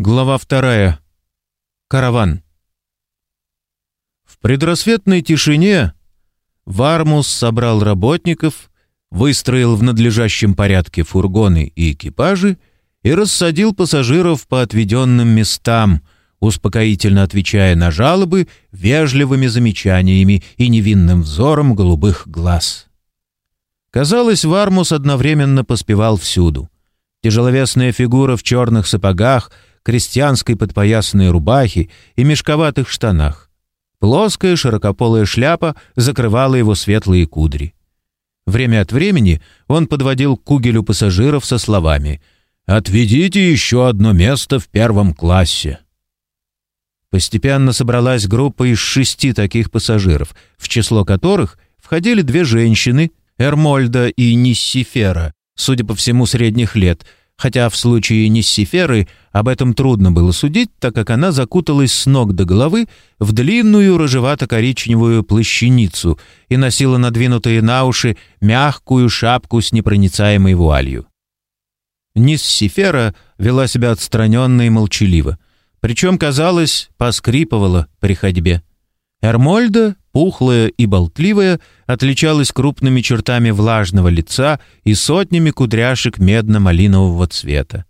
Глава вторая. Караван. В предрассветной тишине Вармус собрал работников, выстроил в надлежащем порядке фургоны и экипажи и рассадил пассажиров по отведенным местам, успокоительно отвечая на жалобы вежливыми замечаниями и невинным взором голубых глаз. Казалось, Вармус одновременно поспевал всюду. Тяжеловесная фигура в черных сапогах — крестьянской подпоясанной рубахе и мешковатых штанах. Плоская широкополая шляпа закрывала его светлые кудри. Время от времени он подводил к кугелю пассажиров со словами «Отведите еще одно место в первом классе». Постепенно собралась группа из шести таких пассажиров, в число которых входили две женщины, Эрмольда и Ниссифера, судя по всему, средних лет, хотя в случае Ниссиферы об этом трудно было судить, так как она закуталась с ног до головы в длинную рыжевато-коричневую плащаницу и носила надвинутые на уши мягкую шапку с непроницаемой вуалью. Ниссифера вела себя отстраненно и молчаливо, причем, казалось, поскрипывала при ходьбе. Эрмольда, пухлая и болтливая, отличалась крупными чертами влажного лица и сотнями кудряшек медно-малинового цвета.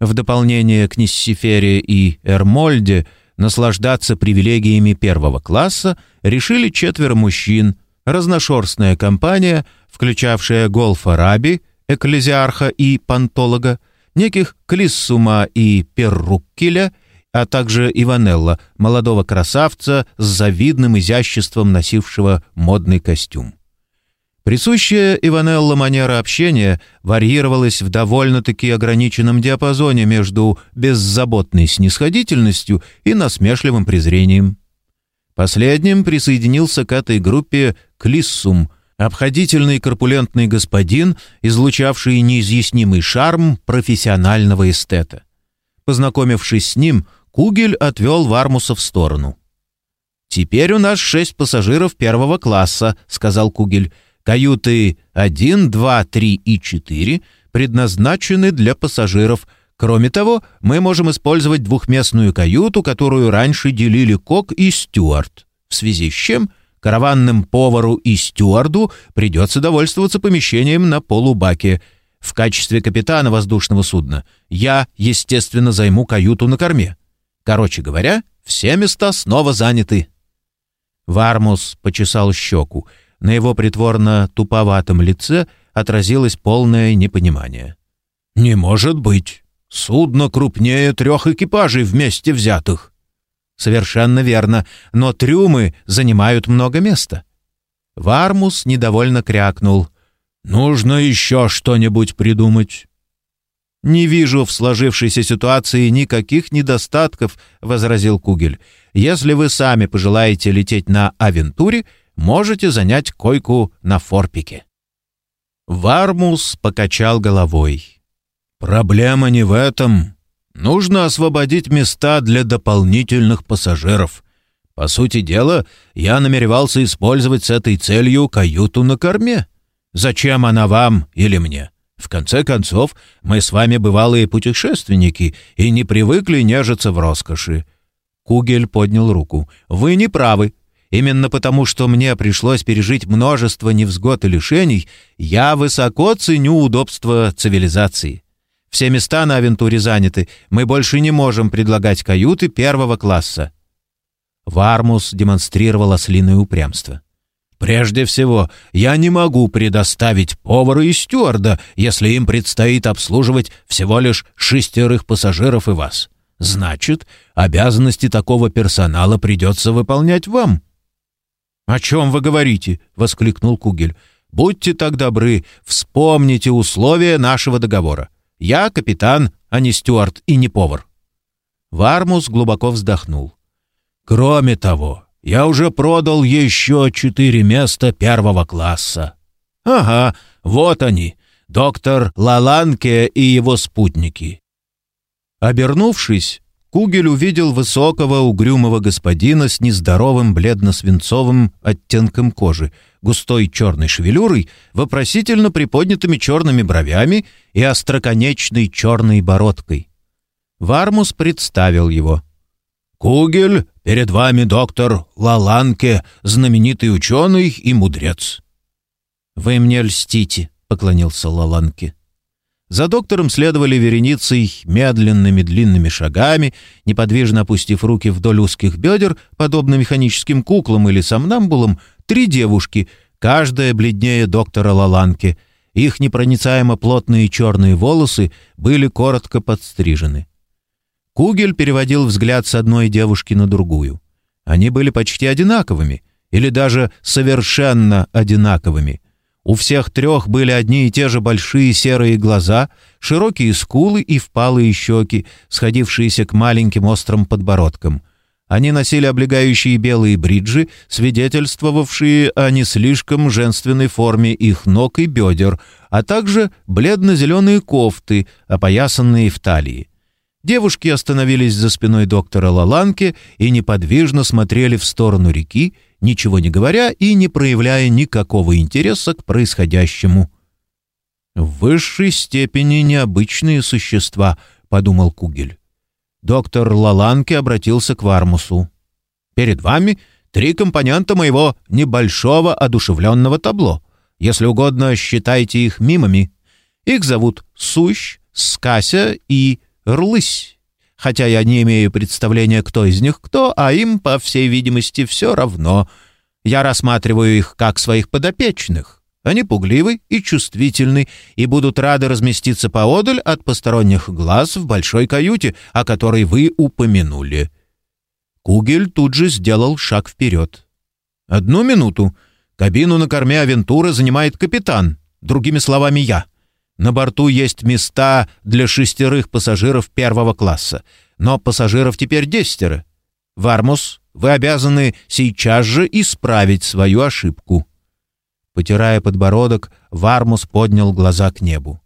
В дополнение к Ниссифере и Эрмольде наслаждаться привилегиями первого класса решили четверо мужчин, разношерстная компания, включавшая Голфа Раби, экклезиарха и пантолога, неких Клиссума и Перруккеля — а также Иванелла, молодого красавца с завидным изяществом носившего модный костюм. Присущая Иванелла манера общения варьировалась в довольно-таки ограниченном диапазоне между беззаботной снисходительностью и насмешливым презрением. Последним присоединился к этой группе Клиссум, обходительный корпулентный господин, излучавший неизъяснимый шарм профессионального эстета. Познакомившись с ним, Кугель отвел Вармуса в сторону. «Теперь у нас шесть пассажиров первого класса», — сказал Кугель. «Каюты 1, 2, 3 и 4 предназначены для пассажиров. Кроме того, мы можем использовать двухместную каюту, которую раньше делили Кок и Стюарт, в связи с чем караванным повару и стюарду придется довольствоваться помещением на полубаке. В качестве капитана воздушного судна я, естественно, займу каюту на корме. Короче говоря, все места снова заняты. Вармус почесал щеку. На его притворно туповатом лице отразилось полное непонимание. «Не может быть! Судно крупнее трех экипажей вместе взятых!» «Совершенно верно, но трюмы занимают много места». Вармус недовольно крякнул. «Нужно еще что-нибудь придумать». «Не вижу в сложившейся ситуации никаких недостатков», — возразил Кугель. «Если вы сами пожелаете лететь на «Авентуре», можете занять койку на форпике». Вармус покачал головой. «Проблема не в этом. Нужно освободить места для дополнительных пассажиров. По сути дела, я намеревался использовать с этой целью каюту на корме. Зачем она вам или мне? В конце концов, мы с вами бывалые путешественники и не привыкли нежиться в роскоши». Кугель поднял руку. «Вы не правы. Именно потому, что мне пришлось пережить множество невзгод и лишений, я высоко ценю удобство цивилизации. Все места на Авентуре заняты, мы больше не можем предлагать каюты первого класса». Вармус демонстрировал ослиное упрямство. Прежде всего, я не могу предоставить повара и стюарда, если им предстоит обслуживать всего лишь шестерых пассажиров и вас. Значит, обязанности такого персонала придется выполнять вам». «О чем вы говорите?» — воскликнул Кугель. «Будьте так добры, вспомните условия нашего договора. Я капитан, а не стюард и не повар». Вармус глубоко вздохнул. «Кроме того, я уже продал еще четыре места первого класса. Ага, вот они, доктор Лаланке и его спутники. Обернувшись, Кугель увидел высокого угрюмого господина с нездоровым бледно-свинцовым оттенком кожи, густой черной шевелюрой, вопросительно приподнятыми черными бровями и остроконечной черной бородкой. Вармус представил его. «Кугель, перед вами доктор Лаланке, знаменитый ученый и мудрец». «Вы мне льстите», — поклонился Лаланке. За доктором следовали вереницей медленными длинными шагами, неподвижно опустив руки вдоль узких бедер, подобно механическим куклам или сомнамбулам, три девушки, каждая бледнее доктора Лаланки. Их непроницаемо плотные черные волосы были коротко подстрижены. Кугель переводил взгляд с одной девушки на другую. Они были почти одинаковыми, или даже совершенно одинаковыми. У всех трех были одни и те же большие серые глаза, широкие скулы и впалые щеки, сходившиеся к маленьким острым подбородкам. Они носили облегающие белые бриджи, свидетельствовавшие о не слишком женственной форме их ног и бедер, а также бледно-зеленые кофты, опоясанные в талии. Девушки остановились за спиной доктора Лаланки и неподвижно смотрели в сторону реки, ничего не говоря и не проявляя никакого интереса к происходящему. «В высшей степени необычные существа», — подумал Кугель. Доктор Лаланки обратился к Вармусу. «Перед вами три компонента моего небольшого одушевленного табло. Если угодно, считайте их мимами. Их зовут Сущ, Скася и Рлысь. Хотя я не имею представления, кто из них кто, а им, по всей видимости, все равно. Я рассматриваю их как своих подопечных. Они пугливы и чувствительны и будут рады разместиться поодаль от посторонних глаз в большой каюте, о которой вы упомянули». Кугель тут же сделал шаг вперед. «Одну минуту. Кабину на корме Авентуры занимает капитан, другими словами, я. На борту есть места для шестерых пассажиров первого класса, но пассажиров теперь десятеро. Вармус, вы обязаны сейчас же исправить свою ошибку». Потирая подбородок, Вармус поднял глаза к небу.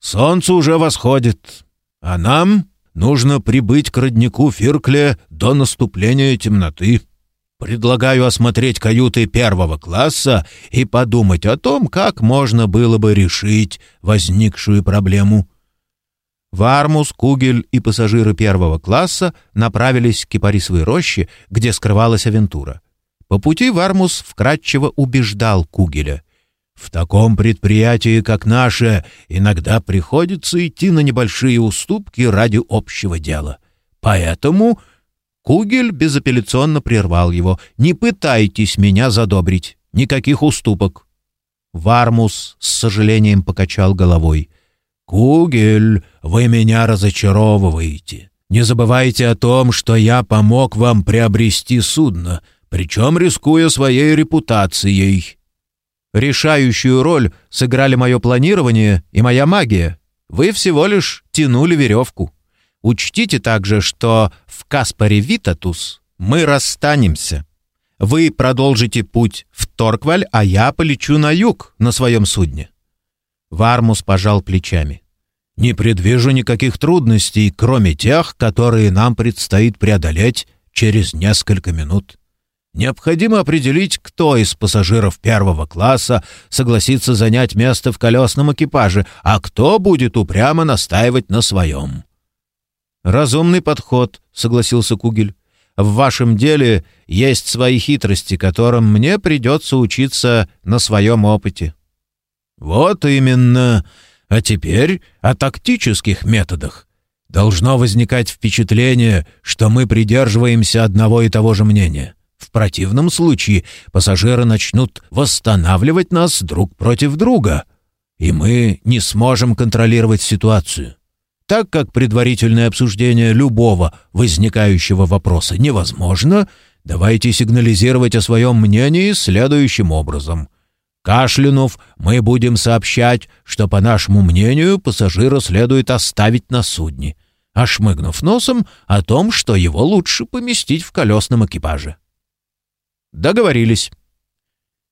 «Солнце уже восходит, а нам нужно прибыть к роднику Фиркле до наступления темноты». Предлагаю осмотреть каюты первого класса и подумать о том, как можно было бы решить возникшую проблему. Вармус, Кугель и пассажиры первого класса направились к кипарисовой роще, где скрывалась авентура. По пути Вармус вкратчиво убеждал Кугеля. «В таком предприятии, как наше, иногда приходится идти на небольшие уступки ради общего дела. Поэтому Кугель безапелляционно прервал его. «Не пытайтесь меня задобрить. Никаких уступок». Вармус с сожалением покачал головой. «Кугель, вы меня разочаровываете. Не забывайте о том, что я помог вам приобрести судно, причем рискуя своей репутацией». «Решающую роль сыграли мое планирование и моя магия. Вы всего лишь тянули веревку». Учтите также, что в Каспаре Витатус мы расстанемся. Вы продолжите путь в Торкваль, а я полечу на юг на своем судне». Вармус пожал плечами. «Не предвижу никаких трудностей, кроме тех, которые нам предстоит преодолеть через несколько минут. Необходимо определить, кто из пассажиров первого класса согласится занять место в колесном экипаже, а кто будет упрямо настаивать на своем. «Разумный подход», — согласился Кугель. «В вашем деле есть свои хитрости, которым мне придется учиться на своем опыте». «Вот именно. А теперь о тактических методах. Должно возникать впечатление, что мы придерживаемся одного и того же мнения. В противном случае пассажиры начнут восстанавливать нас друг против друга, и мы не сможем контролировать ситуацию. Так как предварительное обсуждение любого возникающего вопроса невозможно, давайте сигнализировать о своем мнении следующим образом. Кашлянув, мы будем сообщать, что, по нашему мнению, пассажира следует оставить на судне, а шмыгнув носом, о том, что его лучше поместить в колесном экипаже. Договорились.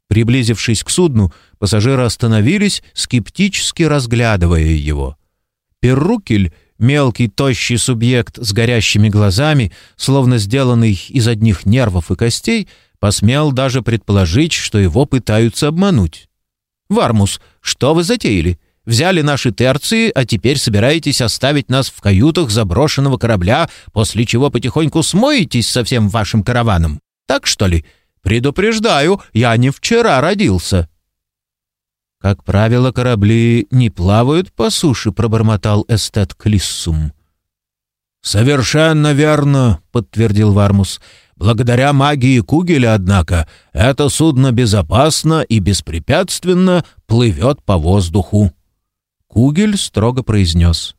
Приблизившись к судну, пассажиры остановились, скептически разглядывая его. Перрукель, мелкий тощий субъект с горящими глазами, словно сделанный из одних нервов и костей, посмел даже предположить, что его пытаются обмануть. «Вармус, что вы затеяли? Взяли наши терции, а теперь собираетесь оставить нас в каютах заброшенного корабля, после чего потихоньку смоетесь со всем вашим караваном. Так что ли? Предупреждаю, я не вчера родился». «Как правило, корабли не плавают по суше», — пробормотал эстет Клиссум. «Совершенно верно», — подтвердил Вармус. «Благодаря магии Кугеля, однако, это судно безопасно и беспрепятственно плывет по воздуху». Кугель строго произнес.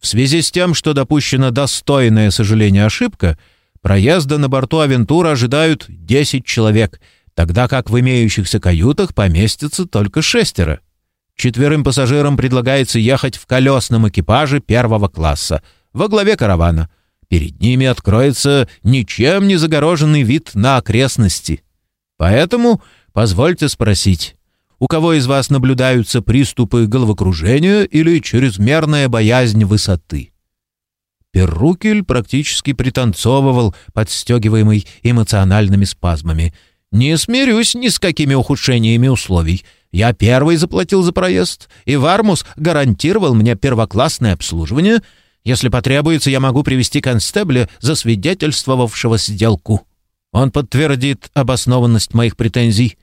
«В связи с тем, что допущена достойная сожаления ошибка, проезда на борту «Авентура» ожидают 10 человек, тогда как в имеющихся каютах поместится только шестеро. Четверым пассажирам предлагается ехать в колесном экипаже первого класса, во главе каравана. Перед ними откроется ничем не загороженный вид на окрестности. Поэтому позвольте спросить, у кого из вас наблюдаются приступы головокружения или чрезмерная боязнь высоты. Перрукель практически пританцовывал, подстегиваемый эмоциональными спазмами. «Не смирюсь ни с какими ухудшениями условий. Я первый заплатил за проезд, и Вармус гарантировал мне первоклассное обслуживание. Если потребуется, я могу привести констебля, засвидетельствовавшего сделку. Он подтвердит обоснованность моих претензий».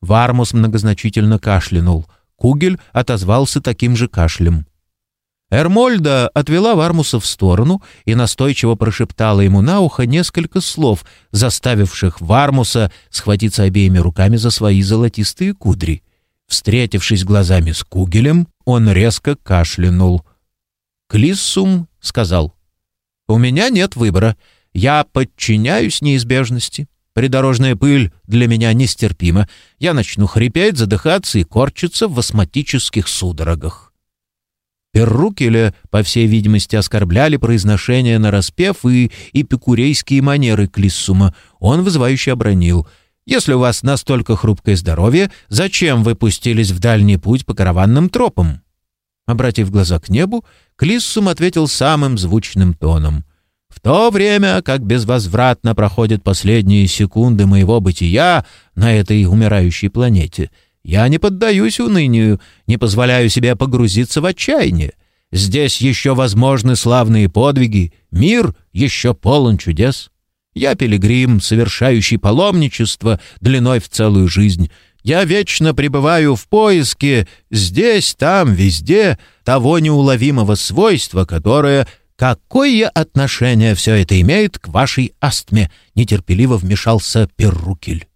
Вармус многозначительно кашлянул. Кугель отозвался таким же кашлем. Эрмольда отвела Вармуса в сторону и настойчиво прошептала ему на ухо несколько слов, заставивших Вармуса схватиться обеими руками за свои золотистые кудри. Встретившись глазами с Кугелем, он резко кашлянул. Клиссум сказал, «У меня нет выбора. Я подчиняюсь неизбежности. Придорожная пыль для меня нестерпима. Я начну хрипеть, задыхаться и корчиться в астматических судорогах. Перрукеля, по всей видимости, оскорбляли произношение нараспев и эпикурейские манеры Клиссума. Он вызывающе обронил. «Если у вас настолько хрупкое здоровье, зачем вы пустились в дальний путь по караванным тропам?» Обратив глаза к небу, Клиссум ответил самым звучным тоном. В то время, как безвозвратно проходят последние секунды моего бытия на этой умирающей планете, я не поддаюсь унынию, не позволяю себе погрузиться в отчаяние. Здесь еще возможны славные подвиги, мир еще полон чудес. Я пилигрим, совершающий паломничество длиной в целую жизнь. Я вечно пребываю в поиске, здесь, там, везде, того неуловимого свойства, которое «Какое отношение все это имеет к вашей астме?» — нетерпеливо вмешался Перрукель.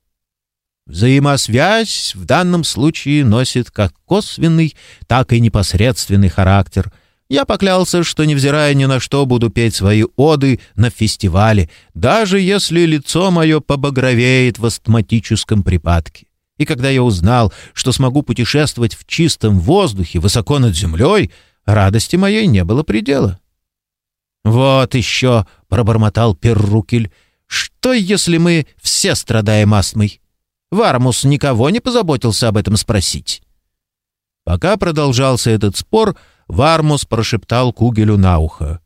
Взаимосвязь в данном случае носит как косвенный, так и непосредственный характер. Я поклялся, что, невзирая ни на что, буду петь свои оды на фестивале, даже если лицо мое побагровеет в астматическом припадке. И когда я узнал, что смогу путешествовать в чистом воздухе высоко над землей, радости моей не было предела. «Вот еще!» — пробормотал Перрукель. «Что, если мы все страдаем астмой? Вармус никого не позаботился об этом спросить». Пока продолжался этот спор, Вармус прошептал Кугелю на ухо.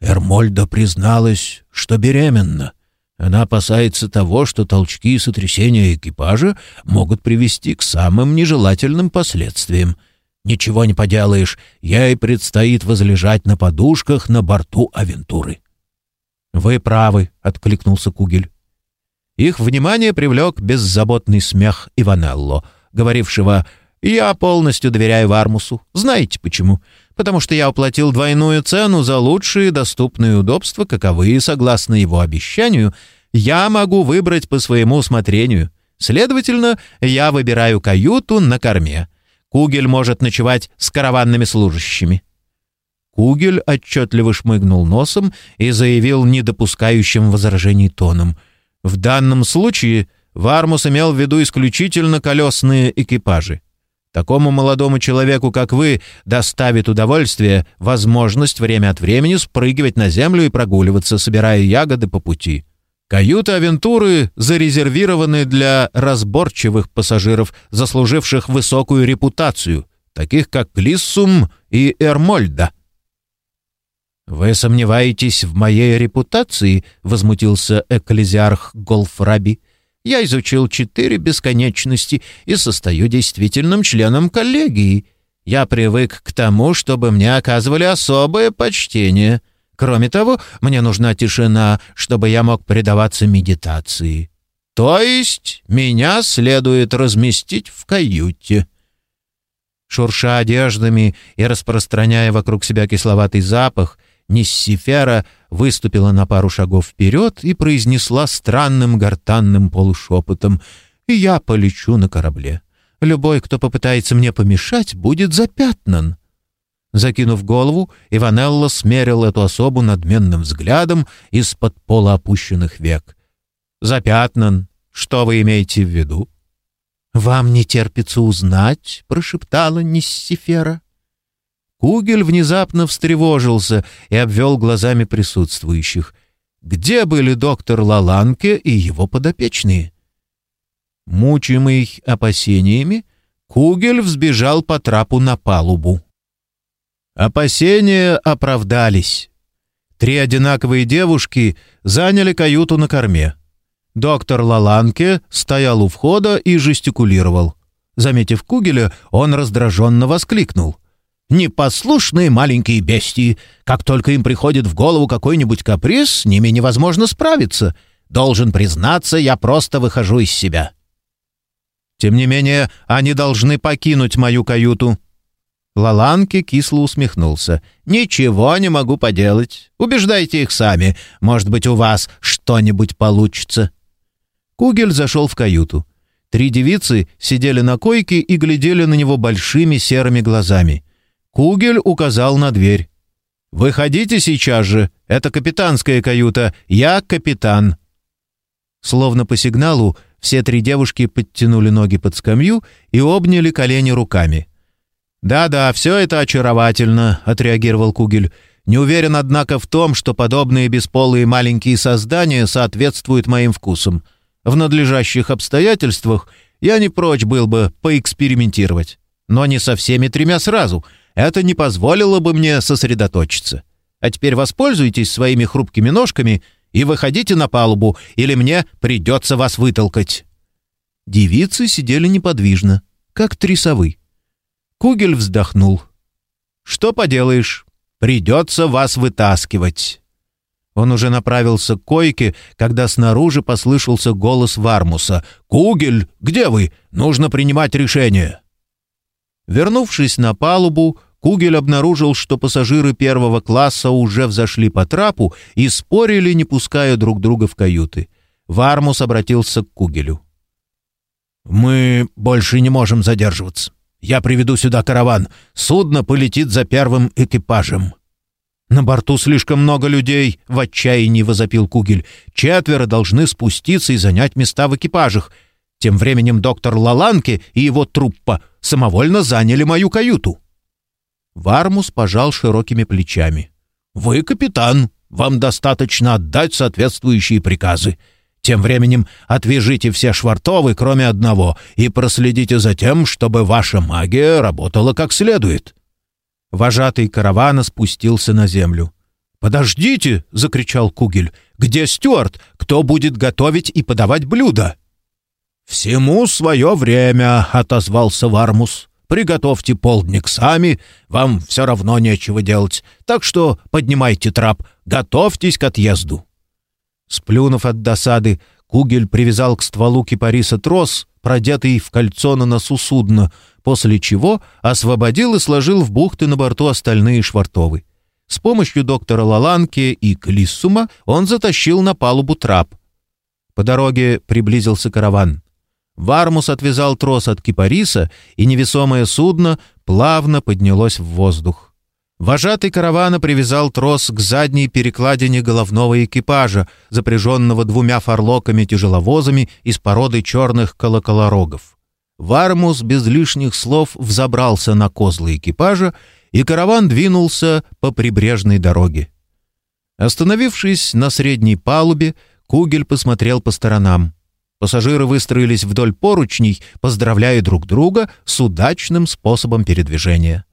«Эрмольда призналась, что беременна. Она опасается того, что толчки и сотрясения экипажа могут привести к самым нежелательным последствиям». Ничего не поделаешь, ей предстоит возлежать на подушках на борту Авентуры. «Вы правы», — откликнулся Кугель. Их внимание привлек беззаботный смех Иванелло, говорившего «Я полностью доверяю Вармусу. Знаете почему? Потому что я уплатил двойную цену за лучшие доступные удобства, каковые, согласно его обещанию, я могу выбрать по своему усмотрению. Следовательно, я выбираю каюту на корме. Кугель может ночевать с караванными служащими». Кугель отчетливо шмыгнул носом и заявил недопускающим возражений тоном. «В данном случае Вармус имел в виду исключительно колесные экипажи. Такому молодому человеку, как вы, доставит удовольствие возможность время от времени спрыгивать на землю и прогуливаться, собирая ягоды по пути. Каюты Авентуры зарезервированы для разборчивых пассажиров, заслуживших высокую репутацию, таких как Клиссум и Эрмольда. «Вы сомневаетесь в моей репутации?» — возмутился экклезиарх Голфраби. «Я изучил четыре бесконечности и состою действительным членом коллегии. Я привык к тому, чтобы мне оказывали особое почтение. Кроме того, мне нужна тишина, чтобы я мог предаваться медитации. То есть меня следует разместить в каюте». Шурша одеждами и распространяя вокруг себя кисловатый запах, Ниссифера выступила на пару шагов вперед и произнесла странным гортанным полушепотом «Я полечу на корабле. Любой, кто попытается мне помешать, будет запятнан». Закинув голову, Иванелла смерил эту особу надменным взглядом из-под полуопущенных век. «Запятнан? Что вы имеете в виду?» «Вам не терпится узнать», — прошептала Ниссифера. Кугель внезапно встревожился и обвел глазами присутствующих. Где были доктор Лаланке и его подопечные? Мучимый опасениями, Кугель взбежал по трапу на палубу. Опасения оправдались. Три одинаковые девушки заняли каюту на корме. Доктор Лаланке стоял у входа и жестикулировал. Заметив Кугеля, он раздраженно воскликнул. «Непослушные маленькие бестии! Как только им приходит в голову какой-нибудь каприз, с ними невозможно справиться. Должен признаться, я просто выхожу из себя». «Тем не менее, они должны покинуть мою каюту». Лаланке кисло усмехнулся. «Ничего не могу поделать. Убеждайте их сами. Может быть, у вас что-нибудь получится». Кугель зашел в каюту. Три девицы сидели на койке и глядели на него большими серыми глазами. Кугель указал на дверь. «Выходите сейчас же. Это капитанская каюта. Я капитан». Словно по сигналу, все три девушки подтянули ноги под скамью и обняли колени руками. «Да-да, все это очаровательно», — отреагировал Кугель. «Не уверен, однако, в том, что подобные бесполые маленькие создания соответствуют моим вкусам. В надлежащих обстоятельствах я не прочь был бы поэкспериментировать. Но не со всеми тремя сразу. Это не позволило бы мне сосредоточиться. А теперь воспользуйтесь своими хрупкими ножками и выходите на палубу, или мне придется вас вытолкать». Девицы сидели неподвижно, как три совы. Кугель вздохнул. «Что поделаешь, придется вас вытаскивать». Он уже направился к койке, когда снаружи послышался голос Вармуса. «Кугель, где вы? Нужно принимать решение!» Вернувшись на палубу, Кугель обнаружил, что пассажиры первого класса уже взошли по трапу и спорили, не пуская друг друга в каюты. Вармус обратился к Кугелю. «Мы больше не можем задерживаться. Я приведу сюда караван. Судно полетит за первым экипажем». «На борту слишком много людей», — в отчаянии возопил Кугель. «Четверо должны спуститься и занять места в экипажах. Тем временем доктор Лаланке и его труппа самовольно заняли мою каюту». Вармус пожал широкими плечами. «Вы капитан. Вам достаточно отдать соответствующие приказы. Тем временем отвяжите все швартовы, кроме одного, и проследите за тем, чтобы ваша магия работала как следует». Вожатый каравана спустился на землю. «Подождите!» — закричал Кугель. «Где Стюарт? Кто будет готовить и подавать блюда?» «Всему свое время», — отозвался Вармус. «Приготовьте полдник сами, вам все равно нечего делать, так что поднимайте трап, готовьтесь к отъезду». Сплюнув от досады, Кугель привязал к стволу кипариса трос, продетый в кольцо на носу судна, после чего освободил и сложил в бухты на борту остальные швартовы. С помощью доктора Лаланки и Клиссума он затащил на палубу трап. По дороге приблизился караван. Вармус отвязал трос от кипариса, и невесомое судно плавно поднялось в воздух. Вожатый каравана привязал трос к задней перекладине головного экипажа, запряженного двумя фарлоками-тяжеловозами из породы черных колоколорогов. Вармус без лишних слов взобрался на козлы экипажа, и караван двинулся по прибрежной дороге. Остановившись на средней палубе, Кугель посмотрел по сторонам. Пассажиры выстроились вдоль поручней, поздравляя друг друга с удачным способом передвижения.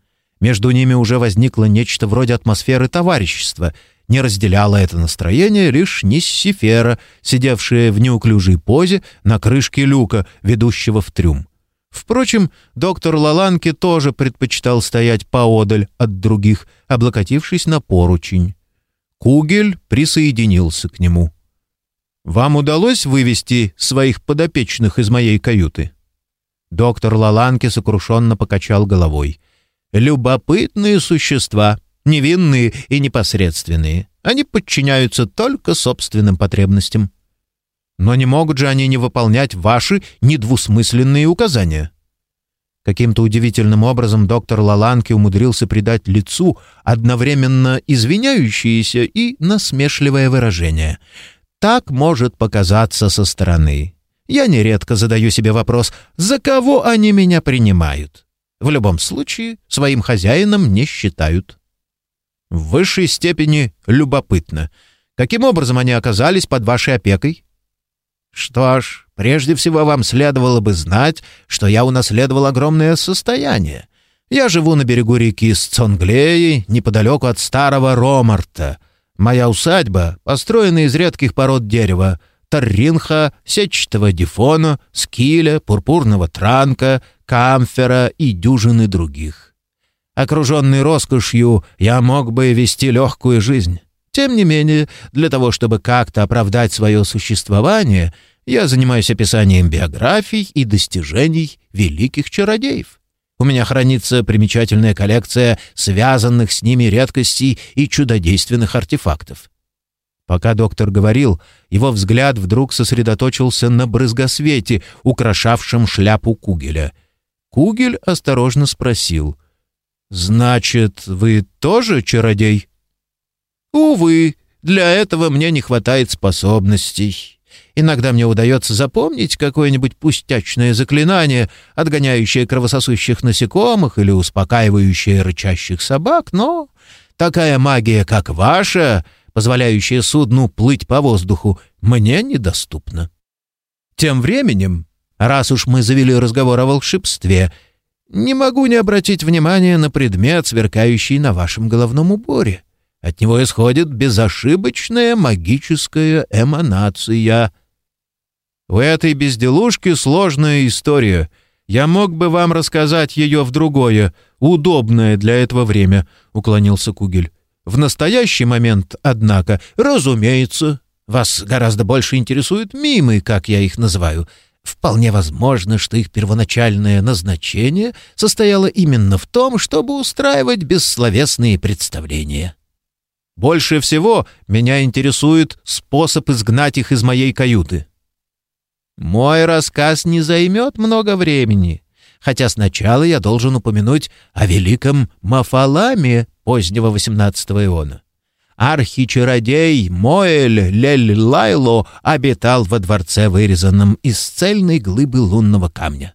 Между ними уже возникло нечто вроде атмосферы товарищества. Не разделяло это настроение лишь Ниссифера, сидевшая в неуклюжей позе на крышке люка, ведущего в трюм. Впрочем, доктор Лаланки тоже предпочитал стоять поодаль от других, облокотившись на поручень. Кугель присоединился к нему. «Вам удалось вывести своих подопечных из моей каюты?» Доктор Лаланки сокрушенно покачал головой. «Любопытные существа, невинные и непосредственные. Они подчиняются только собственным потребностям. Но не могут же они не выполнять ваши недвусмысленные указания. Каким-то удивительным образом доктор Лаланки умудрился придать лицу одновременно извиняющееся и насмешливое выражение. Так может показаться со стороны. Я нередко задаю себе вопрос, за кого они меня принимают. В любом случае, своим хозяином не считают. В высшей степени любопытно. Каким образом они оказались под вашей опекой? Что ж, прежде всего вам следовало бы знать, что я унаследовал огромное состояние. Я живу на берегу реки Сцонглеи, неподалеку от старого Ромарта. Моя усадьба построена из редких пород дерева — тарринха, сетчатого дифона, скиля, пурпурного транка, камфера и дюжины других. Окруженный роскошью, я мог бы вести легкую жизнь. Тем не менее, для того, чтобы как-то оправдать свое существование, я занимаюсь описанием биографий и достижений великих чародеев. У меня хранится примечательная коллекция связанных с ними редкостей и чудодейственных артефактов. Пока доктор говорил, его взгляд вдруг сосредоточился на брызгосвете, украшавшем шляпу Кугеля. Кугель осторожно спросил. «Значит, вы тоже чародей?» Увы, для этого мне не хватает способностей. Иногда мне удается запомнить какое-нибудь пустячное заклинание, отгоняющее кровососущих насекомых или успокаивающее рычащих собак, но такая магия, как ваша, позволяющая судну плыть по воздуху, мне недоступна. Тем временем, раз уж мы завели разговор о волшебстве, не могу не обратить внимания на предмет, сверкающий на вашем головном уборе. От него исходит безошибочная магическая эманация. У этой безделушки сложная история. Я мог бы вам рассказать ее в другое, удобное для этого время, — уклонился Кугель. В настоящий момент, однако, разумеется, вас гораздо больше интересуют мимы, как я их называю. Вполне возможно, что их первоначальное назначение состояло именно в том, чтобы устраивать бессловесные представления. Больше всего меня интересует способ изгнать их из моей каюты. Мой рассказ не займет много времени, хотя сначала я должен упомянуть о великом Мафаламе позднего XVIII иона. Архичародей Моэль Лель Лайло обитал во дворце, вырезанном из цельной глыбы лунного камня.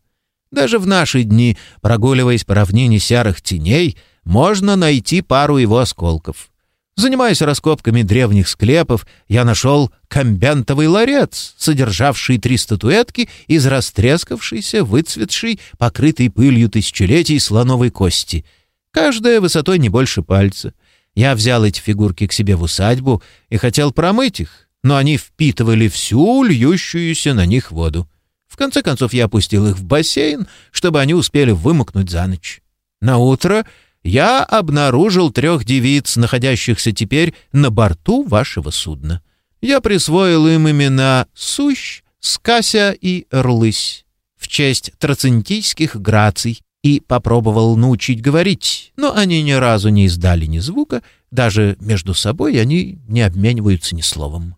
Даже в наши дни, прогуливаясь по равнине серых теней, можно найти пару его осколков — Занимаясь раскопками древних склепов, я нашел комбентовый ларец, содержавший три статуэтки из растрескавшейся, выцветшей, покрытой пылью тысячелетий слоновой кости, каждая высотой не больше пальца. Я взял эти фигурки к себе в усадьбу и хотел промыть их, но они впитывали всю льющуюся на них воду. В конце концов я опустил их в бассейн, чтобы они успели вымокнуть за ночь. На утро я обнаружил трех девиц, находящихся теперь на борту вашего судна. Я присвоил им имена Сущ, Скася и Рлысь в честь троцентийских граций и попробовал научить говорить, но они ни разу не издали ни звука, даже между собой они не обмениваются ни словом.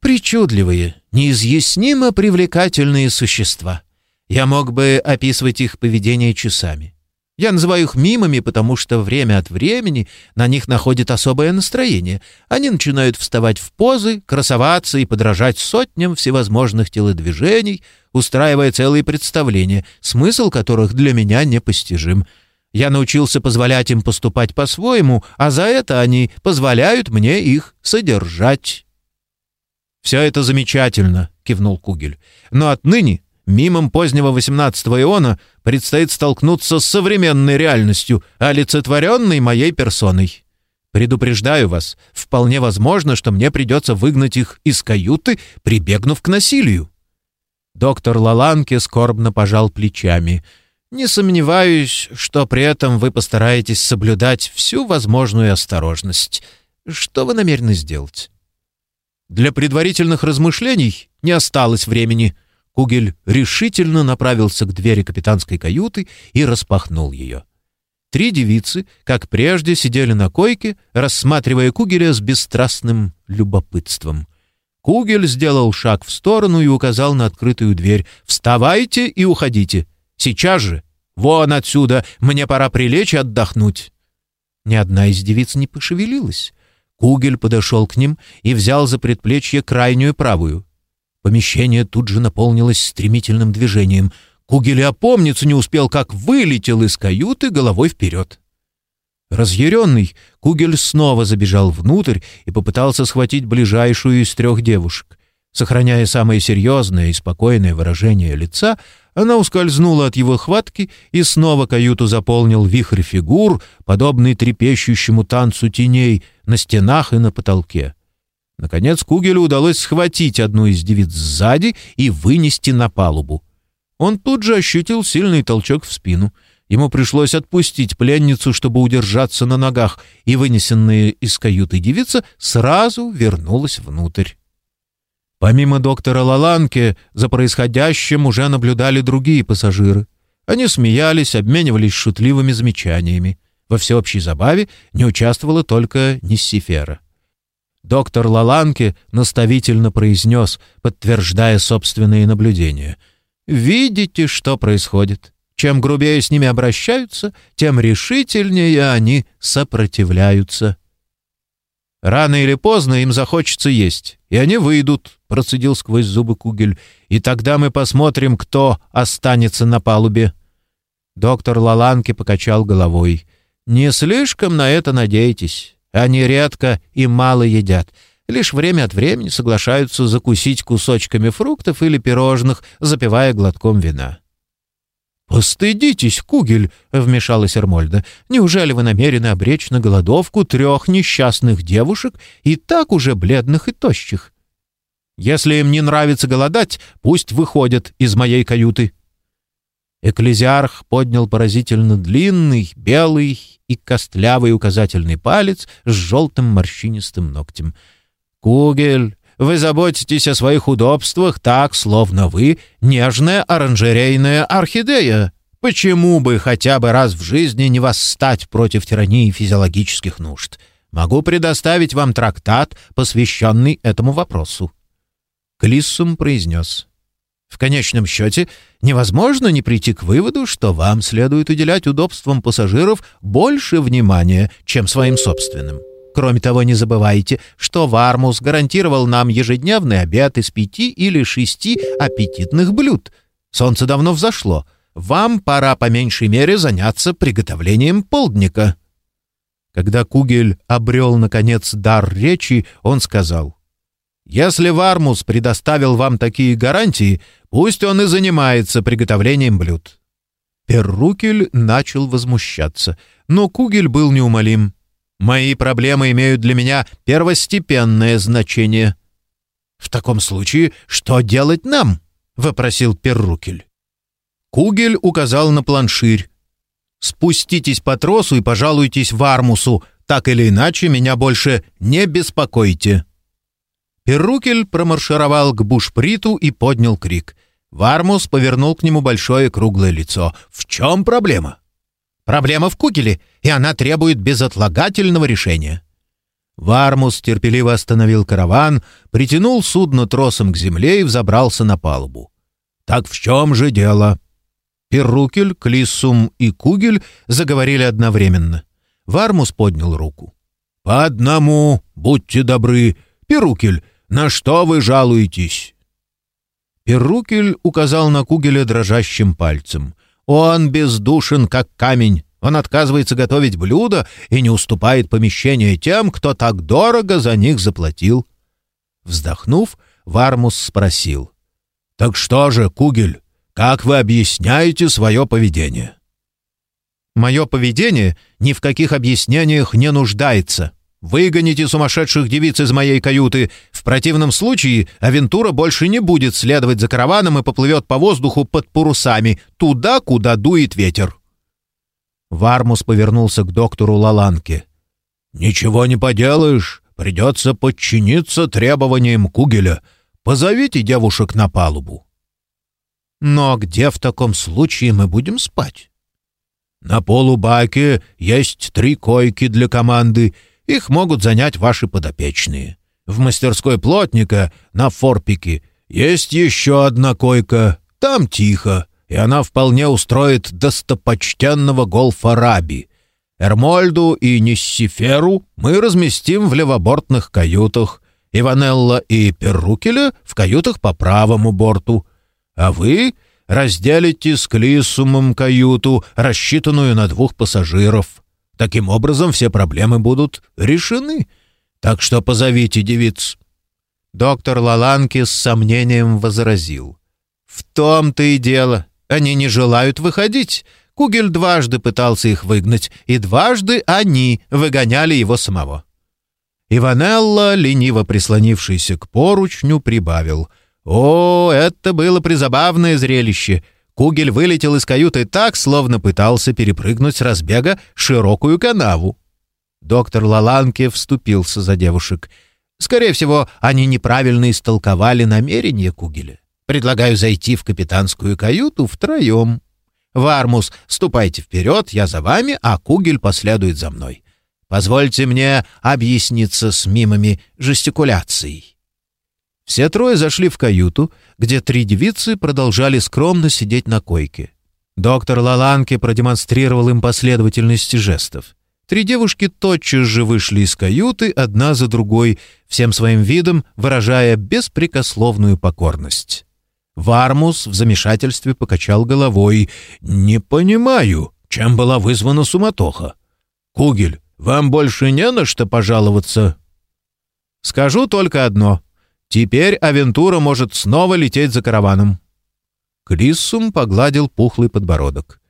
Причудливые, неизъяснимо привлекательные существа. Я мог бы описывать их поведение часами. Я называю их мимами, потому что время от времени на них находит особое настроение. Они начинают вставать в позы, красоваться и подражать сотням всевозможных телодвижений, устраивая целые представления, смысл которых для меня непостижим. Я научился позволять им поступать по-своему, а за это они позволяют мне их содержать. «Все это замечательно», — кивнул Кугель. «Но отныне мимом позднего XVIII иона предстоит столкнуться с современной реальностью, олицетворенной моей персоной. Предупреждаю вас, вполне возможно, что мне придется выгнать их из каюты, прибегнув к насилию. Доктор Лаланке скорбно пожал плечами. «Не сомневаюсь, что при этом вы постараетесь соблюдать всю возможную осторожность. Что вы намерены сделать?» Для предварительных размышлений не осталось времени. Кугель решительно направился к двери капитанской каюты и распахнул ее. Три девицы, как прежде, сидели на койке, рассматривая Кугеля с бесстрастным любопытством. Кугель сделал шаг в сторону и указал на открытую дверь. «Вставайте и уходите! Сейчас же! Вон отсюда! Мне пора прилечь и отдохнуть!» Ни одна из девиц не пошевелилась. Кугель подошел к ним и взял за предплечье крайнюю правую. Помещение тут же наполнилось стремительным движением. Кугель опомниться не успел, как вылетел из каюты головой вперед. Разъяренный, Кугель снова забежал внутрь и попытался схватить ближайшую из трех девушек. Сохраняя самое серьезное и спокойное выражение лица, она ускользнула от его хватки, и снова каюту заполнил вихрь фигур, подобный трепещущему танцу теней на стенах и на потолке. Наконец Кугелю удалось схватить одну из девиц сзади и вынести на палубу. Он тут же ощутил сильный толчок в спину — Ему пришлось отпустить пленницу, чтобы удержаться на ногах, и вынесенная из каюты девица сразу вернулась внутрь. Помимо доктора Лаланки, за происходящим уже наблюдали другие пассажиры. Они смеялись, обменивались шутливыми замечаниями. Во всеобщей забаве не участвовала только Ниссифера. Доктор Лаланке наставительно произнес, подтверждая собственные наблюдения. «Видите, что происходит? Чем грубее с ними обращаются, тем решительнее они сопротивляются. «Рано или поздно им захочется есть, и они выйдут», — процедил сквозь зубы Кугель, «и тогда мы посмотрим, кто останется на палубе». Доктор Лаланки покачал головой. «Не слишком на это надейтесь. Они редко и мало едят. Лишь время от времени соглашаются закусить кусочками фруктов или пирожных, запивая глотком вина. «Постыдитесь, Кугель!» — вмешалась Эрмольда. «Неужели вы намерены обречь на голодовку трех несчастных девушек и так уже бледных и тощих? Если им не нравится голодать, пусть выходят из моей каюты». Экклезиарх поднял поразительно длинный, белый и костлявый указательный палец с желтым морщинистым ногтем. «Кугель, вы заботитесь о своих удобствах так, словно вы нежная оранжерейная орхидея. Почему бы хотя бы раз в жизни не восстать против тирании физиологических нужд? Могу предоставить вам трактат, посвященный этому вопросу». Клиссум произнес. «В конечном счете, невозможно не прийти к выводу, что вам следует уделять удобствам пассажиров больше внимания, чем своим собственным». Кроме того, не забывайте, что Вармус гарантировал нам ежедневный обед из пяти или шести аппетитных блюд. Солнце давно взошло. Вам пора по меньшей мере заняться приготовлением полдника». Когда Кугель обрел, наконец, дар речи, он сказал, «Если Вармус предоставил вам такие гарантии, пусть он и занимается приготовлением блюд». Перрукель начал возмущаться, но Кугель был неумолим. Мои проблемы имеют для меня первостепенное значение». «В таком случае, что делать нам?» — вопросил Перрукель. Кугель указал на планширь. «Спуститесь по тросу и пожалуйтесь Вармусу. Так или иначе, меня больше не беспокойте». Перрукель промаршировал к бушприту и поднял крик. Вармус повернул к нему большое круглое лицо. «В чем проблема?» Проблема в кукеле, и она требует безотлагательного решения». Вармус терпеливо остановил караван, притянул судно тросом к земле и взобрался на палубу. «Так в чем же дело?» Перрукель, Клиссум и Кугель заговорили одновременно. Вармус поднял руку. «По одному, будьте добры. Перрукель, на что вы жалуетесь?» Перрукель указал на Кугеля дрожащим пальцем. Он бездушен, как камень. Он отказывается готовить блюда и не уступает помещение тем, кто так дорого за них заплатил. Вздохнув, Вармус спросил. «Так что же, Кугель, как вы объясняете свое поведение?» «Мое поведение ни в каких объяснениях не нуждается», Выгоните сумасшедших девиц из моей каюты. В противном случае Авентура больше не будет следовать за караваном и поплывет по воздуху под парусами, туда, куда дует ветер». Вармус повернулся к доктору Лаланке. «Ничего не поделаешь. Придется подчиниться требованиям Кугеля. Позовите девушек на палубу». «Но где в таком случае мы будем спать?» «На полубаке есть три койки для команды — их могут занять ваши подопечные. В мастерской плотника на форпике есть еще одна койка. Там тихо, и она вполне устроит достопочтенного Голфа Раби. Эрмольду и Ниссиферу мы разместим в левобортных каютах, Иванелла и Перрукеля в каютах по правому борту. А вы разделите с Клисумом каюту, рассчитанную на двух пассажиров. Таким образом, все проблемы будут решены. Так что позовите девиц». Доктор Лаланки с сомнением возразил. «В том-то и дело. Они не желают выходить. Кугель дважды пытался их выгнать, и дважды они выгоняли его самого». Иванелла, лениво прислонившийся к поручню, прибавил. «О, это было призабавное зрелище. Кугель вылетел из каюты так, словно пытался перепрыгнуть с разбега широкую канаву. Доктор Лаланке вступился за девушек. Скорее всего, они неправильно истолковали намерение Кугеля. Предлагаю зайти в капитанскую каюту втроем. Вармус, ступайте вперед, я за вами, а Кугель последует за мной. Позвольте мне объясниться с мимами жестикуляцией. Все трое зашли в каюту, где три девицы продолжали скромно сидеть на койке. Доктор Лаланке продемонстрировал им последовательность жестов. Три девушки тотчас же вышли из каюты, одна за другой, всем своим видом выражая беспрекословную покорность. Вармус в замешательстве покачал головой. «Не понимаю, чем была вызвана суматоха. Кугель, вам больше не на что пожаловаться?» «Скажу только одно. Теперь Авентура может снова лететь за караваном. Криссум погладил пухлый подбородок.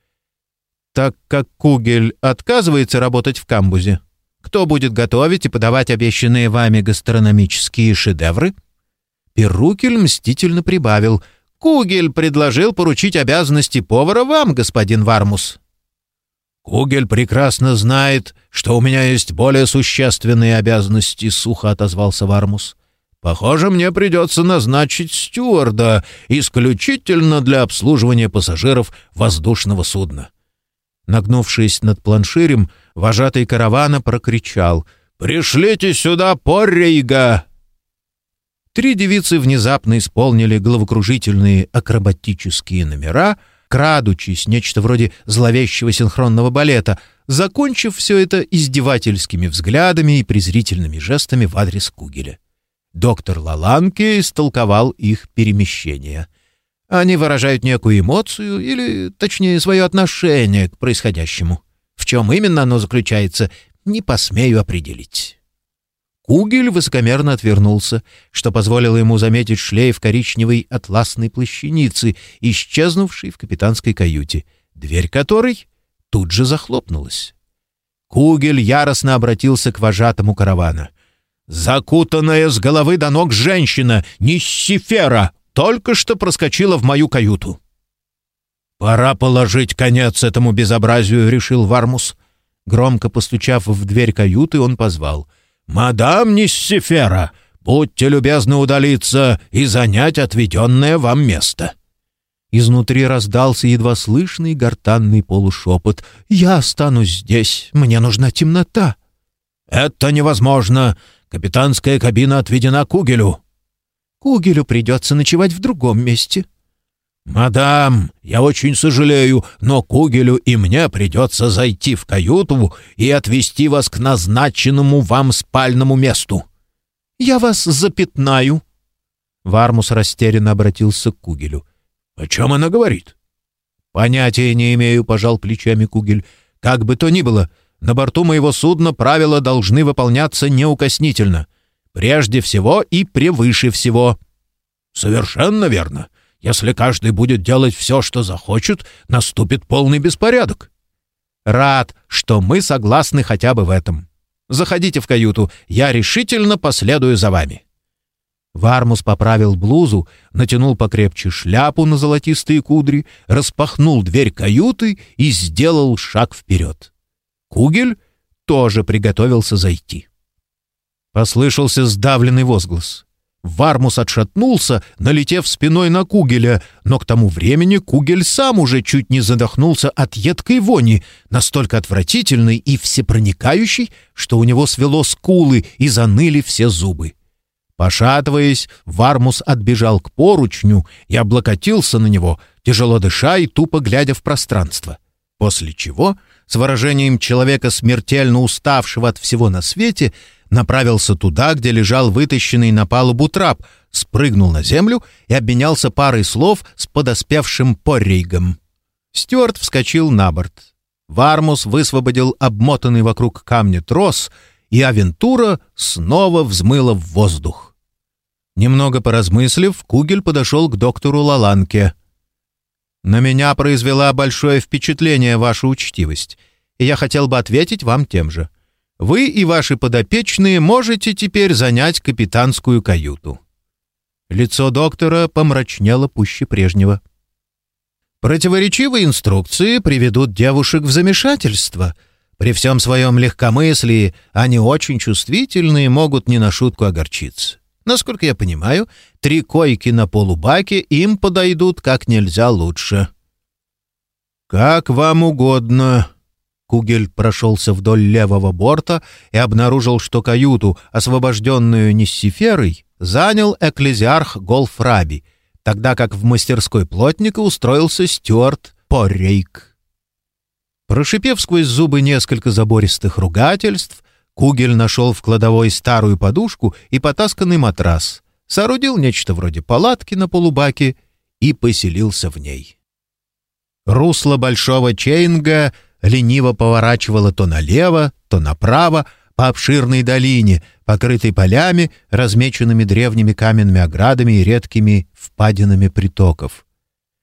Так как Кугель отказывается работать в камбузе, кто будет готовить и подавать обещанные вами гастрономические шедевры? Перукель мстительно прибавил. Кугель предложил поручить обязанности повара вам, господин Вармус. «Кугель прекрасно знает, что у меня есть более существенные обязанности», — сухо отозвался Вармус. Похоже, мне придется назначить стюарда исключительно для обслуживания пассажиров воздушного судна». Нагнувшись над планширем, вожатый каравана прокричал «Пришлите сюда Поррейга!» Три девицы внезапно исполнили головокружительные акробатические номера, крадучись, нечто вроде зловещего синхронного балета, закончив все это издевательскими взглядами и презрительными жестами в адрес Кугеля. Доктор Лаланке истолковал их перемещение. Они выражают некую эмоцию или, точнее, свое отношение к происходящему. В чем именно оно заключается, не посмею определить. Кугель высокомерно отвернулся, что позволило ему заметить шлейф коричневой атласной плащаницы, исчезнувшей в капитанской каюте, дверь которой тут же захлопнулась. Кугель яростно обратился к вожатому каравана — Закутанная с головы до ног женщина, Ниссифера, только что проскочила в мою каюту. «Пора положить конец этому безобразию», — решил Вармус. Громко постучав в дверь каюты, он позвал. «Мадам Ниссифера, будьте любезны удалиться и занять отведенное вам место». Изнутри раздался едва слышный гортанный полушепот. «Я останусь здесь. Мне нужна темнота». «Это невозможно. Капитанская кабина отведена Кугелю». «Кугелю придется ночевать в другом месте». «Мадам, я очень сожалею, но Кугелю и мне придется зайти в каюту и отвезти вас к назначенному вам спальному месту». «Я вас запятнаю». Вармус растерянно обратился к Кугелю. «О чем она говорит?» «Понятия не имею», — пожал плечами Кугель. «Как бы то ни было, на борту моего судна правила должны выполняться неукоснительно. Прежде всего и превыше всего». «Совершенно верно. Если каждый будет делать все, что захочет, наступит полный беспорядок». «Рад, что мы согласны хотя бы в этом. Заходите в каюту, я решительно последую за вами». Вармус поправил блузу, натянул покрепче шляпу на золотистые кудри, распахнул дверь каюты и сделал шаг вперед. Кугель тоже приготовился зайти. Послышался сдавленный возглас. Вармус отшатнулся, налетев спиной на Кугеля, но к тому времени Кугель сам уже чуть не задохнулся от едкой вони, настолько отвратительной и всепроникающей, что у него свело скулы и заныли все зубы. Пошатываясь, Вармус отбежал к поручню и облокотился на него, тяжело дыша и тупо глядя в пространство. После чего, с выражением человека, смертельно уставшего от всего на свете, направился туда, где лежал вытащенный на палубу трап, спрыгнул на землю и обменялся парой слов с подоспевшим Поррейгом. Стюарт вскочил на борт. Вармус высвободил обмотанный вокруг камня трос, и Авентура снова взмыла в воздух. Немного поразмыслив, Кугель подошел к доктору Лаланке. «На меня произвела большое впечатление ваша учтивость, и я хотел бы ответить вам тем же. Вы и ваши подопечные можете теперь занять капитанскую каюту». Лицо доктора помрачнело пуще прежнего. «Противоречивые инструкции приведут девушек в замешательство. При всем своем легкомыслии они очень чувствительны и могут не на шутку огорчиться. Насколько я понимаю, три койки на полубаке им подойдут как нельзя лучше». «Как вам угодно», Кугель прошелся вдоль левого борта и обнаружил, что каюту, освобожденную Ниссиферой, занял экклезиарх Голфраби, тогда как в мастерской плотника устроился Стюарт Поррейк. Прошипев сквозь зубы несколько забористых ругательств, Кугель нашел в кладовой старую подушку и потасканный матрас, соорудил нечто вроде палатки на полубаке и поселился в ней. Русло большого Чейнга — лениво поворачивала то налево, то направо, по обширной долине, покрытой полями, размеченными древними каменными оградами и редкими впадинами притоков.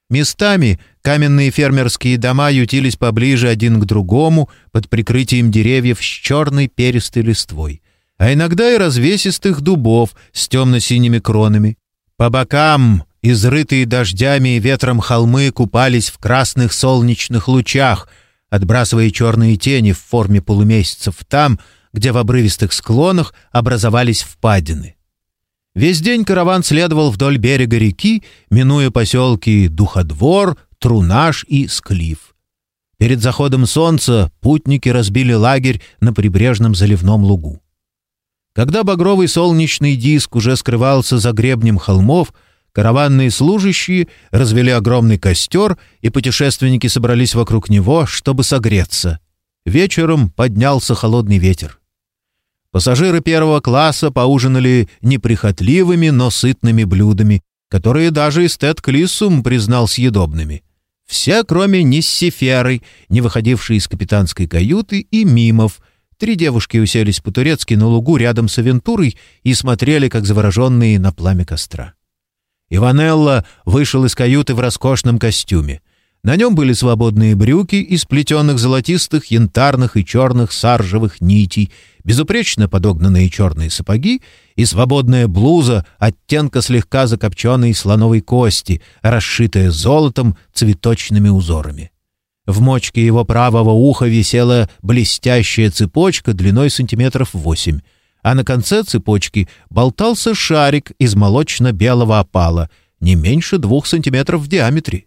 Местами каменные фермерские дома ютились поближе один к другому под прикрытием деревьев с черной перистой листвой, а иногда и развесистых дубов с темно-синими кронами. По бокам изрытые дождями и ветром холмы купались в красных солнечных лучах — отбрасывая черные тени в форме полумесяцев там, где в обрывистых склонах образовались впадины. Весь день караван следовал вдоль берега реки, минуя поселки Духодвор, Трунаш и Склиф. Перед заходом солнца путники разбили лагерь на прибрежном заливном лугу. Когда багровый солнечный диск уже скрывался за гребнем холмов, Караванные служащие развели огромный костер, и путешественники собрались вокруг него, чтобы согреться. Вечером поднялся холодный ветер. Пассажиры первого класса поужинали неприхотливыми, но сытными блюдами, которые даже эстет Клиссум признал съедобными. Все, кроме Ниссиферы, не выходившей из капитанской каюты, и Мимов. Три девушки уселись по-турецки на лугу рядом с Авентурой и смотрели, как завороженные на пламя костра. Иванелла вышел из каюты в роскошном костюме. На нем были свободные брюки из плетеных золотистых, янтарных и черных саржевых нитей, безупречно подогнанные черные сапоги и свободная блуза оттенка слегка закопченной слоновой кости, расшитая золотом цветочными узорами. В мочке его правого уха висела блестящая цепочка длиной сантиметров восемь а на конце цепочки болтался шарик из молочно-белого опала, не меньше двух сантиметров в диаметре.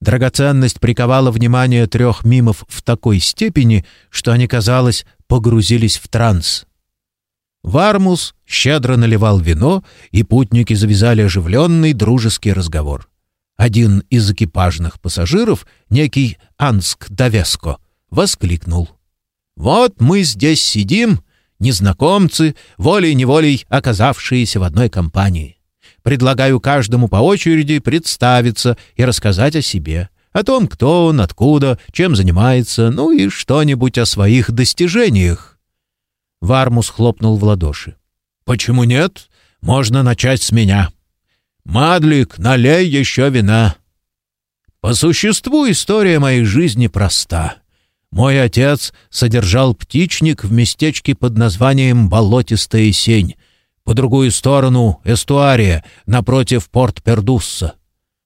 Драгоценность приковала внимание трех мимов в такой степени, что они, казалось, погрузились в транс. Вармус щедро наливал вино, и путники завязали оживленный дружеский разговор. Один из экипажных пассажиров, некий Анск Давеско, воскликнул. «Вот мы здесь сидим незнакомцы, волей-неволей оказавшиеся в одной компании. Предлагаю каждому по очереди представиться и рассказать о себе, о том, кто он, откуда, чем занимается, ну и что-нибудь о своих достижениях. Вармус хлопнул в ладоши. «Почему нет? Можно начать с меня. Мадлик, налей еще вина». По существу история моей жизни проста. Мой отец содержал птичник в местечке под названием «Болотистая сень», по другую сторону — эстуария, напротив порт Пердусса.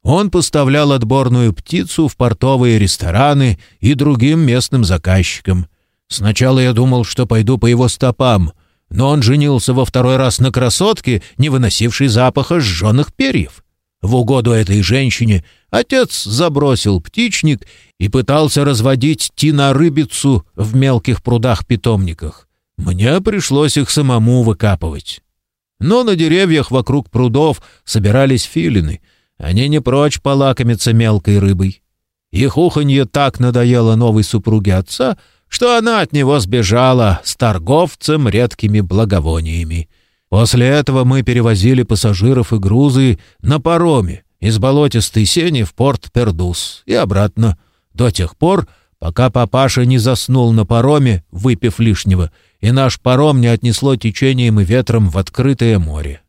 Он поставлял отборную птицу в портовые рестораны и другим местным заказчикам. Сначала я думал, что пойду по его стопам, но он женился во второй раз на красотке, не выносившей запаха сжженных перьев. В угоду этой женщине отец забросил птичник и пытался разводить тинорыбицу в мелких прудах-питомниках. Мне пришлось их самому выкапывать. Но на деревьях вокруг прудов собирались филины. Они не прочь полакомиться мелкой рыбой. Их уханье так надоело новой супруге отца, что она от него сбежала с торговцем редкими благовониями. После этого мы перевозили пассажиров и грузы на пароме из болотистой сени в порт Пердус и обратно, до тех пор, пока папаша не заснул на пароме, выпив лишнего, и наш паром не отнесло течением и ветром в открытое море.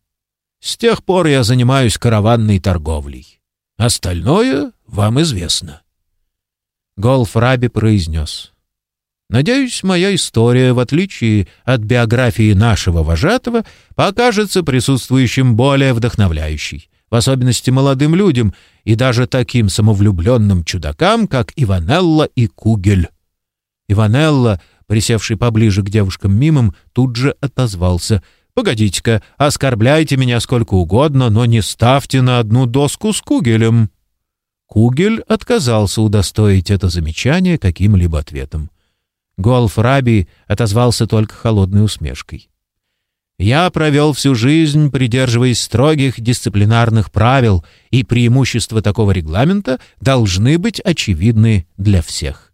С тех пор я занимаюсь караванной торговлей. Остальное вам известно. Голф Раби произнес. Надеюсь, моя история, в отличие от биографии нашего вожатого, покажется присутствующим более вдохновляющей, в особенности молодым людям и даже таким самовлюбленным чудакам, как Иванелла и Кугель. Иванелла присевший поближе к девушкам мимом, тут же отозвался. «Погодите-ка, оскорбляйте меня сколько угодно, но не ставьте на одну доску с Кугелем». Кугель отказался удостоить это замечание каким-либо ответом. Голф Раби отозвался только холодной усмешкой. «Я провел всю жизнь, придерживаясь строгих дисциплинарных правил, и преимущества такого регламента должны быть очевидны для всех.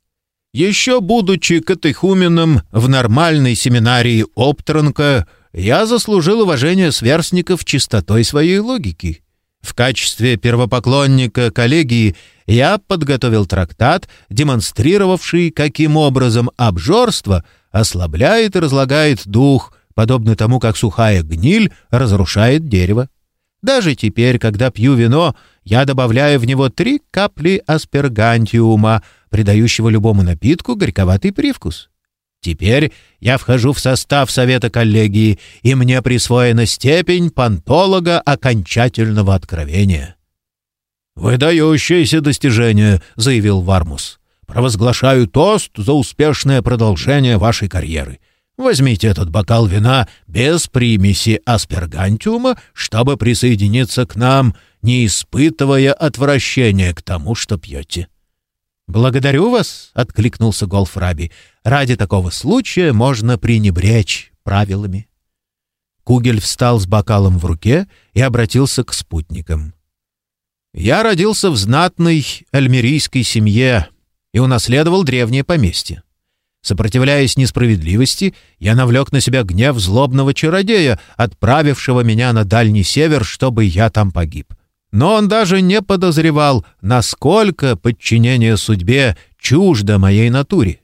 Еще будучи катехуменом в нормальной семинарии Оптранка, я заслужил уважение сверстников чистотой своей логики. В качестве первопоклонника коллегии я подготовил трактат, демонстрировавший, каким образом обжорство ослабляет и разлагает дух, подобно тому, как сухая гниль разрушает дерево. Даже теперь, когда пью вино, я добавляю в него три капли аспергантиума — придающего любому напитку горьковатый привкус. Теперь я вхожу в состав совета коллегии, и мне присвоена степень пантолога окончательного откровения. «Выдающееся достижение», — заявил Вармус. «Провозглашаю тост за успешное продолжение вашей карьеры. Возьмите этот бокал вина без примеси аспергантиума, чтобы присоединиться к нам, не испытывая отвращения к тому, что пьете». «Благодарю вас», — откликнулся Голфраби. «Ради такого случая можно пренебречь правилами». Кугель встал с бокалом в руке и обратился к спутникам. «Я родился в знатной альмерийской семье и унаследовал древнее поместье. Сопротивляясь несправедливости, я навлек на себя гнев злобного чародея, отправившего меня на Дальний Север, чтобы я там погиб но он даже не подозревал, насколько подчинение судьбе чуждо моей натуре.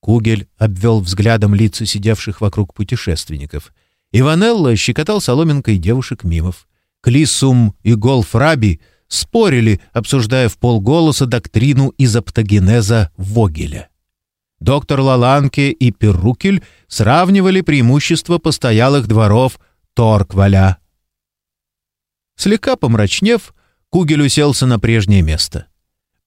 Кугель обвел взглядом лица сидевших вокруг путешественников. Иванелла щекотал соломинкой девушек-мимов. Клисум и Голфраби спорили, обсуждая в полголоса доктрину изоптогенеза Вогеля. Доктор Лаланке и Перрукель сравнивали преимущества постоялых дворов Торкваля Слегка помрачнев, Кугель уселся на прежнее место.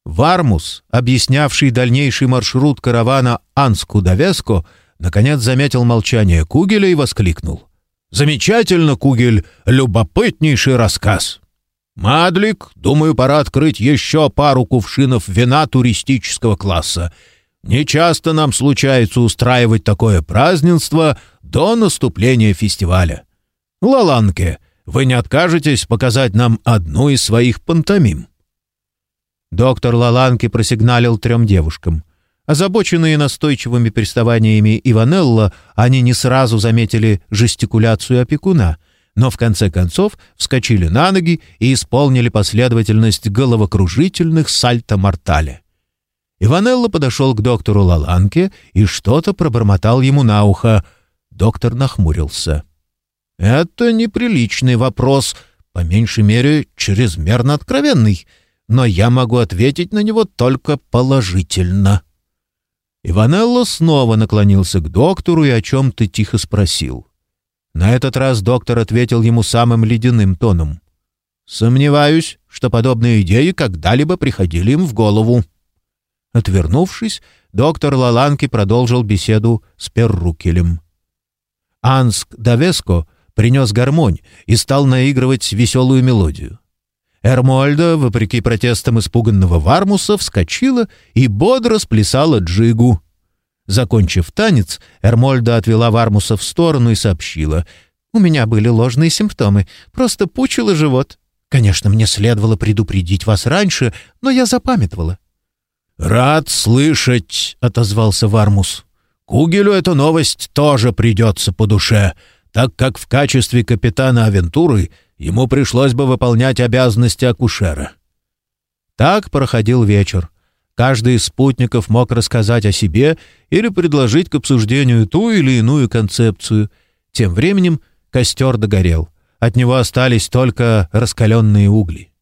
Вармус, объяснявший дальнейший маршрут каравана Анску-Давеско, наконец заметил молчание Кугеля и воскликнул. «Замечательно, Кугель! Любопытнейший рассказ!» «Мадлик, думаю, пора открыть еще пару кувшинов вина туристического класса. Не часто нам случается устраивать такое празднество до наступления фестиваля. Лаланке, вы не откажетесь показать нам одну из своих пантомим?» Доктор Лаланки просигналил трем девушкам. Озабоченные настойчивыми приставаниями Иванелла, они не сразу заметили жестикуляцию опекуна, но в конце концов вскочили на ноги и исполнили последовательность головокружительных сальто-мортале. Иванелла подошел к доктору Лаланке и что-то пробормотал ему на ухо. Доктор нахмурился. Это неприличный вопрос, по меньшей мере, чрезмерно откровенный, но я могу ответить на него только положительно. Иванелло снова наклонился к доктору и о чем-то тихо спросил. На этот раз доктор ответил ему самым ледяным тоном. «Сомневаюсь, что подобные идеи когда-либо приходили им в голову». Отвернувшись, доктор Лаланки продолжил беседу с Перрукелем. Анск Давеско принес гармонь и стал наигрывать веселую мелодию. Эрмольда, вопреки протестам испуганного Вармуса, вскочила и бодро сплясала джигу. Закончив танец, Эрмольда отвела Вармуса в сторону и сообщила. «У меня были ложные симптомы, просто пучило живот. Конечно, мне следовало предупредить вас раньше, но я запамятовала». «Рад слышать», — отозвался Вармус. «Кугелю эта новость тоже придется по душе, так как в качестве капитана авентуры ему пришлось бы выполнять обязанности акушера». Так проходил вечер. Каждый из спутников мог рассказать о себе или предложить к обсуждению ту или иную концепцию. Тем временем костер догорел. От него остались только раскаленные угли.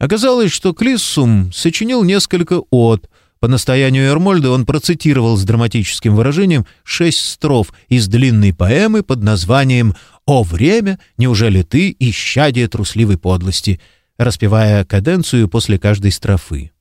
Оказалось, что Клиссум сочинил несколько от. По настоянию Эрмольда он процитировал с драматическим выражением шесть строф из длинной поэмы под названием «О время, неужели ты, исчадие трусливой подлости», распевая каденцию после каждой строфы.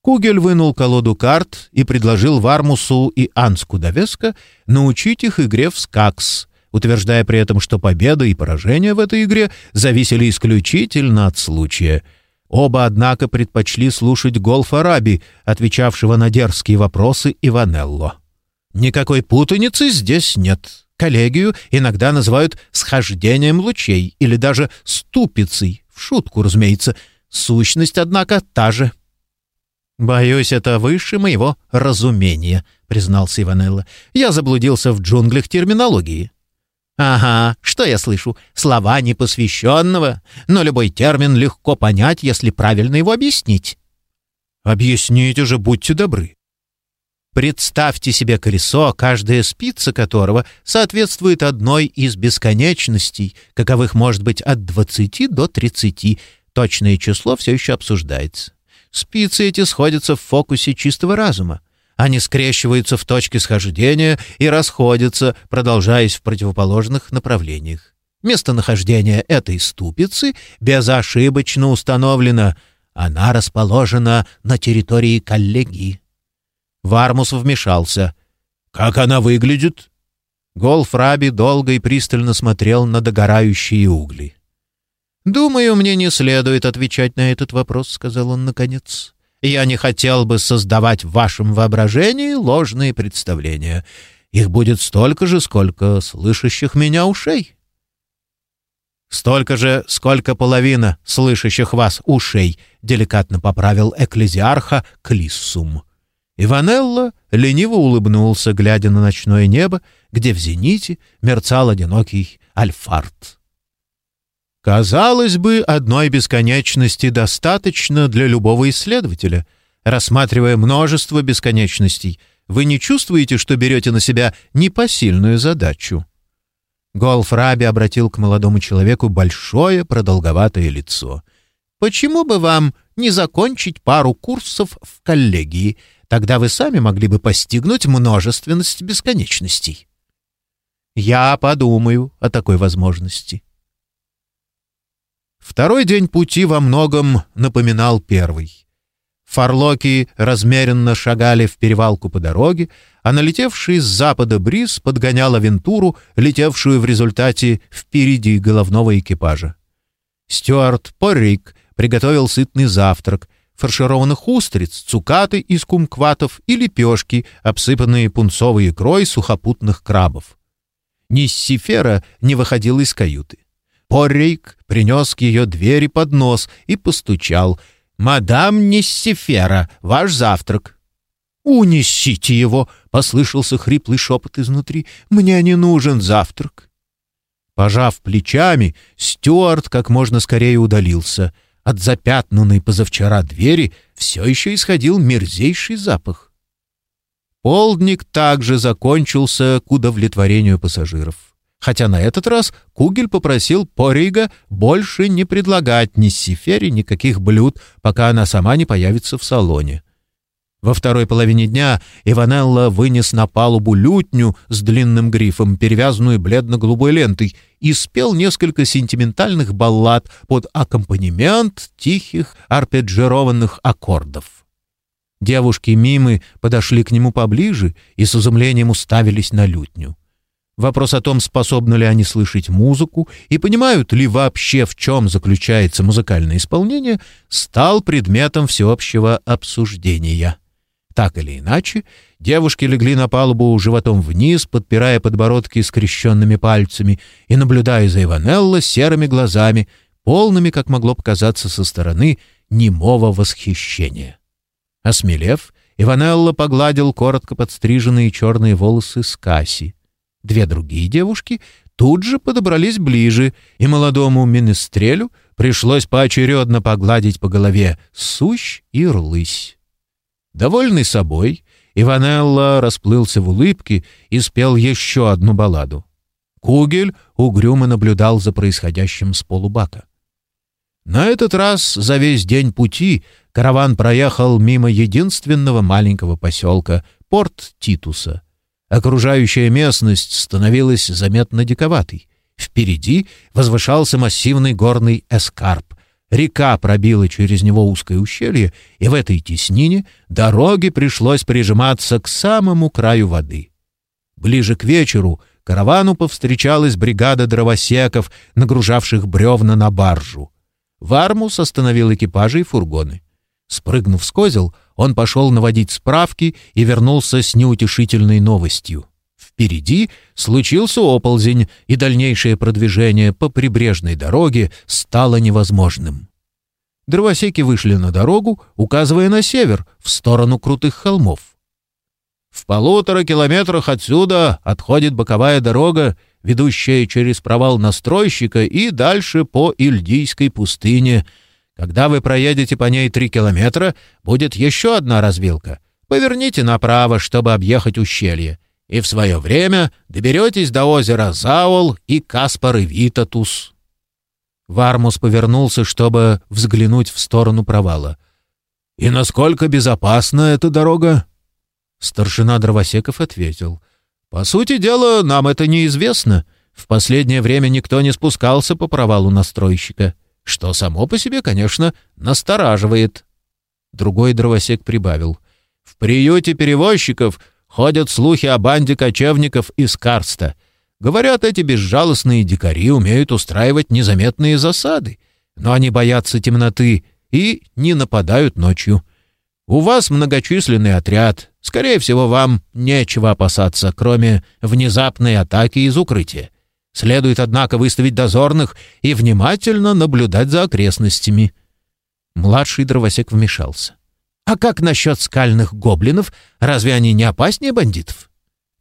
Кугель вынул колоду карт и предложил Вармусу и Анску Довеско научить их игре в скакс, утверждая при этом, что победа и поражение в этой игре зависели исключительно от случая. Оба, однако, предпочли слушать гол Фараби, отвечавшего на дерзкие вопросы Иванелло. Никакой путаницы здесь нет. Коллегию иногда называют «схождением лучей» или даже «ступицей», в шутку, разумеется. Сущность, однако, та же — «Боюсь, это выше моего разумения», — признался Иванелло. «Я заблудился в джунглях терминологии». «Ага, что я слышу? Слова непосвященного, но любой термин легко понять, если правильно его объяснить». «Объясните же, будьте добры». Представьте себе колесо, каждая спица которого соответствует одной из бесконечностей, каковых может быть от 20 до 30. Точное число все еще обсуждается. Спицы эти сходятся в фокусе чистого разума. Они скрещиваются в точке схождения и расходятся, продолжаясь в противоположных направлениях. Местонахождение этой ступицы безошибочно установлено. Она расположена на территории коллегии. Вармус вмешался. «Как она выглядит?» Голф Раби долго и пристально смотрел на догорающие угли. «Думаю, мне не следует отвечать на этот вопрос», — сказал он наконец. «Я не хотел бы создавать в вашем воображении ложные представления. Их будет столько же, сколько слышащих меня ушей». «Столько же, сколько половина слышащих вас ушей», — деликатно поправил экклезиарха Клиссум. Иванелло лениво улыбнулся, глядя на ночное небо, где в зените мерцал одинокий альфард. Казалось бы, одной бесконечности достаточно для любого исследователя. Рассматривая множество бесконечностей, вы не чувствуете, что берете на себя непосильную задачу. Голф Раби обратил к молодому человеку большое продолговатое лицо. «Почему бы вам не закончить пару курсов в коллегии? Тогда вы сами могли бы постигнуть множественность бесконечностей». «Я подумаю о такой возможности». Второй день пути во многом напоминал первый. Фарлоки размеренно шагали в перевалку по дороге, а налетевший с запада бриз подгонял авентуру, летевшую в результате впереди головного экипажа. Стюарт Поррик приготовил сытный завтрак, фаршированных устриц, цукаты из кумкватов и лепешки, обсыпанные пунцовой икрой сухопутных крабов. Ниссифера не выходил из каюты. Поррейк принес к ее двери поднос и постучал. «Мадам Нессифера, ваш завтрак». «Унесите его!» — послышался хриплый шепот изнутри. «Мне не нужен завтрак». Пожав плечами, Стюарт как можно скорее удалился. От запятнанной позавчера двери все еще исходил мерзейший запах. Полдник также закончился к удовлетворению пассажиров хотя на этот раз Кугель попросил Порига больше не предлагать Ниссифере никаких блюд, пока она сама не появится в салоне. Во второй половине дня Иванелло вынес на палубу лютню с длинным грифом, перевязанную бледно-голубой лентой, и спел несколько сентиментальных баллад под аккомпанемент тихих арпеджированных аккордов. Девушки-мимы подошли к нему поближе и с изумлением уставились на лютню. Вопрос о том, способны ли они слышать музыку и понимают ли вообще, в чем заключается музыкальное исполнение, стал предметом всеобщего обсуждения. Так или иначе, девушки легли на палубу животом вниз, подпирая подбородки скрещенными пальцами и наблюдая за Иванелло серыми глазами, полными, как могло показаться со стороны, немого восхищения. Осмелев, Иванелло погладил коротко подстриженные черные волосы Скаси. Две другие девушки тут же подобрались ближе, и молодому министрелю пришлось поочередно погладить по голове сущ и рлысь. Довольный собой, Иванелло расплылся в улыбке и спел еще одну балладу. Кугель угрюмо наблюдал за происходящим с полубака. На этот раз за весь день пути караван проехал мимо единственного маленького поселка — порт Титуса. Окружающая местность становилась заметно диковатой. Впереди возвышался массивный горный эскарп, Река пробила через него узкое ущелье, и в этой теснине дороге пришлось прижиматься к самому краю воды. Ближе к вечеру каравану повстречалась бригада дровосеков, нагружавших бревна на баржу. Вармус остановил экипажи и фургоны. Спрыгнув с козел, он пошел наводить справки и вернулся с неутешительной новостью. Впереди случился оползень, и дальнейшее продвижение по прибрежной дороге стало невозможным. Дровосеки вышли на дорогу, указывая на север, в сторону крутых холмов. В полутора километрах отсюда отходит боковая дорога, ведущая через провал настройщика и дальше по Ильдийской пустыне. Когда вы проедете по ней три километра, будет еще одна развилка. Поверните направо, чтобы объехать ущелье и в свое время доберетесь до озера Заул и Каспар и Витатус». Вармус повернулся, чтобы взглянуть в сторону провала. «И насколько безопасна эта дорога?» Старшина Дровосеков ответил. «По сути дела, нам это неизвестно. В последнее время никто не спускался по провалу настройщика, что само по себе, конечно, настораживает». Другой дровосек прибавил. «В приюте перевозчиков Ходят слухи о банде кочевников из Карста. Говорят, эти безжалостные дикари умеют устраивать незаметные засады, но они боятся темноты и не нападают ночью. У вас многочисленный отряд. Скорее всего, вам нечего опасаться, кроме внезапной атаки из укрытия. Следует, однако, выставить дозорных и внимательно наблюдать за окрестностями». Младший дровосек вмешался. А как насчет скальных гоблинов? Разве они не опаснее бандитов?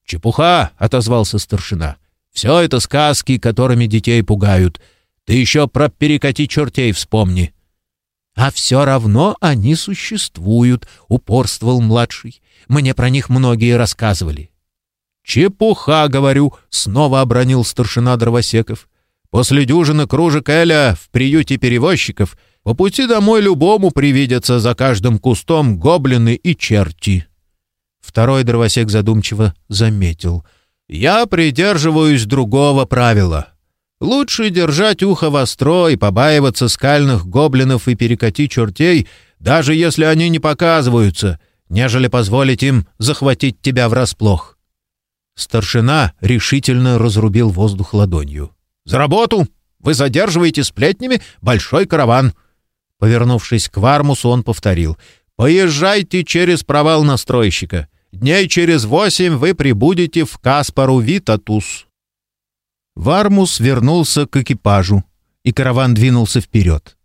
Чепуха, отозвался старшина. Все это сказки, которыми детей пугают. Ты еще про перекати чертей вспомни. А все равно они существуют, упорствовал младший. Мне про них многие рассказывали. Чепуха, говорю, снова обронил старшина дровосеков. После дюжины кружек Эля в приюте перевозчиков — по пути домой любому привидятся за каждым кустом гоблины и черти. Второй дровосек задумчиво заметил. «Я придерживаюсь другого правила. Лучше держать ухо востро и побаиваться скальных гоблинов и перекати чертей, даже если они не показываются, нежели позволить им захватить тебя врасплох». Старшина решительно разрубил воздух ладонью. «За работу! Вы задерживаете сплетнями большой караван. Повернувшись к Вармусу, он повторил. «Поезжайте через провал настройщика. Дней через восемь вы прибудете в Каспару Витатус». Вармус вернулся к экипажу, и караван двинулся вперед.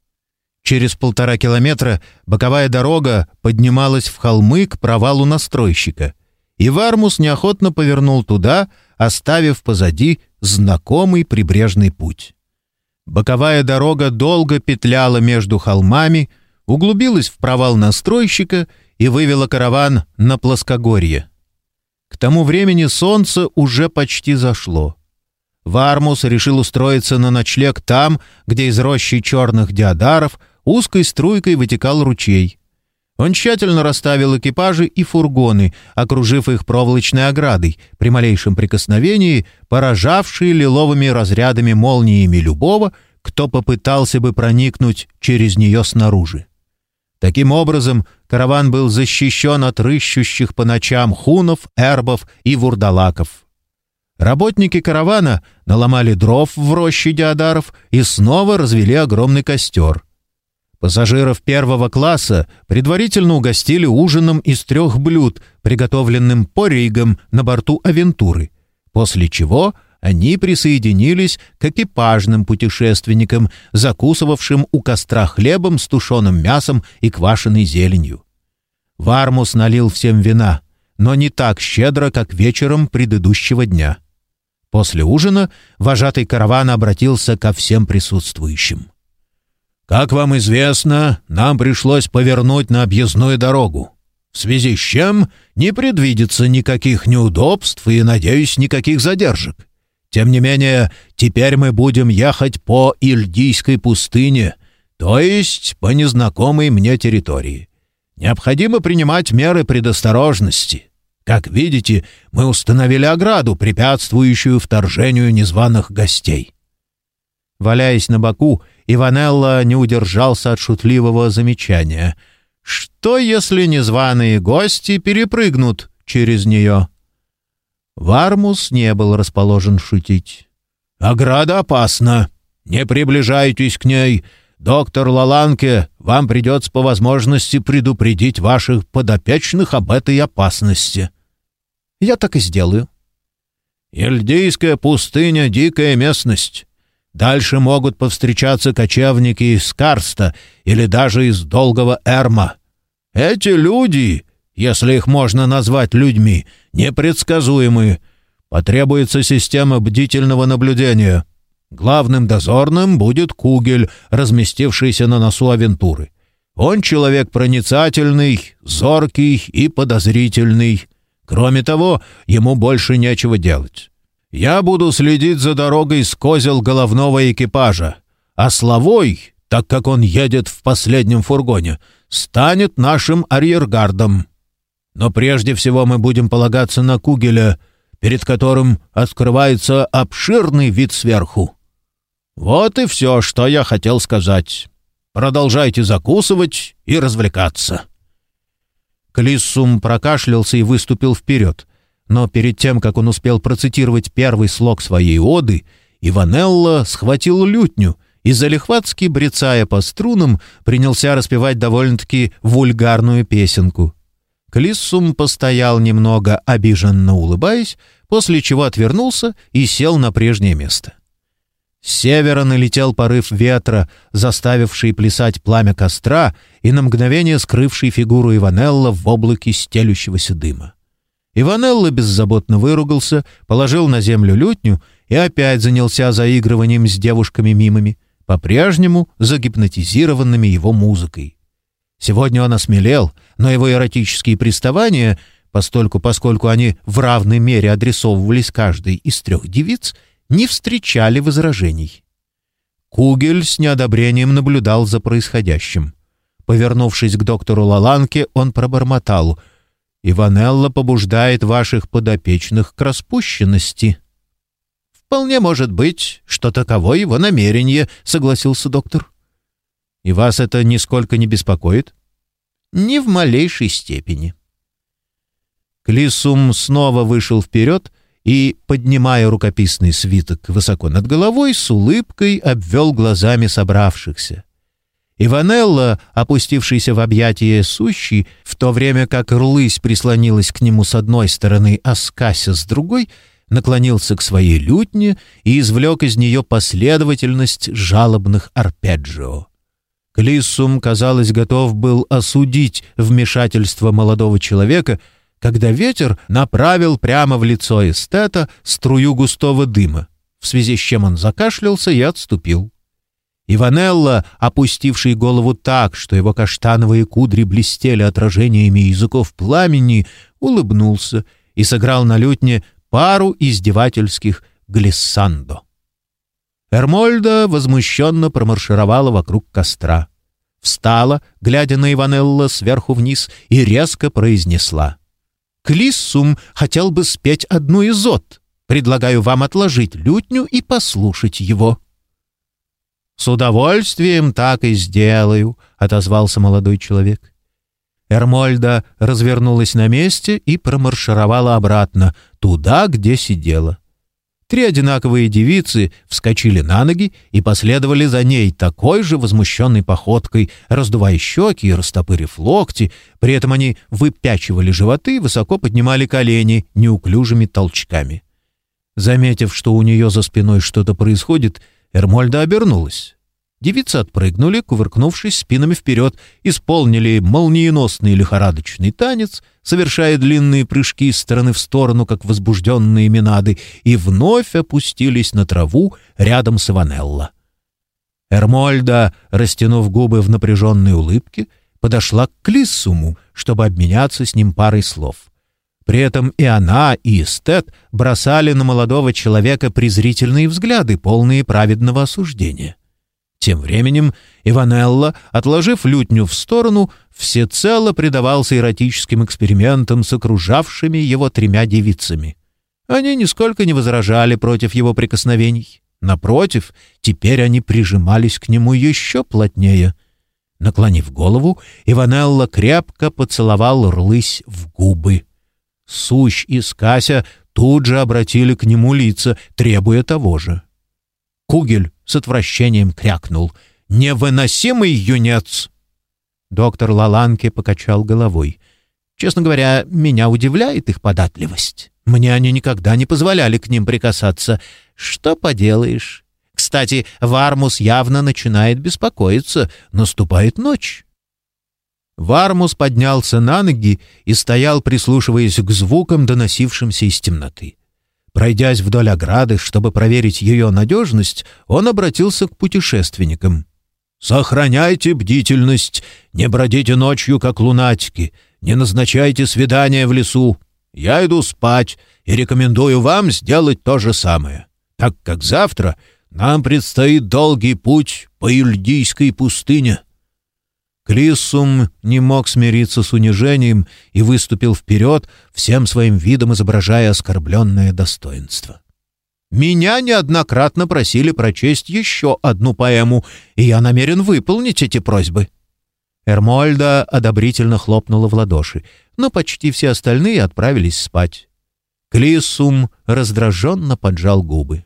Через полтора километра боковая дорога поднималась в холмы к провалу настройщика, и Вармус неохотно повернул туда, оставив позади знакомый прибрежный путь. Боковая дорога долго петляла между холмами, углубилась в провал настройщика и вывела караван на плоскогорье. К тому времени солнце уже почти зашло. Вармус решил устроиться на ночлег там, где из рощи черных диадаров узкой струйкой вытекал ручей. Он тщательно расставил экипажи и фургоны, окружив их проволочной оградой, при малейшем прикосновении, поражавшей лиловыми разрядами молниями любого, кто попытался бы проникнуть через нее снаружи. Таким образом, караван был защищен от рыщущих по ночам хунов, эрбов и вурдалаков. Работники каравана наломали дров в роще диадаров и снова развели огромный костер. Пассажиров первого класса предварительно угостили ужином из трех блюд, приготовленным по рейгам на борту «Авентуры», после чего – они присоединились к экипажным путешественникам, закусывавшим у костра хлебом с тушеным мясом и квашеной зеленью. Вармус налил всем вина, но не так щедро, как вечером предыдущего дня. После ужина вожатый каравана обратился ко всем присутствующим. «Как вам известно, нам пришлось повернуть на объездную дорогу, в связи с чем не предвидится никаких неудобств и, надеюсь, никаких задержек. Тем не менее, теперь мы будем ехать по Ильдийской пустыне, то есть по незнакомой мне территории. Необходимо принимать меры предосторожности. Как видите, мы установили ограду, препятствующую вторжению незваных гостей». Валяясь на боку, Иванелла не удержался от шутливого замечания. «Что, если незваные гости перепрыгнут через нее?» Вармус не был расположен шутить. «Ограда опасна. Не приближайтесь к ней. Доктор Лаланке, вам придется по возможности предупредить ваших подопечных об этой опасности». «Я так и сделаю». «Ельдийская пустыня — дикая местность. Дальше могут повстречаться кочевники из Карста или даже из Долгого Эрма. Эти люди если их можно назвать людьми, непредсказуемы. Потребуется система бдительного наблюдения. Главным дозорным будет Кугель, разместившийся на носу авентуры. Он человек проницательный, зоркий и подозрительный. Кроме того, ему больше нечего делать. Я буду следить за дорогой с козел головного экипажа, а Славой, так как он едет в последнем фургоне, станет нашим арьергардом. Но прежде всего мы будем полагаться на Кугеля, перед которым открывается обширный вид сверху. Вот и все, что я хотел сказать. Продолжайте закусывать и развлекаться». Клиссум прокашлялся и выступил вперед. Но перед тем, как он успел процитировать первый слог своей оды, Иванелло схватил лютню и, залихватски брецая по струнам, принялся распевать довольно-таки вульгарную песенку — Клиссум постоял немного, обиженно улыбаясь, после чего отвернулся и сел на прежнее место. С севера налетел порыв ветра, заставивший плясать пламя костра и на мгновение скрывший фигуру Иванелла в облаке стелющегося дыма. Иванелло беззаботно выругался, положил на землю лютню и опять занялся заигрыванием с девушками-мимами, по-прежнему загипнотизированными его музыкой. Сегодня он осмелел, но его эротические приставания, постольку поскольку они в равной мере адресовывались каждой из трех девиц, не встречали возражений. Кугель с неодобрением наблюдал за происходящим. Повернувшись к доктору Лаланке, он пробормотал «Иванелла побуждает ваших подопечных к распущенности». «Вполне может быть, что таково его намерение», — согласился доктор. И вас это нисколько не беспокоит? Ни в малейшей степени. Клисум снова вышел вперед и, поднимая рукописный свиток высоко над головой, с улыбкой обвел глазами собравшихся. Иванелла, опустившийся в объятия сущий, в то время как Рлысь прислонилась к нему с одной стороны, а Скася с другой, наклонился к своей лютне и извлек из нее последовательность жалобных арпеджио. Клиссум, казалось, готов был осудить вмешательство молодого человека, когда ветер направил прямо в лицо эстета струю густого дыма, в связи с чем он закашлялся и отступил. Иванелла, опустивший голову так, что его каштановые кудри блестели отражениями языков пламени, улыбнулся и сыграл на лютне пару издевательских глиссандо. Эрмольда возмущенно промаршировала вокруг костра. встала, глядя на Иванелла сверху вниз, и резко произнесла. «Клиссум хотел бы спеть одну из. Предлагаю вам отложить лютню и послушать его». «С удовольствием так и сделаю», — отозвался молодой человек. Эрмольда развернулась на месте и промаршировала обратно, туда, где сидела. Три одинаковые девицы вскочили на ноги и последовали за ней такой же возмущенной походкой, раздувая щеки и растопырив локти. При этом они выпячивали животы и высоко поднимали колени неуклюжими толчками. Заметив, что у нее за спиной что-то происходит, Эрмольда обернулась. Девицы отпрыгнули, кувыркнувшись спинами вперед, исполнили молниеносный лихорадочный танец, совершая длинные прыжки из стороны в сторону, как возбужденные минады, и вновь опустились на траву рядом с Иванелло. Эрмольда, растянув губы в напряженной улыбке, подошла к Клиссуму, чтобы обменяться с ним парой слов. При этом и она, и эстет бросали на молодого человека презрительные взгляды, полные праведного осуждения. Тем временем Иванелла, отложив лютню в сторону, всецело предавался эротическим экспериментам с окружавшими его тремя девицами. Они нисколько не возражали против его прикосновений. Напротив, теперь они прижимались к нему еще плотнее. Наклонив голову, Иванелла крепко поцеловал рлысь в губы. Сущ и Скася тут же обратили к нему лица, требуя того же. Кугель с отвращением крякнул. «Невыносимый юнец!» Доктор Лаланке покачал головой. «Честно говоря, меня удивляет их податливость. Мне они никогда не позволяли к ним прикасаться. Что поделаешь? Кстати, Вармус явно начинает беспокоиться. Наступает ночь». Вармус поднялся на ноги и стоял, прислушиваясь к звукам, доносившимся из темноты. Пройдясь вдоль ограды, чтобы проверить ее надежность, он обратился к путешественникам. «Сохраняйте бдительность, не бродите ночью, как лунатики, не назначайте свидания в лесу. Я иду спать и рекомендую вам сделать то же самое, так как завтра нам предстоит долгий путь по Юльдийской пустыне». Клиссум не мог смириться с унижением и выступил вперед, всем своим видом изображая оскорбленное достоинство. «Меня неоднократно просили прочесть еще одну поэму, и я намерен выполнить эти просьбы». Эрмольда одобрительно хлопнула в ладоши, но почти все остальные отправились спать. Клиссум раздраженно поджал губы.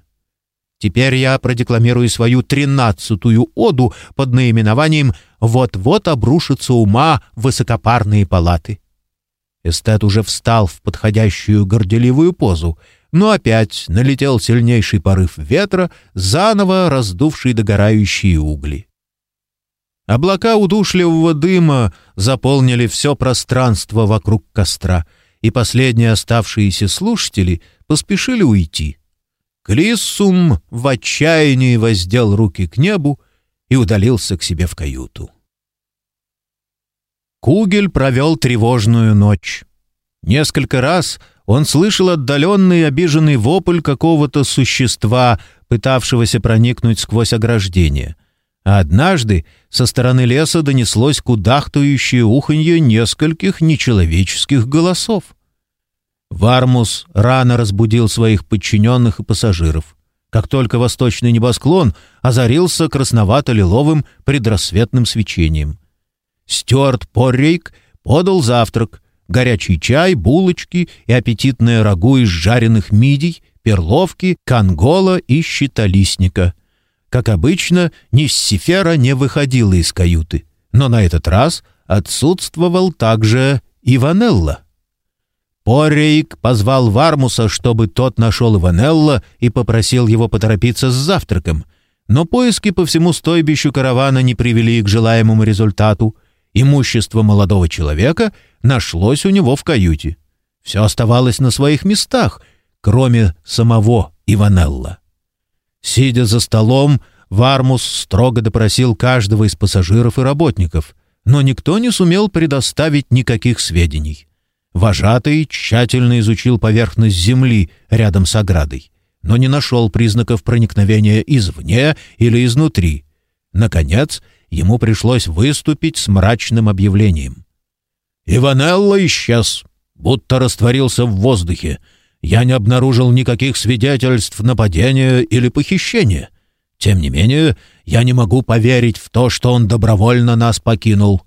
Теперь я продекламирую свою тринадцатую оду под наименованием «Вот-вот обрушатся ума высокопарные палаты». Эстет уже встал в подходящую горделивую позу, но опять налетел сильнейший порыв ветра, заново раздувший догорающие угли. Облака удушливого дыма заполнили все пространство вокруг костра, и последние оставшиеся слушатели поспешили уйти — Клиссум в отчаянии воздел руки к небу и удалился к себе в каюту. Кугель провел тревожную ночь. Несколько раз он слышал отдаленный обиженный вопль какого-то существа, пытавшегося проникнуть сквозь ограждение. А однажды со стороны леса донеслось кудахтающее уханье нескольких нечеловеческих голосов. Вармус рано разбудил своих подчиненных и пассажиров. Как только восточный небосклон озарился красновато-лиловым предрассветным свечением. Стюарт Поррейк подал завтрак, горячий чай, булочки и аппетитное рагу из жареных мидий, перловки, кангола и щитолистника. Как обычно, Ниссифера не выходила из каюты, но на этот раз отсутствовал также Иванелла. Порейк позвал Вармуса, чтобы тот нашел Иванелла и попросил его поторопиться с завтраком. Но поиски по всему стойбищу каравана не привели к желаемому результату. Имущество молодого человека нашлось у него в каюте. Все оставалось на своих местах, кроме самого Иванелла. Сидя за столом, Вармус строго допросил каждого из пассажиров и работников, но никто не сумел предоставить никаких сведений. Вожатый тщательно изучил поверхность земли рядом с оградой, но не нашел признаков проникновения извне или изнутри. Наконец, ему пришлось выступить с мрачным объявлением. «Иванелло исчез, будто растворился в воздухе. Я не обнаружил никаких свидетельств нападения или похищения. Тем не менее, я не могу поверить в то, что он добровольно нас покинул.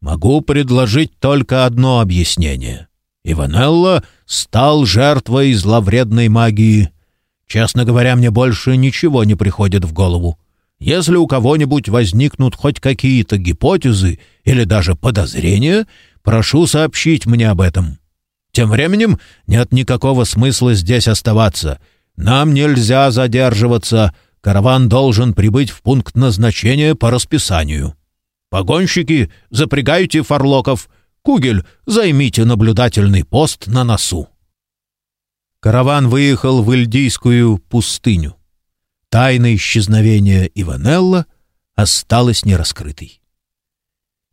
Могу предложить только одно объяснение. Иванелло стал жертвой зловредной магии. Честно говоря, мне больше ничего не приходит в голову. Если у кого-нибудь возникнут хоть какие-то гипотезы или даже подозрения, прошу сообщить мне об этом. Тем временем нет никакого смысла здесь оставаться. Нам нельзя задерживаться. Караван должен прибыть в пункт назначения по расписанию. Погонщики, запрягайте фарлоков. Кугель, займите наблюдательный пост на носу. Караван выехал в Ильдийскую пустыню. Тайна исчезновения Иванелла осталась нераскрытой.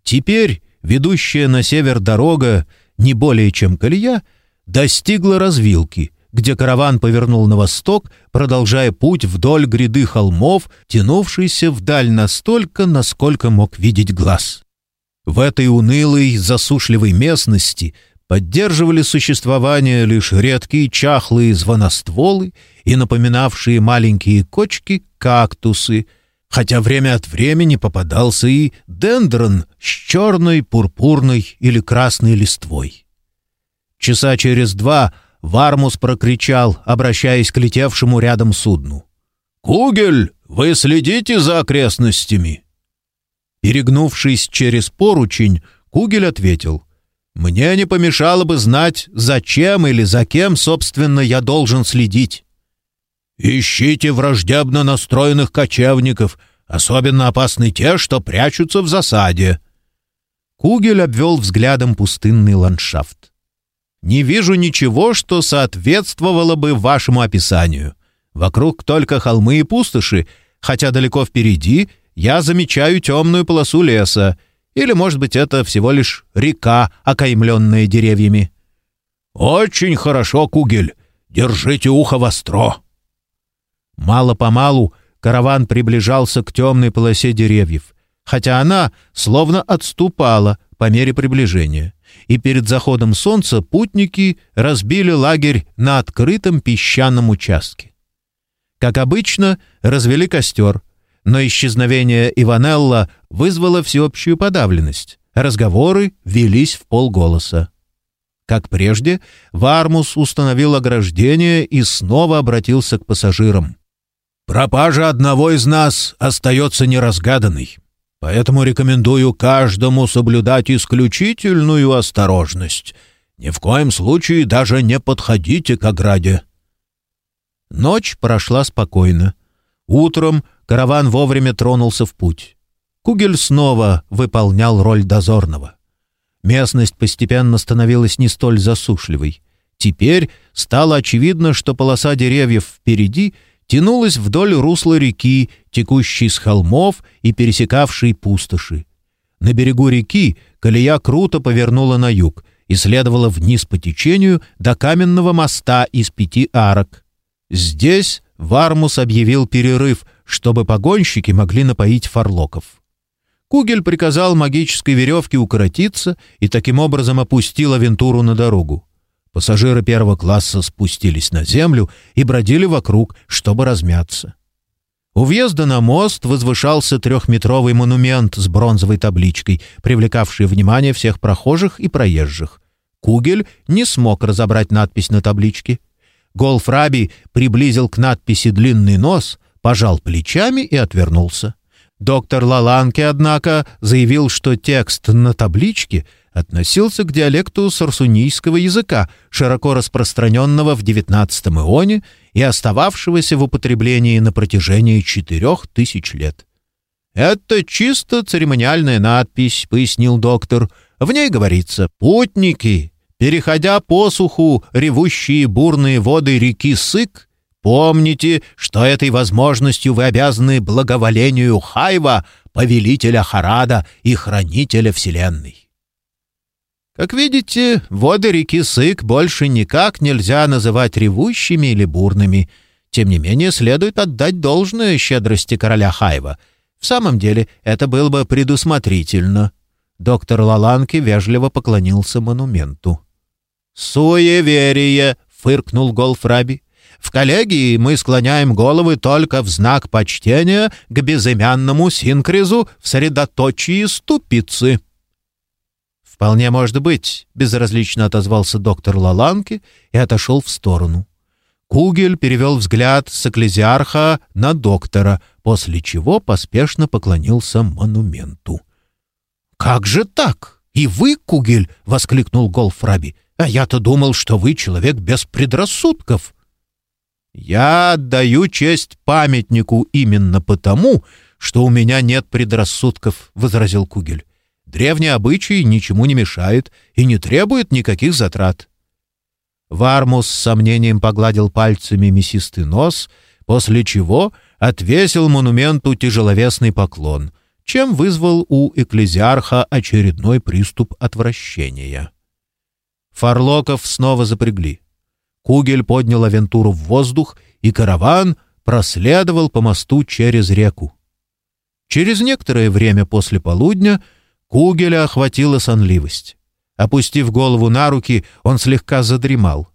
Теперь ведущая на север дорога, не более чем колея, достигла развилки, где караван повернул на восток, продолжая путь вдоль гряды холмов, тянувшейся вдаль настолько, насколько мог видеть глаз. В этой унылой, засушливой местности поддерживали существование лишь редкие чахлые звоностволы и напоминавшие маленькие кочки кактусы, хотя время от времени попадался и дендрон с черной, пурпурной или красной листвой. Часа через два Вармус прокричал, обращаясь к летевшему рядом судну. «Кугель, вы следите за окрестностями?» Перегнувшись через поручень, Кугель ответил. Мне не помешало бы знать, зачем или за кем, собственно, я должен следить. Ищите враждебно настроенных кочевников, особенно опасны те, что прячутся в засаде. Кугель обвел взглядом пустынный ландшафт. «Не вижу ничего, что соответствовало бы вашему описанию. Вокруг только холмы и пустоши, хотя далеко впереди я замечаю темную полосу леса, или, может быть, это всего лишь река, окаймленная деревьями. «Очень хорошо, Кугель. Держите ухо востро». Мало-помалу караван приближался к темной полосе деревьев, хотя она словно отступала по мере приближения, и перед заходом солнца путники разбили лагерь на открытом песчаном участке. Как обычно, развели костер, но исчезновение Иванелла вызвало всеобщую подавленность. Разговоры велись в полголоса. Как прежде, Вармус установил ограждение и снова обратился к пассажирам. «Пропажа одного из нас остается неразгаданной, поэтому рекомендую каждому соблюдать исключительную осторожность. Ни в коем случае даже не подходите к ограде». Ночь прошла спокойно. Утром караван вовремя тронулся в путь. Кугель снова выполнял роль дозорного. Местность постепенно становилась не столь засушливой. Теперь стало очевидно, что полоса деревьев впереди тянулась вдоль русла реки, текущей с холмов и пересекавшей пустоши. На берегу реки колея круто повернула на юг и следовала вниз по течению до каменного моста из пяти арок. Здесь Вармус объявил перерыв, чтобы погонщики могли напоить фарлоков. Кугель приказал магической веревке укоротиться и таким образом опустил авентуру на дорогу. Пассажиры первого класса спустились на землю и бродили вокруг, чтобы размяться. У въезда на мост возвышался трехметровый монумент с бронзовой табличкой, привлекавший внимание всех прохожих и проезжих. Кугель не смог разобрать надпись на табличке. Голфраби приблизил к надписи длинный нос, пожал плечами и отвернулся. Доктор Лаланке, однако, заявил, что текст на табличке относился к диалекту сарсунийского языка, широко распространенного в XIX ионе и остававшегося в употреблении на протяжении четырех тысяч лет. «Это чисто церемониальная надпись», — пояснил доктор. «В ней говорится «Путники, переходя по суху ревущие бурные воды реки Сык, помните, что этой возможностью вы обязаны благоволению Хайва, повелителя Харада и хранителя Вселенной. Как видите, воды реки Сык больше никак нельзя называть ревущими или бурными. Тем не менее, следует отдать должное щедрости короля Хайва. В самом деле, это было бы предусмотрительно». Доктор Лаланки вежливо поклонился монументу. «Суеверие!» — фыркнул Голфраби. «В коллегии мы склоняем головы только в знак почтения к безымянному синкризу в средоточии ступицы». «Вполне может быть», — безразлично отозвался доктор Лаланки и отошел в сторону. Кугель перевел взгляд с экклезиарха на доктора, после чего поспешно поклонился монументу. «Как же так? И вы, Кугель?» — воскликнул Голфраби. «А я-то думал, что вы человек без предрассудков». «Я отдаю честь памятнику именно потому, что у меня нет предрассудков», — возразил Кугель. «Древний обычай ничему не мешает и не требует никаких затрат». Вармус с сомнением погладил пальцами мясистый нос, после чего отвесил монументу тяжеловесный поклон, чем вызвал у экклезиарха очередной приступ отвращения. Фарлоков снова запрягли. Кугель поднял авентуру в воздух, и караван проследовал по мосту через реку. Через некоторое время после полудня Кугеля охватила сонливость. Опустив голову на руки, он слегка задремал.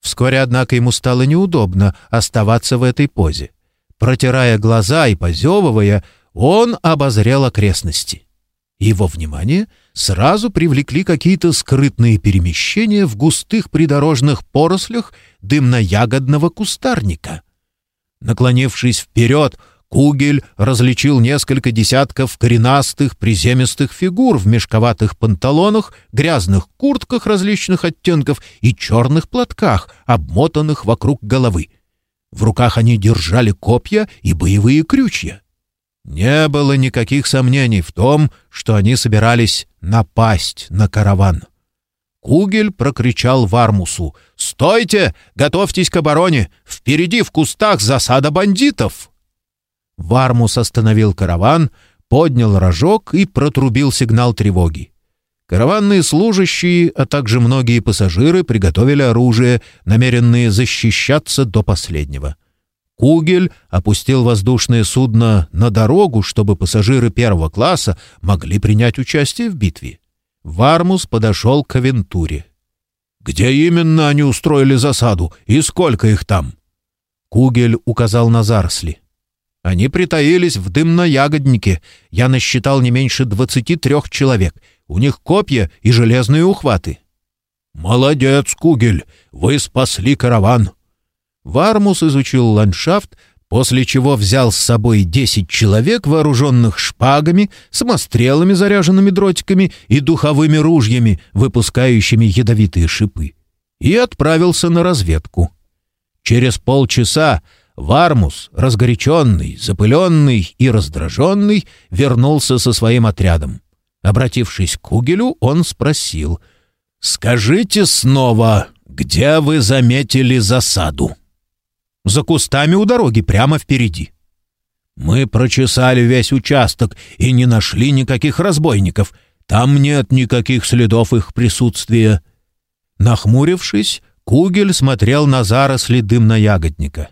Вскоре, однако, ему стало неудобно оставаться в этой позе. Протирая глаза и позевывая, он обозрел окрестности. Его внимание сразу привлекли какие-то скрытные перемещения в густых придорожных порослях дымно-ягодного кустарника. Наклонившись вперед, Кугель различил несколько десятков коренастых приземистых фигур в мешковатых панталонах, грязных куртках различных оттенков и черных платках, обмотанных вокруг головы. В руках они держали копья и боевые крючья. Не было никаких сомнений в том, что они собирались напасть на караван. Кугель прокричал Вармусу «Стойте! Готовьтесь к обороне! Впереди в кустах засада бандитов!» Вармус остановил караван, поднял рожок и протрубил сигнал тревоги. Караванные служащие, а также многие пассажиры приготовили оружие, намеренные защищаться до последнего. Кугель опустил воздушное судно на дорогу, чтобы пассажиры первого класса могли принять участие в битве. Вармус подошел к Авентуре. «Где именно они устроили засаду и сколько их там?» Кугель указал на заросли. Они притаились в дымно-ягоднике. Я насчитал не меньше двадцати трех человек. У них копья и железные ухваты. «Молодец, Кугель! Вы спасли караван!» Вармус изучил ландшафт, после чего взял с собой десять человек, вооруженных шпагами, самострелами, заряженными дротиками и духовыми ружьями, выпускающими ядовитые шипы, и отправился на разведку. Через полчаса Вармус, разгоряченный, запыленный и раздраженный, вернулся со своим отрядом. Обратившись к Кугелю, он спросил, «Скажите снова, где вы заметили засаду?» «За кустами у дороги, прямо впереди». «Мы прочесали весь участок и не нашли никаких разбойников. Там нет никаких следов их присутствия». Нахмурившись, Кугель смотрел на заросли дымно-ягодника.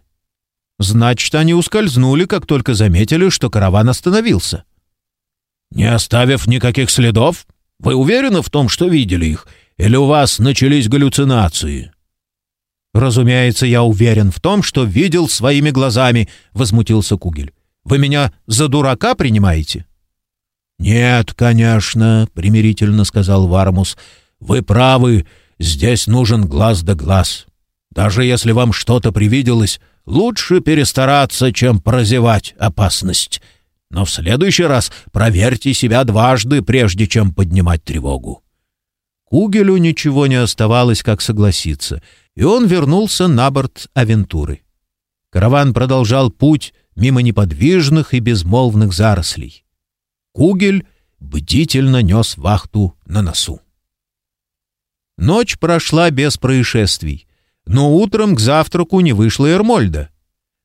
Значит, они ускользнули, как только заметили, что караван остановился. Не оставив никаких следов? Вы уверены в том, что видели их? Или у вас начались галлюцинации? Разумеется, я уверен в том, что видел своими глазами, возмутился Кугель. Вы меня за дурака принимаете? Нет, конечно, примирительно сказал Вармус. Вы правы, здесь нужен глаз да глаз. Даже если вам что-то привиделось, Лучше перестараться, чем прозевать опасность. Но в следующий раз проверьте себя дважды, прежде чем поднимать тревогу». Кугелю ничего не оставалось, как согласиться, и он вернулся на борт Авентуры. Караван продолжал путь мимо неподвижных и безмолвных зарослей. Кугель бдительно нес вахту на носу. Ночь прошла без происшествий но утром к завтраку не вышла Эрмольда.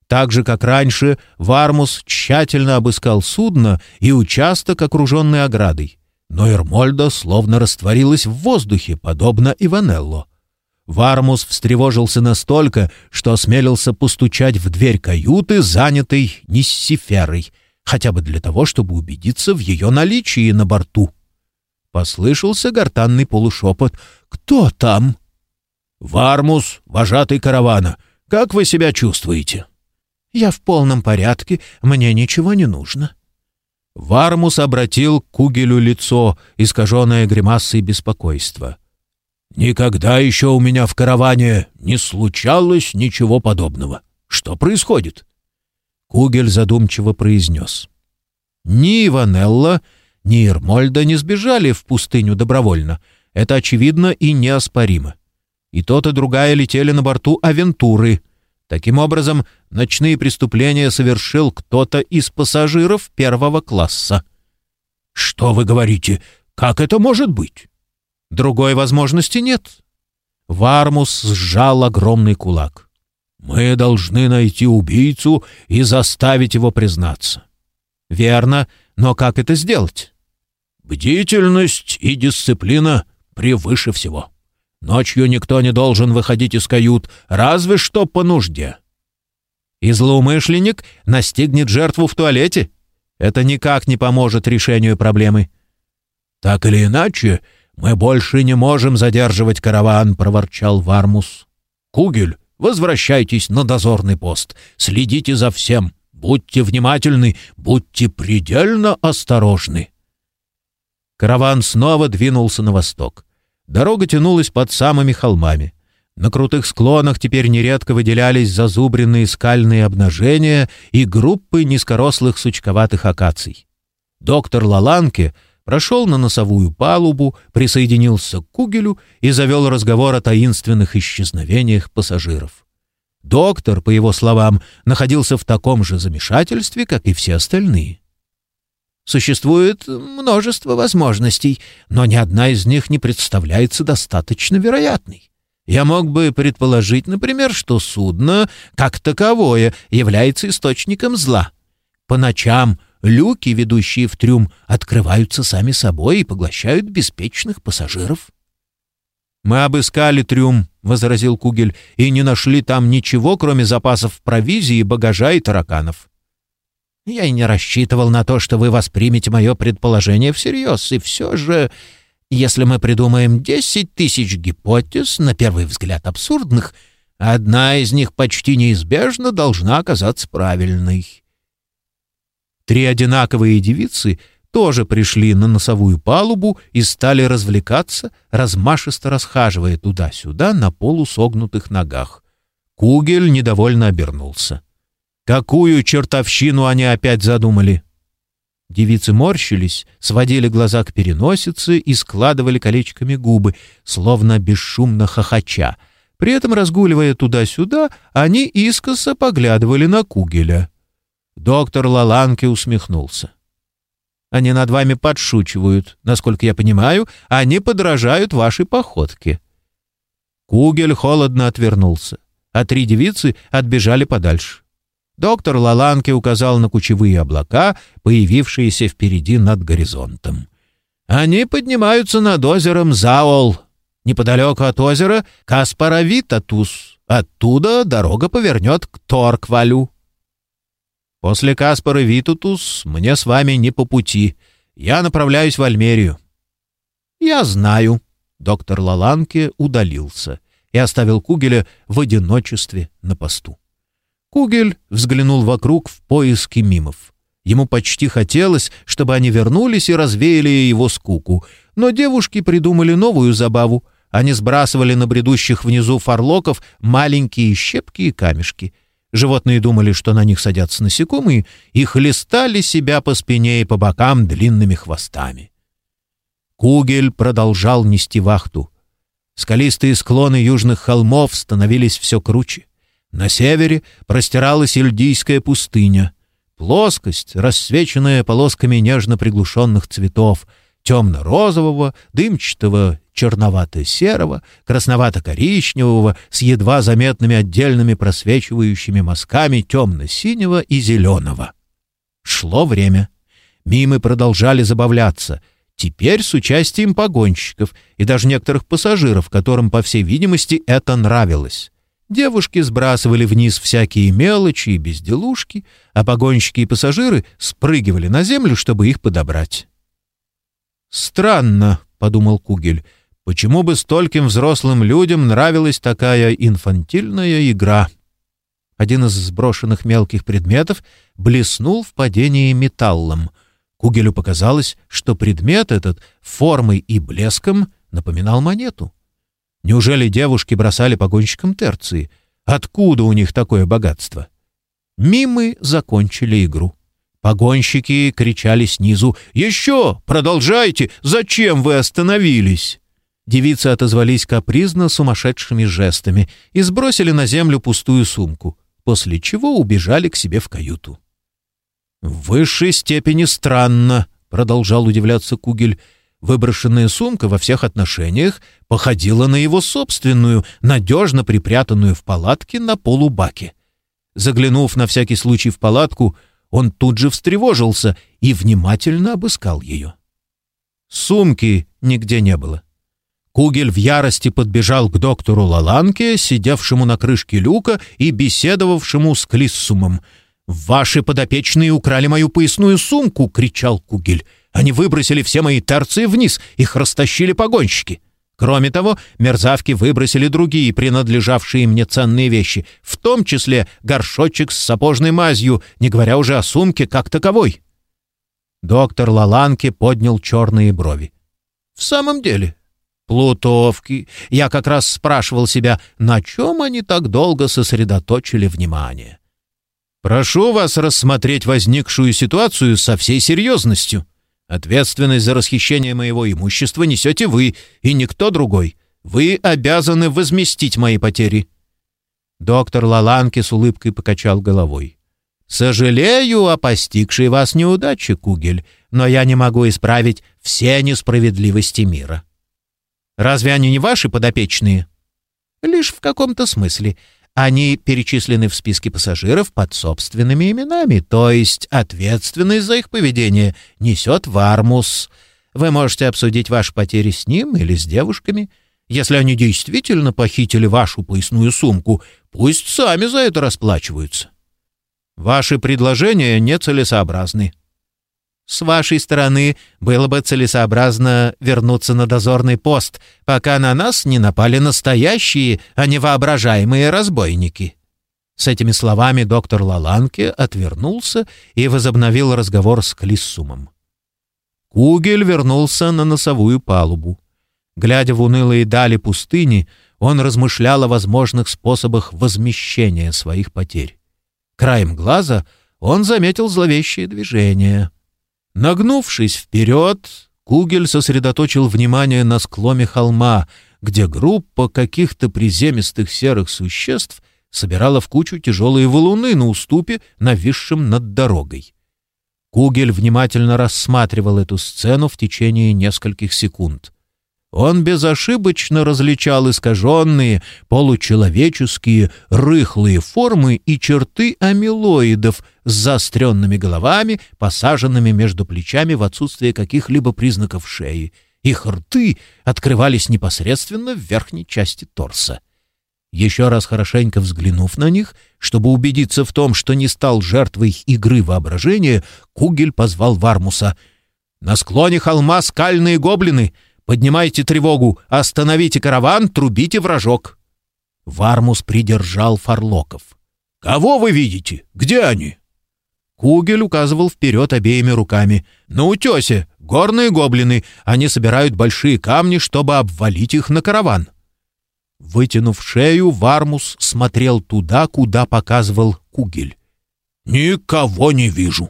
Так же, как раньше, Вармус тщательно обыскал судно и участок, окруженный оградой. Но Эрмольда словно растворилась в воздухе, подобно Иванелло. Вармус встревожился настолько, что осмелился постучать в дверь каюты, занятой Ниссиферой. хотя бы для того, чтобы убедиться в ее наличии на борту. Послышался гортанный полушепот. «Кто там?» «Вармус, вожатый каравана. Как вы себя чувствуете?» «Я в полном порядке, мне ничего не нужно». Вармус обратил к Кугелю лицо, искаженное гримасой беспокойства. «Никогда еще у меня в караване не случалось ничего подобного. Что происходит?» Кугель задумчиво произнес. «Ни Иванелла, ни Ермольда не сбежали в пустыню добровольно. Это очевидно и неоспоримо. И тот, и другая летели на борту Авентуры. Таким образом, ночные преступления совершил кто-то из пассажиров первого класса». «Что вы говорите? Как это может быть?» Другой возможности нет. Вармус сжал огромный кулак. Мы должны найти убийцу и заставить его признаться. Верно, но как это сделать? Бдительность и дисциплина превыше всего. Ночью никто не должен выходить из кают, разве что по нужде. И злоумышленник настигнет жертву в туалете? Это никак не поможет решению проблемы. Так или иначе, «Мы больше не можем задерживать караван», — проворчал Вармус. «Кугель, возвращайтесь на дозорный пост. Следите за всем. Будьте внимательны, будьте предельно осторожны». Караван снова двинулся на восток. Дорога тянулась под самыми холмами. На крутых склонах теперь нередко выделялись зазубренные скальные обнажения и группы низкорослых сучковатых акаций. Доктор Лаланке — прошел на носовую палубу, присоединился к Кугелю и завел разговор о таинственных исчезновениях пассажиров. Доктор, по его словам, находился в таком же замешательстве, как и все остальные. Существует множество возможностей, но ни одна из них не представляется достаточно вероятной. Я мог бы предположить, например, что судно, как таковое, является источником зла. По ночам — Люки, ведущие в трюм, открываются сами собой и поглощают беспечных пассажиров. «Мы обыскали трюм», — возразил Кугель, «и не нашли там ничего, кроме запасов провизии, багажа и тараканов». «Я и не рассчитывал на то, что вы воспримете мое предположение всерьез, и все же, если мы придумаем десять тысяч гипотез, на первый взгляд абсурдных, одна из них почти неизбежно должна оказаться правильной». Три одинаковые девицы тоже пришли на носовую палубу и стали развлекаться, размашисто расхаживая туда-сюда на полусогнутых ногах. Кугель недовольно обернулся. Какую чертовщину они опять задумали? Девицы морщились, сводили глаза к переносице и складывали колечками губы, словно бесшумно хохоча. При этом, разгуливая туда-сюда, они искоса поглядывали на Кугеля. Доктор Лаланке усмехнулся. «Они над вами подшучивают. Насколько я понимаю, они подражают вашей походке». Кугель холодно отвернулся, а три девицы отбежали подальше. Доктор Лаланке указал на кучевые облака, появившиеся впереди над горизонтом. «Они поднимаются над озером Заол. Неподалеку от озера Каспаровитатус. Оттуда дорога повернет к Торквалю». После Каспара Витутус мне с вами не по пути. Я направляюсь в Альмерию». «Я знаю». Доктор Лаланке удалился и оставил Кугеля в одиночестве на посту. Кугель взглянул вокруг в поиске мимов. Ему почти хотелось, чтобы они вернулись и развеяли его скуку, но девушки придумали новую забаву. Они сбрасывали на бредущих внизу фарлоков маленькие щепки и камешки — Животные думали, что на них садятся насекомые, и хлестали себя по спине и по бокам длинными хвостами. Кугель продолжал нести вахту. Скалистые склоны южных холмов становились все круче. На севере простиралась Ильдийская пустыня. Плоскость, рассвеченная полосками нежно приглушенных цветов, темно-розового, дымчатого черновато-серого, красновато-коричневого, с едва заметными отдельными просвечивающими мазками темно-синего и зеленого. Шло время. Мимы продолжали забавляться, теперь с участием погонщиков и даже некоторых пассажиров, которым, по всей видимости, это нравилось. Девушки сбрасывали вниз всякие мелочи и безделушки, а погонщики и пассажиры спрыгивали на землю, чтобы их подобрать. «Странно», — подумал Кугель, — «почему бы стольким взрослым людям нравилась такая инфантильная игра?» Один из сброшенных мелких предметов блеснул в падении металлом. Кугелю показалось, что предмет этот формой и блеском напоминал монету. Неужели девушки бросали погонщикам терции? Откуда у них такое богатство? Мимы закончили игру. Погонщики кричали снизу «Еще! Продолжайте! Зачем вы остановились?» Девицы отозвались капризно сумасшедшими жестами и сбросили на землю пустую сумку, после чего убежали к себе в каюту. «В высшей степени странно», — продолжал удивляться Кугель, Выброшенная сумка во всех отношениях походила на его собственную, надежно припрятанную в палатке на полубаке. Заглянув на всякий случай в палатку, он тут же встревожился и внимательно обыскал ее. Сумки нигде не было. Кугель в ярости подбежал к доктору Лаланке, сидевшему на крышке люка и беседовавшему с Клиссумом. «Ваши подопечные украли мою поясную сумку!» — кричал Кугель. Они выбросили все мои терции вниз, их растащили погонщики. Кроме того, мерзавки выбросили другие принадлежавшие мне ценные вещи, в том числе горшочек с сапожной мазью, не говоря уже о сумке как таковой. Доктор Лаланки поднял черные брови. «В самом деле, плутовки. Я как раз спрашивал себя, на чем они так долго сосредоточили внимание. Прошу вас рассмотреть возникшую ситуацию со всей серьезностью. Ответственность за расхищение моего имущества несете вы и никто другой. Вы обязаны возместить мои потери». Доктор Лаланки с улыбкой покачал головой. «Сожалею о постигшей вас неудаче, Кугель, но я не могу исправить все несправедливости мира». «Разве они не ваши подопечные?» «Лишь в каком-то смысле. Они перечислены в списке пассажиров под собственными именами, то есть ответственность за их поведение несет Вармус. Вы можете обсудить ваши потери с ним или с девушками. Если они действительно похитили вашу поясную сумку, пусть сами за это расплачиваются. Ваши предложения нецелесообразны. С вашей стороны было бы целесообразно вернуться на дозорный пост, пока на нас не напали настоящие, а не воображаемые разбойники». С этими словами доктор Лаланке отвернулся и возобновил разговор с Клиссумом. Кугель вернулся на носовую палубу. Глядя в унылые дали пустыни, он размышлял о возможных способах возмещения своих потерь. Краем глаза он заметил зловещее движение — Нагнувшись вперед, Кугель сосредоточил внимание на склоне холма, где группа каких-то приземистых серых существ собирала в кучу тяжелые валуны на уступе, нависшем над дорогой. Кугель внимательно рассматривал эту сцену в течение нескольких секунд. Он безошибочно различал искаженные, получеловеческие, рыхлые формы и черты амилоидов с заостренными головами, посаженными между плечами в отсутствие каких-либо признаков шеи. Их рты открывались непосредственно в верхней части торса. Еще раз хорошенько взглянув на них, чтобы убедиться в том, что не стал жертвой игры воображения, Кугель позвал Вармуса. «На склоне холма скальные гоблины!» Поднимайте тревогу! Остановите караван! Трубите вражок!» Вармус придержал фарлоков. «Кого вы видите? Где они?» Кугель указывал вперед обеими руками. «На утесе! Горные гоблины! Они собирают большие камни, чтобы обвалить их на караван!» Вытянув шею, Вармус смотрел туда, куда показывал Кугель. «Никого не вижу!»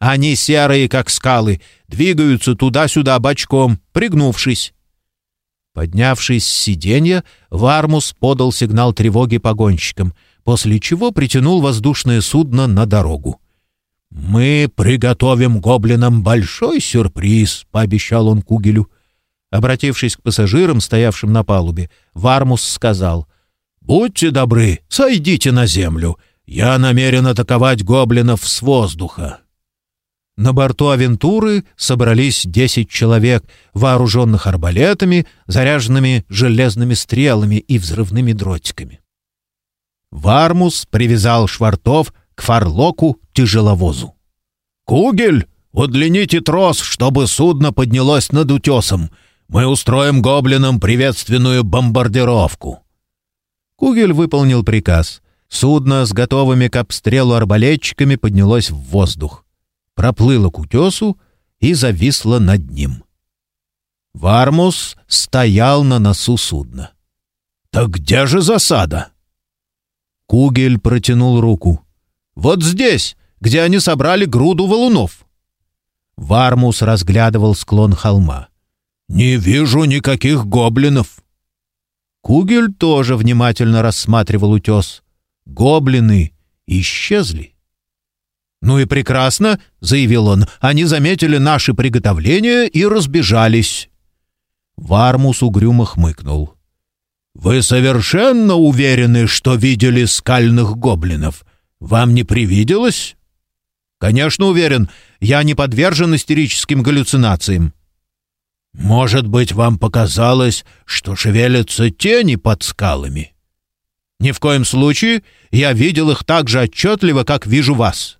Они серые, как скалы, двигаются туда-сюда бочком, пригнувшись. Поднявшись с сиденья, Вармус подал сигнал тревоги погонщикам, после чего притянул воздушное судно на дорогу. «Мы приготовим гоблинам большой сюрприз», — пообещал он Кугелю. Обратившись к пассажирам, стоявшим на палубе, Вармус сказал, «Будьте добры, сойдите на землю. Я намерен атаковать гоблинов с воздуха». На борту «Авентуры» собрались десять человек, вооруженных арбалетами, заряженными железными стрелами и взрывными дротиками. Вармус привязал швартов к фарлоку-тяжеловозу. «Кугель, удлините трос, чтобы судно поднялось над утесом. Мы устроим гоблинам приветственную бомбардировку». Кугель выполнил приказ. Судно с готовыми к обстрелу арбалетчиками поднялось в воздух, проплыло к утесу и зависло над ним. Вармус стоял на носу судна. «Так где же засада?» Кугель протянул руку. «Вот здесь, где они собрали груду валунов». Вармус разглядывал склон холма. «Не вижу никаких гоблинов». Кугель тоже внимательно рассматривал утес. Гоблины исчезли. «Ну и прекрасно», — заявил он, — «они заметили наши приготовления и разбежались». Вармус угрюмо хмыкнул. «Вы совершенно уверены, что видели скальных гоблинов? Вам не привиделось?» «Конечно уверен. Я не подвержен истерическим галлюцинациям». «Может быть, вам показалось, что шевелятся тени под скалами?» «Ни в коем случае. Я видел их так же отчетливо, как вижу вас».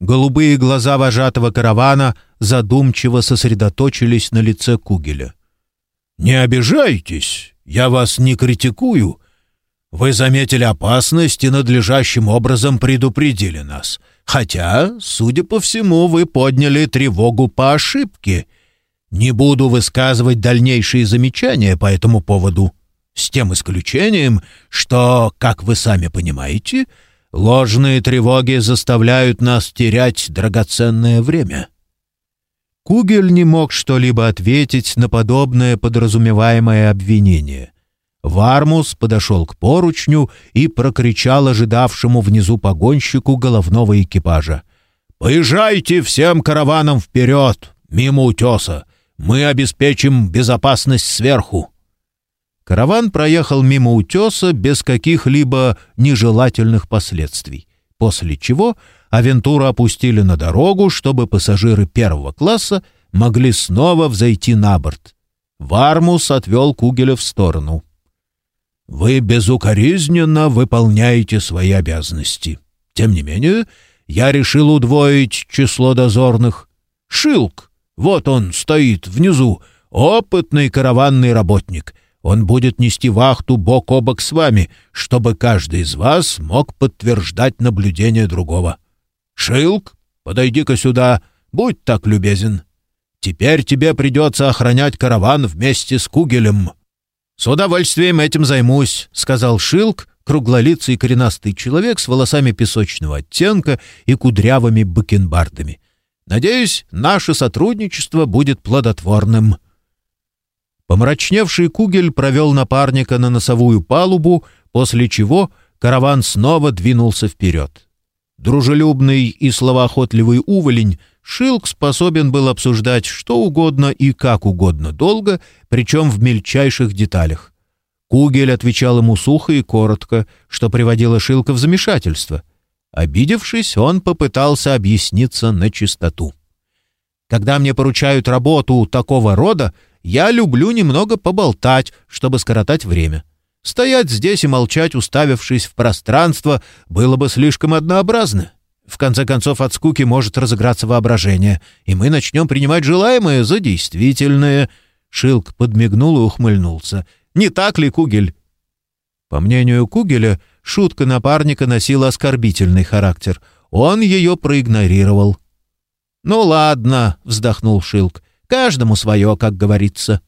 Голубые глаза вожатого каравана задумчиво сосредоточились на лице Кугеля. «Не обижайтесь, я вас не критикую. Вы заметили опасность и надлежащим образом предупредили нас. Хотя, судя по всему, вы подняли тревогу по ошибке. Не буду высказывать дальнейшие замечания по этому поводу, с тем исключением, что, как вы сами понимаете, ложные тревоги заставляют нас терять драгоценное время». Кугель не мог что-либо ответить на подобное подразумеваемое обвинение. Вармус подошел к поручню и прокричал ожидавшему внизу погонщику головного экипажа. «Поезжайте всем караваном вперед, мимо утеса! Мы обеспечим безопасность сверху!» Караван проехал мимо утеса без каких-либо нежелательных последствий, после чего Авентуру опустили на дорогу, чтобы пассажиры первого класса могли снова взойти на борт. Вармус отвел Кугеля в сторону. «Вы безукоризненно выполняете свои обязанности. Тем не менее, я решил удвоить число дозорных. Шилк, вот он стоит внизу, опытный караванный работник. Он будет нести вахту бок о бок с вами, чтобы каждый из вас мог подтверждать наблюдение другого». «Шилк, подойди-ка сюда, будь так любезен. Теперь тебе придется охранять караван вместе с Кугелем». «С удовольствием этим займусь», — сказал Шилк, круглолицый коренастый человек с волосами песочного оттенка и кудрявыми бакенбардами. «Надеюсь, наше сотрудничество будет плодотворным». Помрачневший Кугель провел напарника на носовую палубу, после чего караван снова двинулся вперед. Дружелюбный и словоохотливый уволень, Шилк способен был обсуждать что угодно и как угодно долго, причем в мельчайших деталях. Кугель отвечал ему сухо и коротко, что приводило Шилка в замешательство. Обидевшись, он попытался объясниться на чистоту. «Когда мне поручают работу такого рода, я люблю немного поболтать, чтобы скоротать время. Стоять здесь и молчать, уставившись в пространство, было бы слишком однообразно. В конце концов, от скуки может разыграться воображение, и мы начнем принимать желаемое за действительное. Шилк подмигнул и ухмыльнулся. «Не так ли, Кугель?» По мнению Кугеля, шутка напарника носила оскорбительный характер. Он ее проигнорировал. «Ну ладно», — вздохнул Шилк, — «каждому свое, как говорится».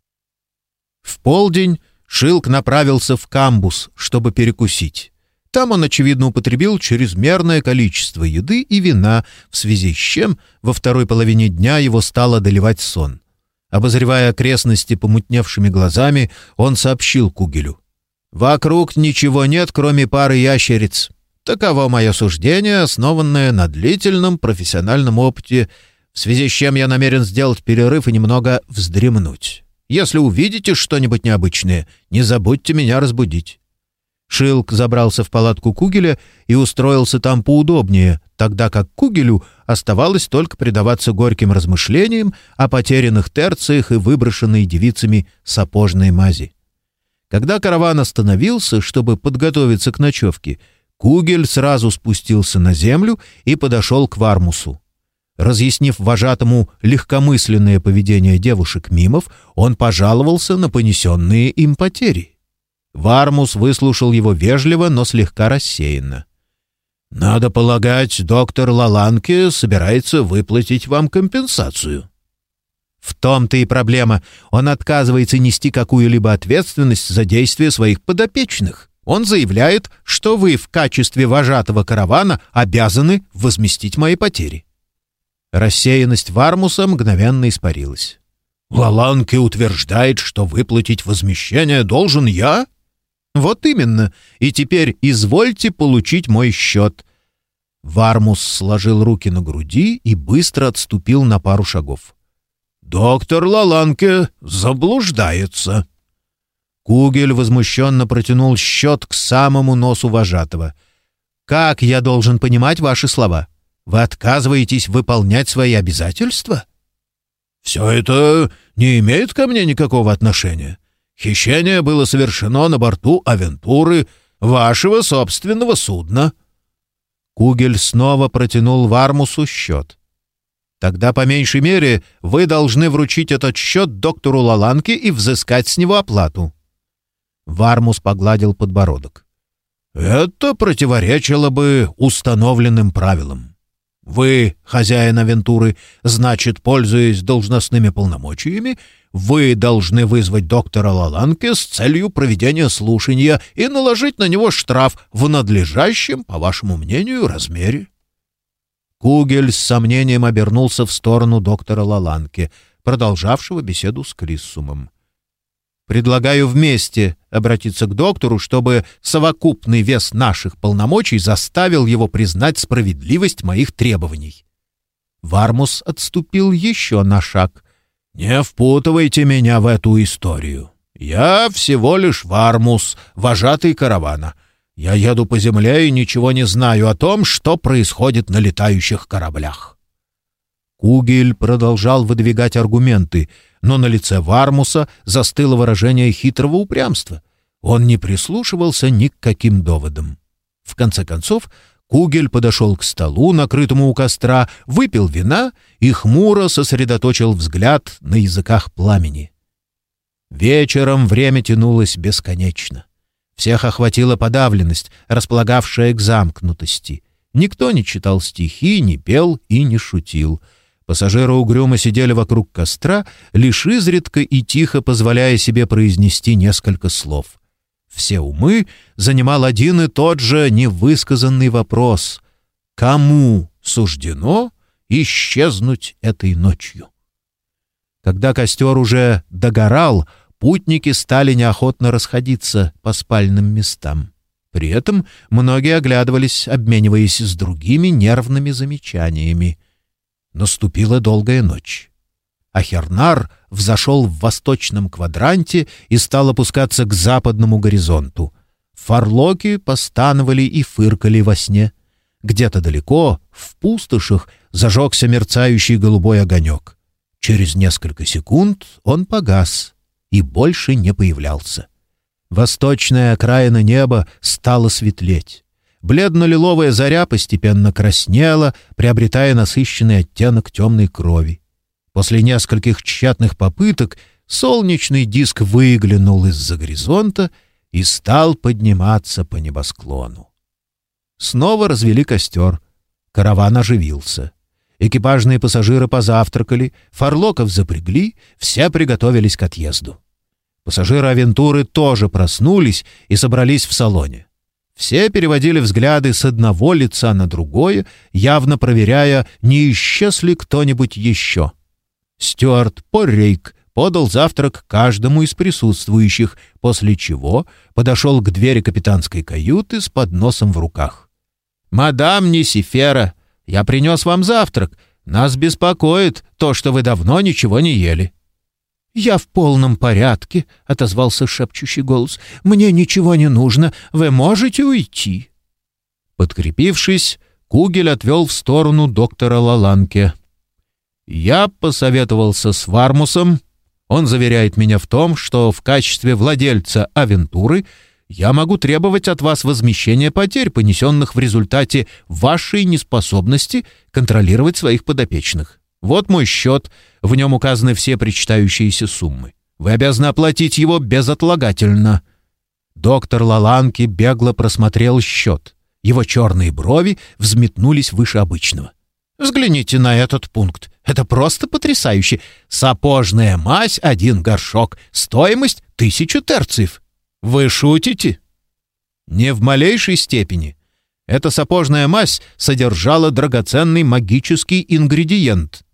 В полдень Шилк направился в камбус, чтобы перекусить. Там он, очевидно, употребил чрезмерное количество еды и вина, в связи с чем во второй половине дня его стало одолевать сон. Обозревая окрестности помутневшими глазами, он сообщил Кугелю. «Вокруг ничего нет, кроме пары ящериц. Таково мое суждение, основанное на длительном профессиональном опыте, в связи с чем я намерен сделать перерыв и немного вздремнуть». Если увидите что-нибудь необычное, не забудьте меня разбудить». Шилк забрался в палатку Кугеля и устроился там поудобнее, тогда как Кугелю оставалось только предаваться горьким размышлениям о потерянных терциях и выброшенной девицами сапожной мази. Когда караван остановился, чтобы подготовиться к ночевке, Кугель сразу спустился на землю и подошел к Вармусу. Разъяснив вожатому легкомысленное поведение девушек-мимов, он пожаловался на понесенные им потери. Вармус выслушал его вежливо, но слегка рассеянно. «Надо полагать, доктор Лаланке собирается выплатить вам компенсацию». «В том-то и проблема. Он отказывается нести какую-либо ответственность за действия своих подопечных. Он заявляет, что вы в качестве вожатого каравана обязаны возместить мои потери». Рассеянность Вармуса мгновенно испарилась. «Лаланке утверждает, что выплатить возмещение должен я?» «Вот именно. И теперь извольте получить мой счет». Вармус сложил руки на груди и быстро отступил на пару шагов. «Доктор Лаланке заблуждается». Кугель возмущенно протянул счет к самому носу вожатого. «Как я должен понимать ваши слова?» Вы отказываетесь выполнять свои обязательства? Все это не имеет ко мне никакого отношения. Хищение было совершено на борту Авентуры, вашего собственного судна. Кугель снова протянул Вармусу счет. Тогда, по меньшей мере, вы должны вручить этот счет доктору Лаланке и взыскать с него оплату. Вармус погладил подбородок. Это противоречило бы установленным правилам. Вы, хозяин авентуры, значит, пользуясь должностными полномочиями, вы должны вызвать доктора Лаланке с целью проведения слушания и наложить на него штраф в надлежащем, по вашему мнению, размере. Кугель с сомнением обернулся в сторону доктора Лаланке, продолжавшего беседу с Криссумом. Предлагаю вместе обратиться к доктору, чтобы совокупный вес наших полномочий заставил его признать справедливость моих требований. Вармус отступил еще на шаг. «Не впутывайте меня в эту историю. Я всего лишь Вармус, вожатый каравана. Я еду по земле и ничего не знаю о том, что происходит на летающих кораблях». Кугель продолжал выдвигать аргументы — но на лице Вармуса застыло выражение хитрого упрямства. Он не прислушивался ни к каким доводам. В конце концов, Кугель подошел к столу, накрытому у костра, выпил вина и хмуро сосредоточил взгляд на языках пламени. Вечером время тянулось бесконечно. Всех охватила подавленность, располагавшая к замкнутости. Никто не читал стихи, не пел и не шутил — Пассажиры угрюмо сидели вокруг костра, лишь изредка и тихо позволяя себе произнести несколько слов. Все умы занимал один и тот же невысказанный вопрос — кому суждено исчезнуть этой ночью? Когда костер уже догорал, путники стали неохотно расходиться по спальным местам. При этом многие оглядывались, обмениваясь с другими нервными замечаниями — Наступила долгая ночь. Ахернар взошел в восточном квадранте и стал опускаться к западному горизонту. Фарлоки постановали и фыркали во сне. Где-то далеко, в пустошах, зажегся мерцающий голубой огонек. Через несколько секунд он погас и больше не появлялся. Восточная окраина неба стала светлеть. Бледно-лиловая заря постепенно краснела, приобретая насыщенный оттенок темной крови. После нескольких тщетных попыток солнечный диск выглянул из-за горизонта и стал подниматься по небосклону. Снова развели костер. Караван оживился. Экипажные пассажиры позавтракали, фарлоков запрягли, все приготовились к отъезду. Пассажиры Авентуры тоже проснулись и собрались в салоне. Все переводили взгляды с одного лица на другое, явно проверяя, не исчез ли кто-нибудь еще. Стюарт Поррейк подал завтрак каждому из присутствующих, после чего подошел к двери капитанской каюты с подносом в руках. «Мадам Нисифера, я принес вам завтрак. Нас беспокоит то, что вы давно ничего не ели». «Я в полном порядке», — отозвался шепчущий голос. «Мне ничего не нужно. Вы можете уйти». Подкрепившись, Кугель отвел в сторону доктора Лаланке. «Я посоветовался с Вармусом. Он заверяет меня в том, что в качестве владельца авентуры я могу требовать от вас возмещения потерь, понесенных в результате вашей неспособности контролировать своих подопечных. Вот мой счет, в нем указаны все причитающиеся суммы. Вы обязаны оплатить его безотлагательно». Доктор Лаланки бегло просмотрел счет. Его черные брови взметнулись выше обычного. «Взгляните на этот пункт. Это просто потрясающе. Сапожная мазь — один горшок. Стоимость — тысячу терциев. Вы шутите?» «Не в малейшей степени. Эта сапожная мазь содержала драгоценный магический ингредиент».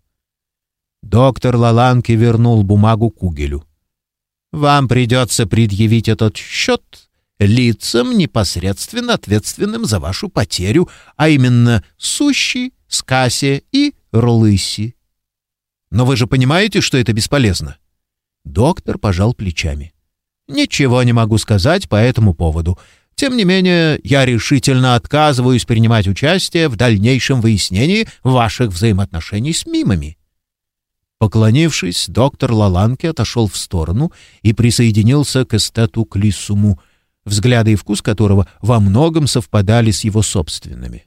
Доктор Лаланки вернул бумагу Кугелю. Вам придется предъявить этот счет лицам, непосредственно ответственным за вашу потерю, а именно Сущи, Скасе и Рлыси. Но вы же понимаете, что это бесполезно?» Доктор пожал плечами. «Ничего не могу сказать по этому поводу. Тем не менее, я решительно отказываюсь принимать участие в дальнейшем выяснении ваших взаимоотношений с мимами. Поклонившись, доктор Лаланки отошел в сторону и присоединился к эстету Клиссуму, взгляды и вкус которого во многом совпадали с его собственными.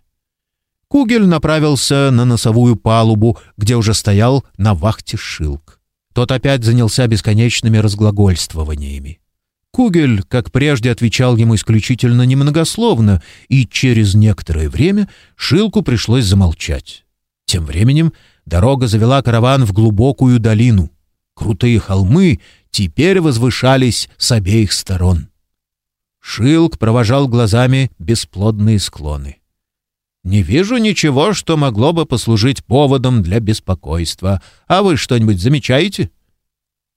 Кугель направился на носовую палубу, где уже стоял на вахте Шилк. Тот опять занялся бесконечными разглагольствованиями. Кугель, как прежде, отвечал ему исключительно немногословно, и через некоторое время Шилку пришлось замолчать. Тем временем Дорога завела караван в глубокую долину. Крутые холмы теперь возвышались с обеих сторон. Шилк провожал глазами бесплодные склоны. «Не вижу ничего, что могло бы послужить поводом для беспокойства. А вы что-нибудь замечаете?»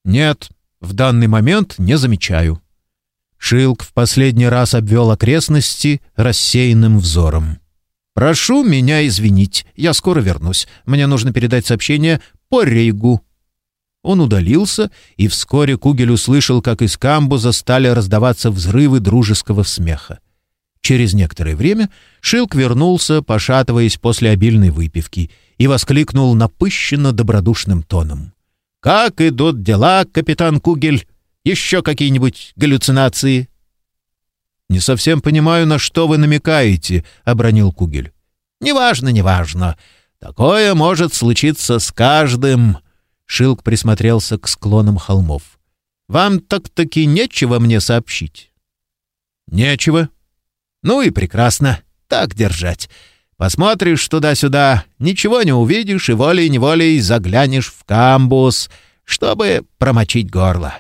«Нет, в данный момент не замечаю». Шилк в последний раз обвел окрестности рассеянным взором. «Прошу меня извинить, я скоро вернусь. Мне нужно передать сообщение по Рейгу». Он удалился, и вскоре Кугель услышал, как из камбуза стали раздаваться взрывы дружеского смеха. Через некоторое время Шилк вернулся, пошатываясь после обильной выпивки, и воскликнул напыщенно добродушным тоном. «Как идут дела, капитан Кугель? Еще какие-нибудь галлюцинации?» «Не совсем понимаю, на что вы намекаете», — обронил Кугель. «Неважно, неважно. Такое может случиться с каждым». Шилк присмотрелся к склонам холмов. «Вам так-таки нечего мне сообщить?» «Нечего». «Ну и прекрасно. Так держать. Посмотришь туда-сюда, ничего не увидишь и волей-неволей заглянешь в камбус, чтобы промочить горло.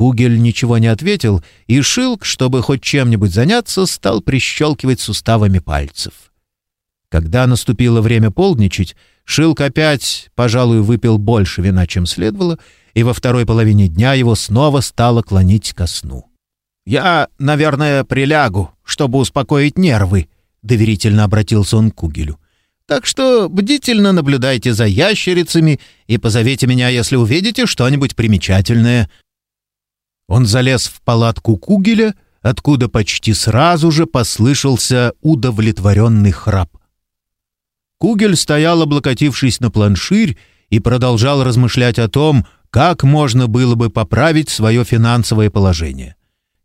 Кугель ничего не ответил, и Шилк, чтобы хоть чем-нибудь заняться, стал прищелкивать суставами пальцев. Когда наступило время полдничать, Шилк опять, пожалуй, выпил больше вина, чем следовало, и во второй половине дня его снова стало клонить ко сну. «Я, наверное, прилягу, чтобы успокоить нервы», — доверительно обратился он к Кугелю. «Так что бдительно наблюдайте за ящерицами и позовите меня, если увидите что-нибудь примечательное. Он залез в палатку Кугеля, откуда почти сразу же послышался удовлетворенный храп. Кугель стоял, облокотившись на планширь, и продолжал размышлять о том, как можно было бы поправить свое финансовое положение.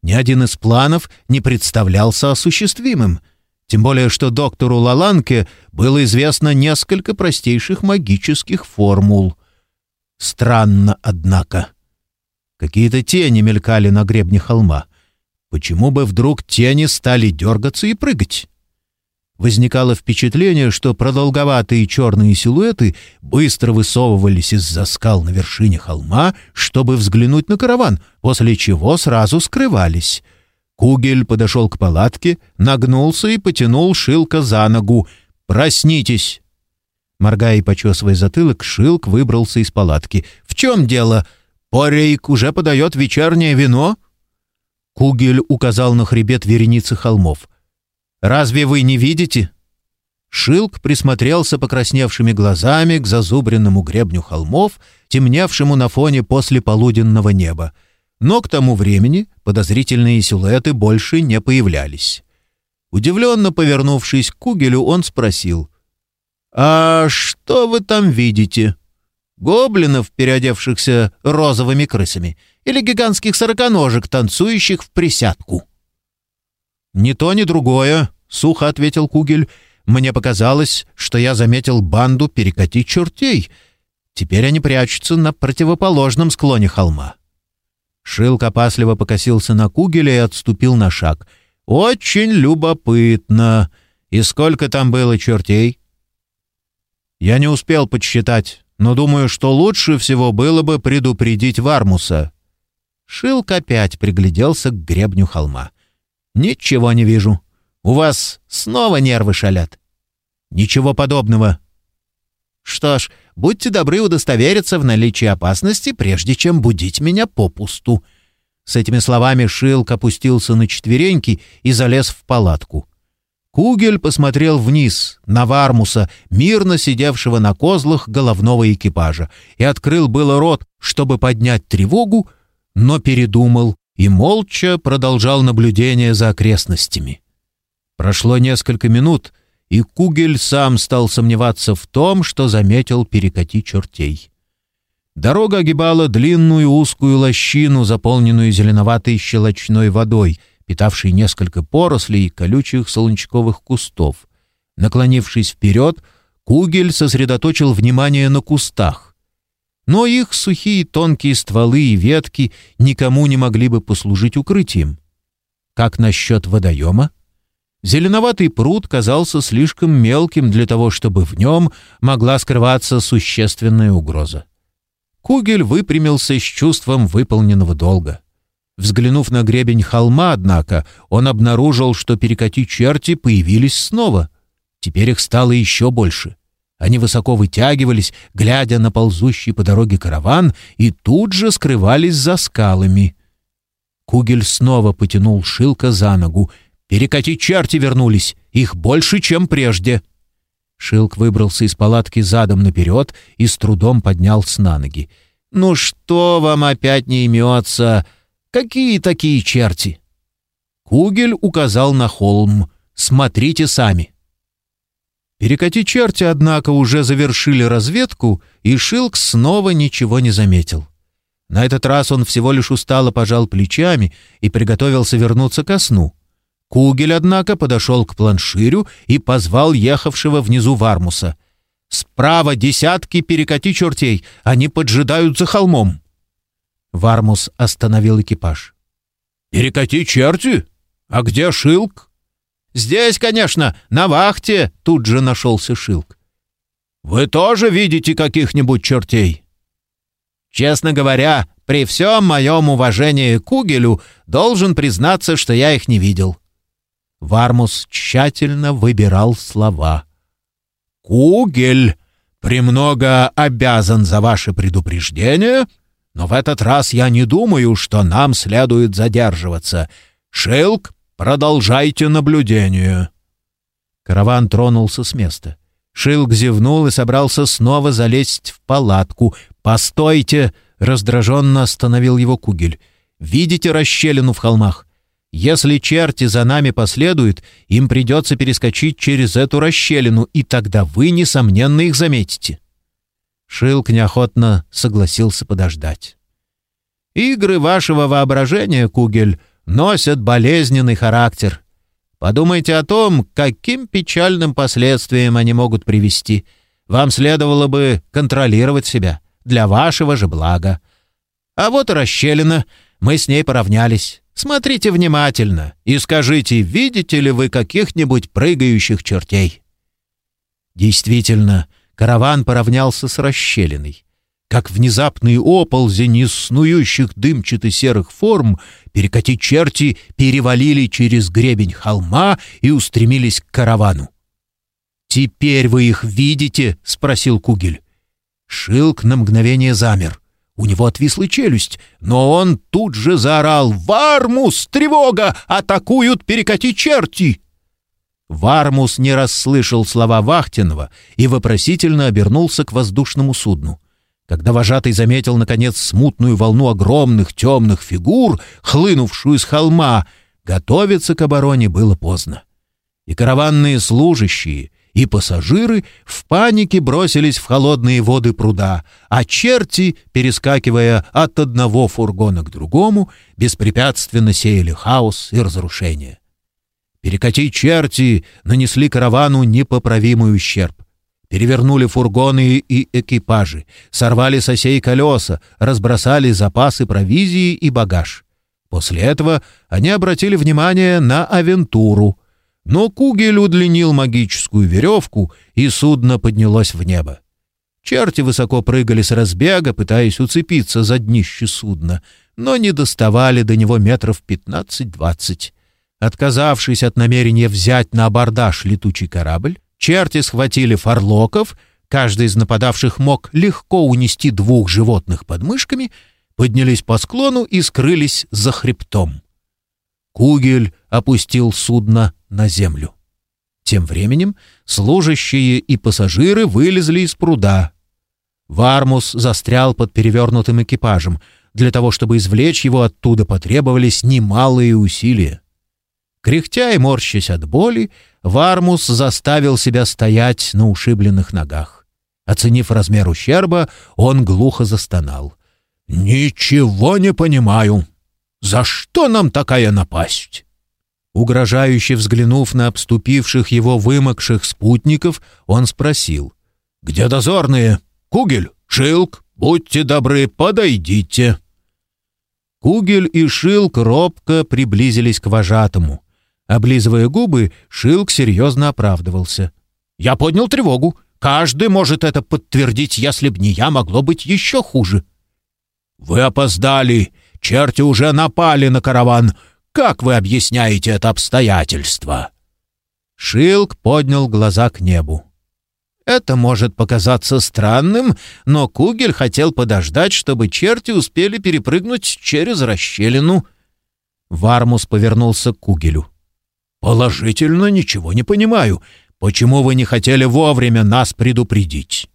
Ни один из планов не представлялся осуществимым, тем более что доктору Лаланке было известно несколько простейших магических формул. Странно, однако. Какие-то тени мелькали на гребне холма. Почему бы вдруг тени стали дергаться и прыгать? Возникало впечатление, что продолговатые черные силуэты быстро высовывались из-за скал на вершине холма, чтобы взглянуть на караван, после чего сразу скрывались. Кугель подошел к палатке, нагнулся и потянул Шилка за ногу. «Проснитесь!» Моргая и почесывая затылок, Шилк выбрался из палатки. «В чем дело?» «Порейк уже подает вечернее вино?» Кугель указал на хребет вереницы холмов. «Разве вы не видите?» Шилк присмотрелся покрасневшими глазами к зазубренному гребню холмов, темневшему на фоне послеполуденного неба. Но к тому времени подозрительные силуэты больше не появлялись. Удивленно повернувшись к Кугелю, он спросил. «А что вы там видите?» Гоблинов, переодевшихся розовыми крысами, или гигантских сороконожек, танцующих в присядку. «Ни то, ни другое», — сухо ответил Кугель. «Мне показалось, что я заметил банду перекати чертей. Теперь они прячутся на противоположном склоне холма». Шилк опасливо покосился на Кугеля и отступил на шаг. «Очень любопытно. И сколько там было чертей?» «Я не успел подсчитать, но думаю, что лучше всего было бы предупредить Вармуса». Шилк опять пригляделся к гребню холма. «Ничего не вижу. У вас снова нервы шалят». «Ничего подобного». «Что ж, будьте добры удостовериться в наличии опасности, прежде чем будить меня попусту». С этими словами Шилк опустился на четвереньки и залез в палатку. Кугель посмотрел вниз, на Вармуса, мирно сидевшего на козлах головного экипажа, и открыл было рот, чтобы поднять тревогу, но передумал и молча продолжал наблюдение за окрестностями. Прошло несколько минут, и Кугель сам стал сомневаться в том, что заметил перекати чертей. Дорога огибала длинную узкую лощину, заполненную зеленоватой щелочной водой, питавшей несколько порослей колючих солончаковых кустов. Наклонившись вперед, Кугель сосредоточил внимание на кустах. Но их сухие тонкие стволы и ветки никому не могли бы послужить укрытием. Как насчет водоема? Зеленоватый пруд казался слишком мелким для того, чтобы в нем могла скрываться существенная угроза. Кугель выпрямился с чувством выполненного долга. Взглянув на гребень холма, однако, он обнаружил, что перекати черти появились снова. Теперь их стало еще больше — они высоко вытягивались, глядя на ползущий по дороге караван, и тут же скрывались за скалами. Кугель снова потянул Шилка за ногу. «Перекати черти вернулись! Их больше, чем прежде!» Шилк выбрался из палатки задом наперед и с трудом поднялся на ноги. «Ну что вам опять не имется? Какие такие черти?» Кугель указал на холм. «Смотрите сами!» Перекати черти, однако, уже завершили разведку, и Шилк снова ничего не заметил. На этот раз он всего лишь устало пожал плечами и приготовился вернуться ко сну. Кугель, однако, подошел к планширю и позвал ехавшего внизу Вармуса. «Справа десятки перекати чертей, они поджидают за холмом». Вармус остановил экипаж. «Перекати черти? А где Шилк?» «Здесь, конечно, на вахте!» — тут же нашелся Шилк. «Вы тоже видите каких-нибудь чертей?» «Честно говоря, при всем моем уважении к Кугелю должен признаться, что я их не видел». Вармус тщательно выбирал слова. «Кугель премного обязан за ваше предупреждение, но в этот раз я не думаю, что нам следует задерживаться. Шилк Продолжайте наблюдение». Караван тронулся с места. Шилк зевнул и собрался снова залезть в палатку. «Постойте!» — раздраженно остановил его Кугель. «Видите расщелину в холмах? Если черти за нами последуют, им придется перескочить через эту расщелину, и тогда вы, несомненно, их заметите». Шилк неохотно согласился подождать. «Игры вашего воображения, Кугель, носят болезненный характер. Подумайте о том, каким печальным последствиям они могут привести. Вам следовало бы контролировать себя для вашего же блага. А вот и расщелина. Мы с ней поравнялись. Смотрите внимательно и скажите, видите ли вы каких-нибудь прыгающих чертей?» Действительно, караван поравнялся с расщелиной как внезапный оползень из снующих дымчато-серых форм, перекати черти перевалили через гребень холма и устремились к каравану. «Теперь вы их видите?» — спросил Кугель. Шилк на мгновение замер. У него отвисла челюсть, но он тут же заорал «Вармус! Тревога! Атакуют перекати черти!» Вармус не расслышал слова Вахтинова и вопросительно обернулся к воздушному судну. Когда вожатый заметил, наконец, смутную волну огромных темных фигур, хлынувшую с холма, готовиться к обороне было поздно. И караванные служащие, и пассажиры в панике бросились в холодные воды пруда, а черти, перескакивая от одного фургона к другому, беспрепятственно сеяли хаос и разрушение. Перекати черти нанесли каравану непоправимый ущерб. Перевернули фургоны и экипажи, сорвали с осей колеса, разбросали запасы провизии и багаж. После этого они обратили внимание на авентуру. Но Кугель удлинил магическую веревку, и судно поднялось в небо. Черти высоко прыгали с разбега, пытаясь уцепиться за днище судна, но не доставали до него метров пятнадцать-двадцать. Отказавшись от намерения взять на абордаж летучий корабль, черти схватили фарлоков, каждый из нападавших мог легко унести двух животных под мышками, поднялись по склону и скрылись за хребтом. Кугель опустил судно на землю. Тем временем служащие и пассажиры вылезли из пруда, Вармус застрял под перевернутым экипажем. Для того, чтобы извлечь его оттуда, потребовались немалые усилия. Кряхтя и морщась от боли, Вармус заставил себя стоять на ушибленных ногах. Оценив размер ущерба, он глухо застонал. «Ничего не понимаю. За что нам такая напасть?» Угрожающе взглянув на обступивших его вымокших спутников, он спросил. «Где дозорные?» Кугель, Шилк, будьте добры, подойдите». Кугель и Шилк робко приблизились к вожатому. Облизывая губы, Шилк серьезно оправдывался. «Я поднял тревогу. Каждый может это подтвердить, если б не я, могло быть еще хуже». «Вы опоздали. Черти уже напали на караван. Как вы объясняете это обстоятельство?» Шилк поднял глаза к небу. Это может показаться странным, но Кугель хотел подождать, чтобы черти успели перепрыгнуть через расщелину. Вармус повернулся к Кугелю. «Положительно ничего не понимаю. Почему вы не хотели вовремя нас предупредить?»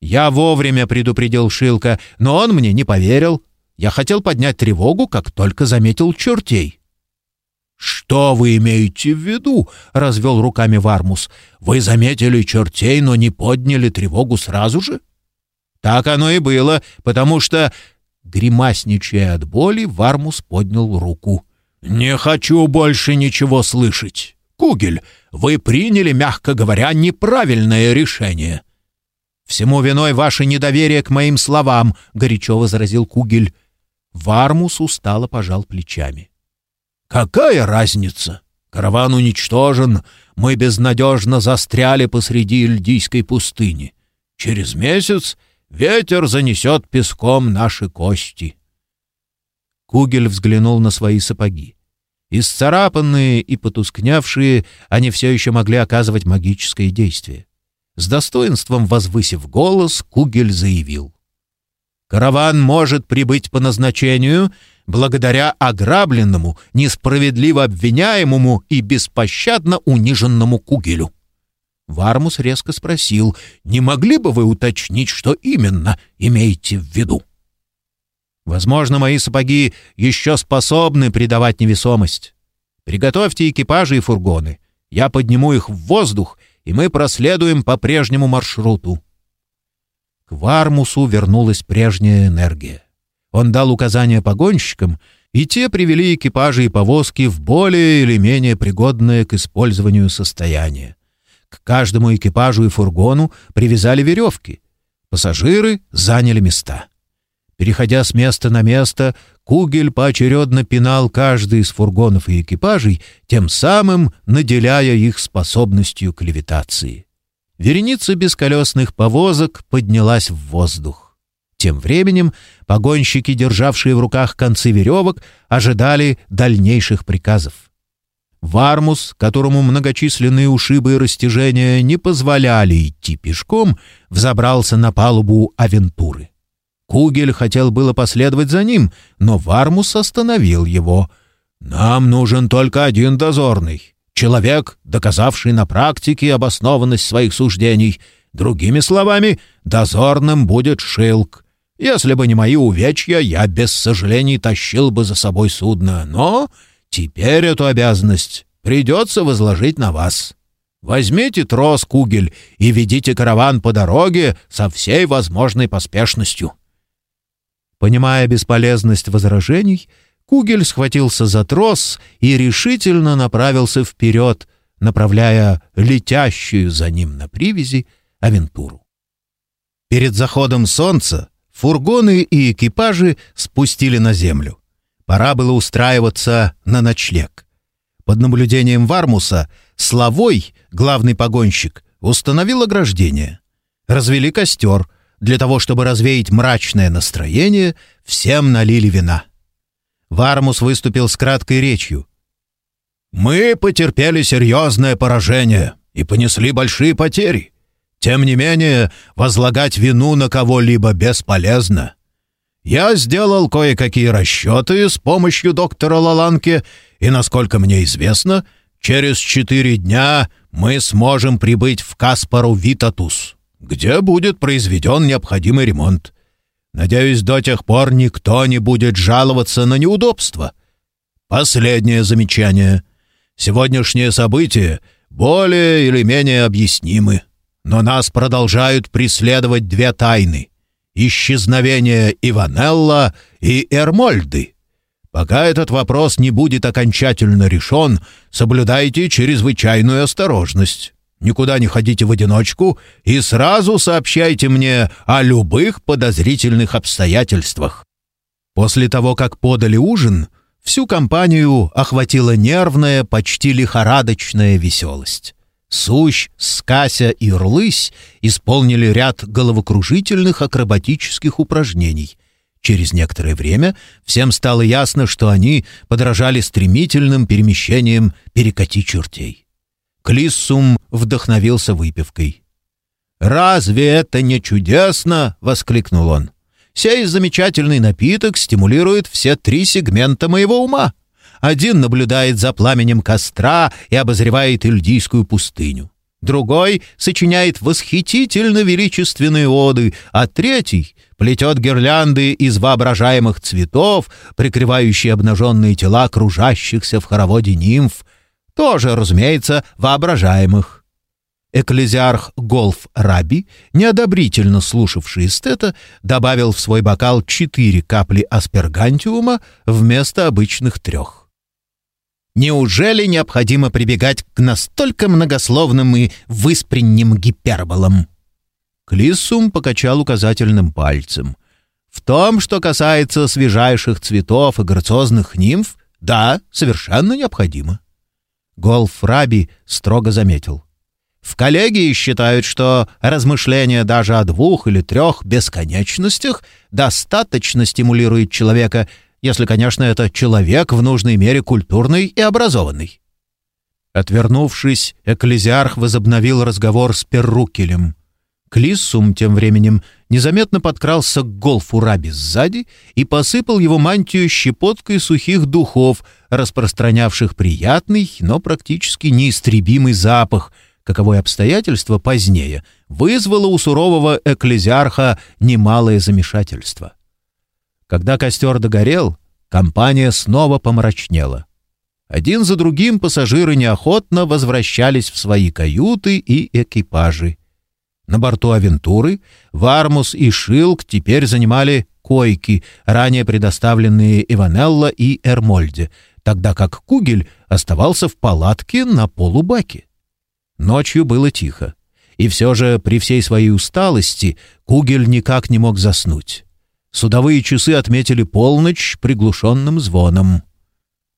«Я вовремя предупредил Шилка, но он мне не поверил. Я хотел поднять тревогу, как только заметил чертей». «Что вы имеете в виду?» — развел руками Вармус. «Вы заметили чертей, но не подняли тревогу сразу же?» «Так оно и было, потому что...» Гримасничая от боли, Вармус поднял руку. «Не хочу больше ничего слышать. Кугель, вы приняли, мягко говоря, неправильное решение». «Всему виной ваше недоверие к моим словам», — горячо возразил Кугель. Вармус устало пожал плечами. Какая разница? Караван уничтожен, мы безнадежно застряли посреди Ильдийской пустыни. Через месяц ветер занесет песком наши кости. Кугель взглянул на свои сапоги. Исцарапанные и потускнявшие, они все еще могли оказывать магическое действие. С достоинством возвысив голос, Кугель заявил. «Караван может прибыть по назначению, благодаря ограбленному, несправедливо обвиняемому и беспощадно униженному Кугелю. Вармус резко спросил, не могли бы вы уточнить, что именно имеете в виду? Возможно, мои сапоги еще способны придавать невесомость. Приготовьте экипажи и фургоны. Я подниму их в воздух, и мы проследуем по прежнему маршруту. К Вармусу вернулась прежняя энергия. Он дал указания погонщикам, и те привели экипажи и повозки в более или менее пригодное к использованию состояние. К каждому экипажу и фургону привязали веревки. Пассажиры заняли места. Переходя с места на место, Кугель поочередно пинал каждый из фургонов и экипажей, тем самым наделяя их способностью к левитации. Вереница бесколесных повозок поднялась в воздух. Тем временем погонщики, державшие в руках концы веревок, ожидали дальнейших приказов. Вармус, которому многочисленные ушибы и растяжения не позволяли идти пешком, взобрался на палубу авентуры. Кугель хотел было последовать за ним, но Вармус остановил его. «Нам нужен только один дозорный. Человек, доказавший на практике обоснованность своих суждений. Другими словами, дозорным будет Шилк. Если бы не мои увечья, я без сожалений тащил бы за собой судно, но теперь эту обязанность придется возложить на вас. Возьмите трос, Кугель, и ведите караван по дороге со всей возможной поспешностью». Понимая бесполезность возражений, Кугель схватился за трос и решительно направился вперед, направляя летящую за ним на привязи авентуру. Перед заходом солнца фургоны и экипажи спустили на землю. Пора было устраиваться на ночлег. Под наблюдением Вармуса Славой, главный погонщик, установил ограждение. Развели костер. Для того, чтобы развеять мрачное настроение, всем налили вина. Вармус выступил с краткой речью. «Мы потерпели серьезное поражение и понесли большие потери. Тем не менее, возлагать вину на кого-либо бесполезно. Я сделал кое-какие расчеты с помощью доктора Лаланки, и, насколько мне известно, через четыре дня мы сможем прибыть в Каспару Витатус, где будет произведен необходимый ремонт. Надеюсь, до тех пор никто не будет жаловаться на неудобства. Последнее замечание. Сегодняшние события более или менее объяснимы, но нас продолжают преследовать две тайны — исчезновение Иванелла и Эрмольды. Пока этот вопрос не будет окончательно решен, соблюдайте чрезвычайную осторожность никуда не ходите в одиночку и сразу сообщайте мне о любых подозрительных обстоятельствах». После того, как подали ужин, всю компанию охватила нервная, почти лихорадочная веселость. Сущ, Скася и Рлысь исполнили ряд головокружительных акробатических упражнений. Через некоторое время всем стало ясно, что они подражали стремительным перемещениям перекати чертей. Клиссум вдохновился выпивкой. «Разве это не чудесно?» — воскликнул он. «Сей замечательный напиток стимулирует все три сегмента моего ума. Один наблюдает за пламенем костра и обозревает Ильдийскую пустыню. Другой сочиняет восхитительно величественные оды, а третий плетет гирлянды из воображаемых цветов, прикрывающие обнаженные тела кружащихся в хороводе нимф, тоже, разумеется, воображаемых. Экклезиарх Голф Раби, неодобрительно слушавший эстета, добавил в свой бокал четыре капли аспергантиума вместо обычных трех. Неужели необходимо прибегать к настолько многословным и выспренним гиперболам? Клиссум покачал указательным пальцем. В том, что касается свежайших цветов и грациозных нимф, да, совершенно необходимо. Голф-Раби строго заметил. В коллегии считают, что размышления даже о двух или трех бесконечностях достаточно стимулирует человека, если, конечно, это человек в нужной мере культурный и образованный. Отвернувшись, экклезиарх возобновил разговор с Перрукелем. Клиссум тем временем незаметно подкрался к голфу Раби сзади и посыпал его мантию щепоткой сухих духов, распространявших приятный, но практически неистребимый запах, каковое обстоятельство позднее вызвало у сурового экклезиарха немалое замешательство. Когда костер догорел, компания снова помрачнела. Один за другим пассажиры неохотно возвращались в свои каюты и экипажи. На борту «Авентуры» Вармус и Шилк теперь занимали койки, ранее предоставленные Иванелло и Эрмольде, тогда как Кугель оставался в палатке на полубаке. Ночью было тихо, и все же при всей своей усталости Кугель никак не мог заснуть. Судовые часы отметили полночь приглушенным звоном.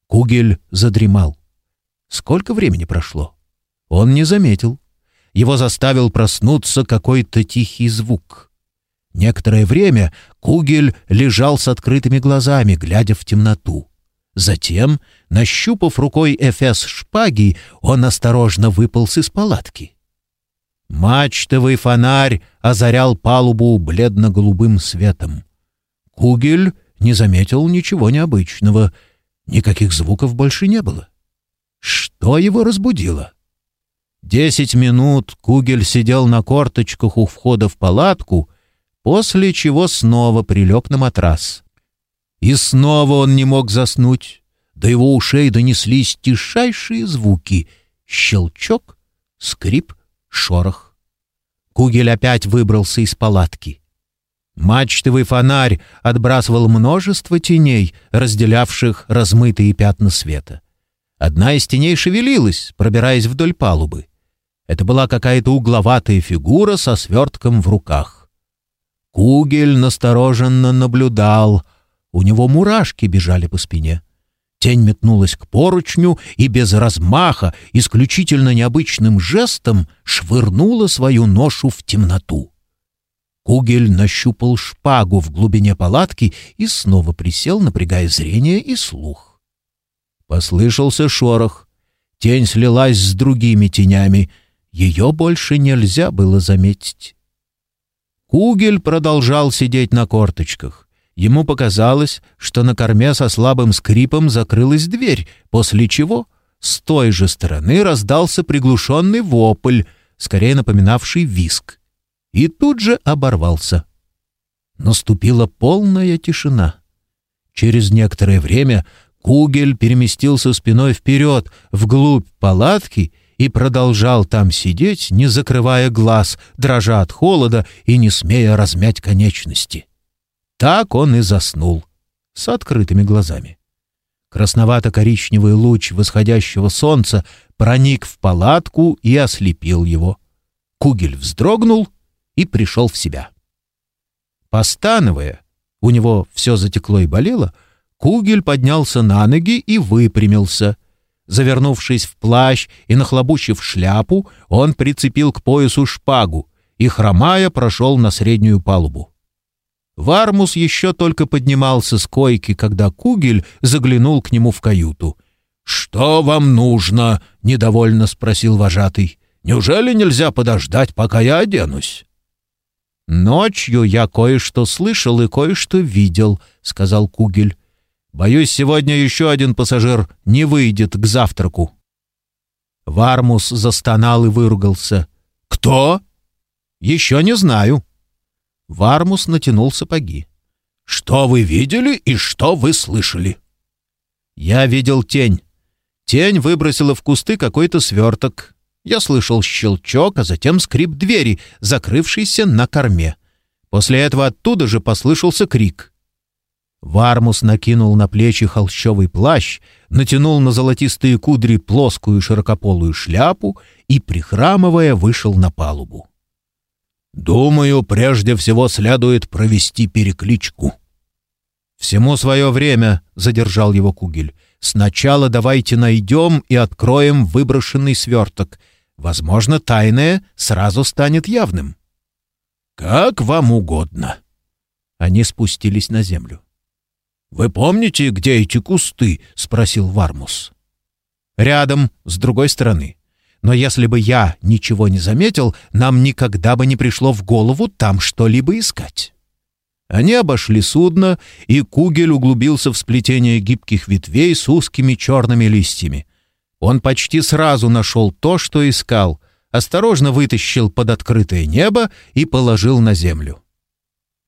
Кугель задремал. Сколько времени прошло? Он не заметил его заставил проснуться какой-то тихий звук. Некоторое время Кугель лежал с открытыми глазами, глядя в темноту. Затем, нащупав рукой эфес шпаги, он осторожно выполз из палатки. Мачтовый фонарь озарял палубу бледно-голубым светом. Кугель не заметил ничего необычного. Никаких звуков больше не было. Что его разбудило? Десять минут Кугель сидел на корточках у входа в палатку, после чего снова прилег на матрас. И снова он не мог заснуть. До его ушей донеслись тишайшие звуки — щелчок, скрип, шорох. Кугель опять выбрался из палатки. Мачтовый фонарь отбрасывал множество теней, разделявших размытые пятна света. Одна из теней шевелилась, пробираясь вдоль палубы. Это была какая-то угловатая фигура со свертком в руках. Кугель настороженно наблюдал. У него мурашки бежали по спине. Тень метнулась к поручню и без размаха, исключительно необычным жестом, швырнула свою ношу в темноту. Кугель нащупал шпагу в глубине палатки и снова присел, напрягая зрение и слух. Послышался шорох. Тень слилась с другими тенями. Ее больше нельзя было заметить. Кугель продолжал сидеть на корточках. Ему показалось, что на корме со слабым скрипом закрылась дверь, после чего с той же стороны раздался приглушенный вопль, скорее напоминавший виск и тут же оборвался. Наступила полная тишина. Через некоторое время Кугель переместился спиной вперед, вглубь палатки и продолжал там сидеть, не закрывая глаз, дрожа от холода и не смея размять конечности. Так он и заснул, с открытыми глазами. Красновато-коричневый луч восходящего солнца проник в палатку и ослепил его. Кугель вздрогнул и пришел в себя. Постановая, у него все затекло и болело, Кугель поднялся на ноги и выпрямился. Завернувшись в плащ и нахлобучив шляпу, он прицепил к поясу шпагу и, хромая, прошел на среднюю палубу. Вармус еще только поднимался с койки, когда Кугель заглянул к нему в каюту. «Что вам нужно?» — недовольно спросил вожатый. «Неужели нельзя подождать, пока я оденусь?» «Ночью я кое-что слышал и кое-что видел», — сказал Кугель. «Боюсь, сегодня еще один пассажир не выйдет к завтраку». Вармус застонал и выругался. «Кто?» «Еще не знаю». Вармус натянул сапоги. «Что вы видели и что вы слышали?» «Я видел тень. Тень выбросила в кусты какой-то сверток. Я слышал щелчок, а затем скрип двери, закрывшейся на корме. После этого оттуда же послышался крик. Вармус накинул на плечи холщовый плащ, натянул на золотистые кудри плоскую широкополую шляпу и, прихрамывая, вышел на палубу. «Думаю, прежде всего следует провести перекличку». «Всему свое время», — задержал его Кугель. «Сначала давайте найдем и откроем выброшенный сверток. Возможно, тайное сразу станет явным. «Как вам угодно». Они спустились на землю. «Вы помните, где эти кусты?» — спросил Вармус. «Рядом, с другой стороны. Но если бы я ничего не заметил, нам никогда бы не пришло в голову там что-либо искать». Они обошли судно, и Кугель углубился в сплетение гибких ветвей с узкими черными листьями. Он почти сразу нашел то, что искал, осторожно вытащил под открытое небо и положил на землю.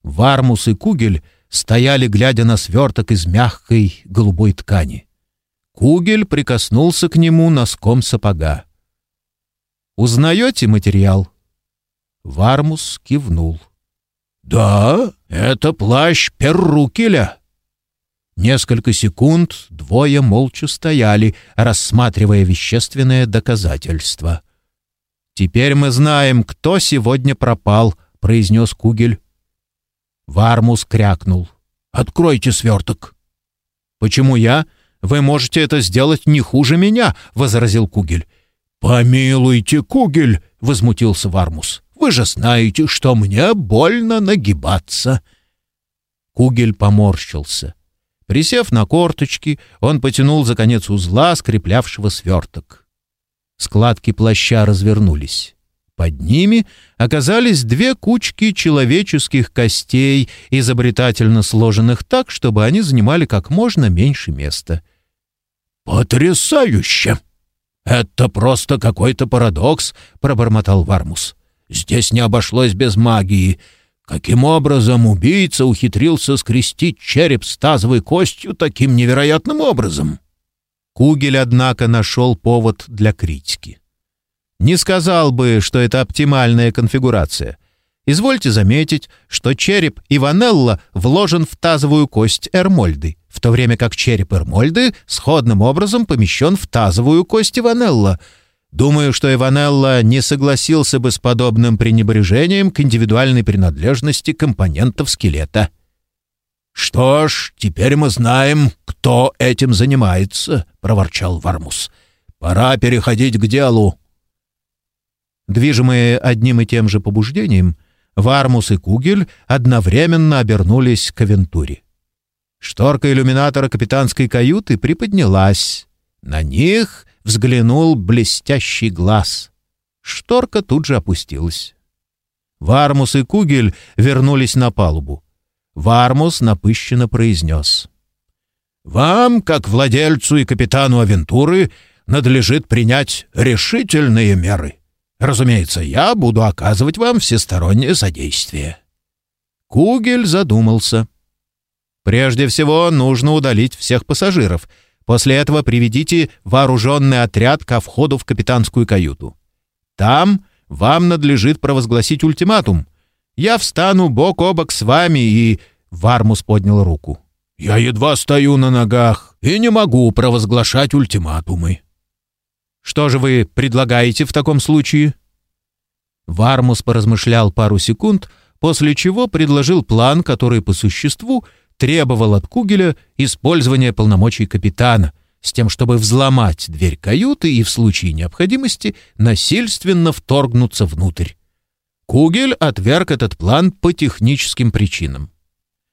Вармус и Кугель стояли, глядя на сверток из мягкой голубой ткани. Кугель прикоснулся к нему носком сапога. «Узнаете материал?» Вармус кивнул. «Да, это плащ Перрукеля. Несколько секунд двое молча стояли, рассматривая вещественное доказательство. «Теперь мы знаем, кто сегодня пропал», — произнес Кугель. Вармус крякнул. «Откройте сверток». «Почему я? Вы можете это сделать не хуже меня», — возразил Кугель. «Помилуйте, Кугель», — возмутился Вармус. «Вы же знаете, что мне больно нагибаться». Кугель поморщился. Присев на корточки, он потянул за конец узла, скреплявшего сверток. Складки плаща развернулись. Под ними оказались две кучки человеческих костей, изобретательно сложенных так, чтобы они занимали как можно меньше места. «Потрясающе! Это просто какой-то парадокс!» — пробормотал Вармус. «Здесь не обошлось без магии. Каким образом убийца ухитрился скрестить череп с тазовой костью таким невероятным образом? Кугель, однако, нашел повод для критики. Не сказал бы, что это оптимальная конфигурация. Извольте заметить, что череп Иванелла вложен в тазовую кость Эрмольды, в то время как череп Эрмольды сходным образом помещен в тазовую кость Иванелла. Думаю, что Иванелла не согласился бы с подобным пренебрежением к индивидуальной принадлежности компонентов скелета. «Что ж, теперь мы знаем, кто этим занимается», — проворчал Вармус. «Пора переходить к делу». Движимые одним и тем же побуждением — Вармус и Кугель одновременно обернулись к Авентуре. Шторка иллюминатора капитанской каюты приподнялась. На них взглянул блестящий глаз. Шторка тут же опустилась. Вармус и Кугель вернулись на палубу. Вармус напыщенно произнес. «Вам, как владельцу и капитану Авентуры, надлежит принять решительные меры. Разумеется, я буду оказывать вам всестороннее содействие». Кугель задумался. «Прежде всего нужно удалить всех пассажиров. После этого приведите вооруженный отряд ко входу в капитанскую каюту. Там вам надлежит провозгласить ультиматум. Я встану бок о бок с вами и...» Вармус поднял руку. «Я едва стою на ногах и не могу провозглашать ультиматумы». Что же вы предлагаете в таком случае?» Вармус поразмышлял пару секунд, после чего предложил план, который по существу требовал от Кугеля использования полномочий капитана, с тем, чтобы взломать дверь каюты и в случае необходимости насильственно вторгнуться внутрь. Кугель отверг этот план по техническим причинам.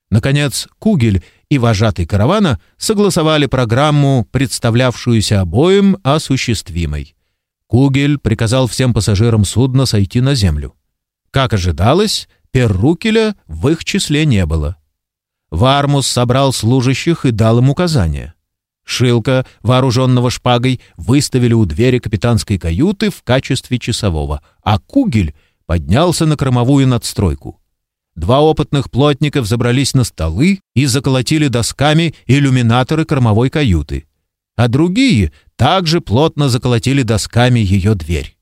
Наконец, Кугель и вожатый каравана согласовали программу, представлявшуюся обоим осуществимой. Кугель приказал всем пассажирам судна сойти на землю. Как ожидалось, Перрукеля в их числе не было. Вармус собрал служащих и дал им указания. Шилка, вооруженного шпагой, выставили у двери капитанской каюты в качестве часового, а Кугель поднялся на кормовую надстройку. Два опытных плотников забрались на столы и заколотили досками иллюминаторы кормовой каюты, а другие также плотно заколотили досками ее дверь.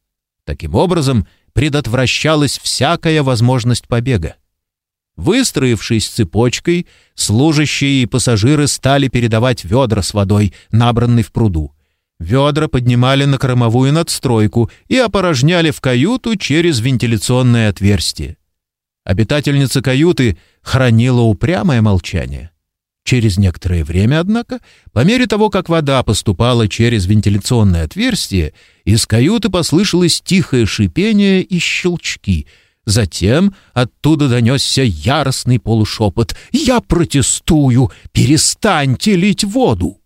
Таким образом, предотвращалась всякая возможность побега. Выстроившись цепочкой, служащие и пассажиры стали передавать ведра с водой, набранной в пруду. Ведра поднимали на кормовую надстройку и опорожняли в каюту через вентиляционное отверстие. Обитательница каюты хранила упрямое молчание. Через некоторое время, однако, по мере того, как вода поступала через вентиляционное отверстие, из каюты послышалось тихое шипение и щелчки. Затем оттуда донесся яростный полушепот «Я протестую! Перестаньте лить воду!»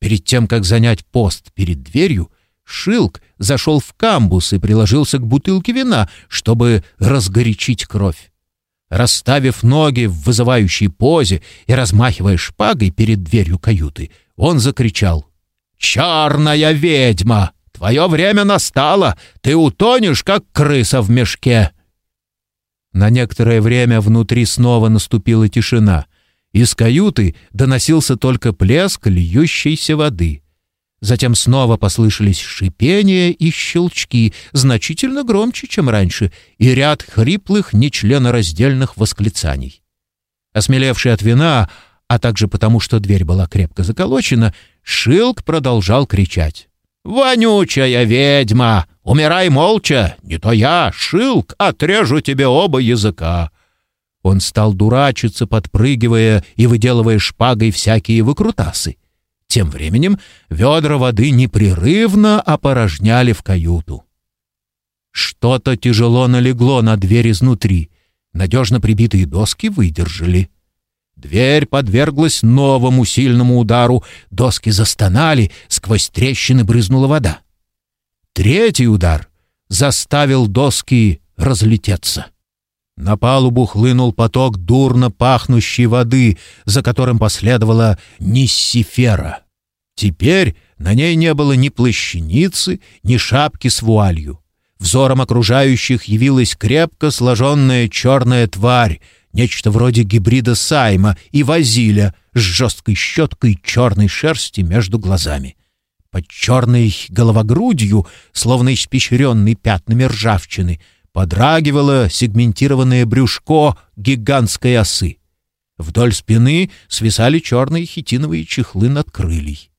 Перед тем, как занять пост перед дверью, Шилк зашел в камбус и приложился к бутылке вина, чтобы разгорячить кровь. Расставив ноги в вызывающей позе и размахивая шпагой перед дверью каюты, он закричал «Черная ведьма! Твое время настало! Ты утонешь, как крыса в мешке!» На некоторое время внутри снова наступила тишина. Из каюты доносился только плеск льющейся воды — Затем снова послышались шипения и щелчки, значительно громче, чем раньше, и ряд хриплых, нечленораздельных восклицаний. Осмелевший от вина, а также потому, что дверь была крепко заколочена, Шилк продолжал кричать. «Вонючая ведьма! Умирай молча! Не то я, Шилк, отрежу тебе оба языка!» Он стал дурачиться, подпрыгивая и выделывая шпагой всякие выкрутасы. Тем временем ведра воды непрерывно опорожняли в каюту. Что-то тяжело налегло на дверь изнутри. Надежно прибитые доски выдержали. Дверь подверглась новому сильному удару. Доски застонали, сквозь трещины брызнула вода. Третий удар заставил доски разлететься. На палубу хлынул поток дурно пахнущей воды, за которым последовала Ниссифера. Теперь на ней не было ни плащаницы, ни шапки с вуалью. Взором окружающих явилась крепко сложенная черная тварь, нечто вроде гибрида Сайма и Вазиля с жесткой щеткой черной шерсти между глазами. Под черной головогрудью, словно испещренной пятнами ржавчины, подрагивало сегментированное брюшко гигантской осы. Вдоль спины свисали черные хитиновые чехлы над крыльей.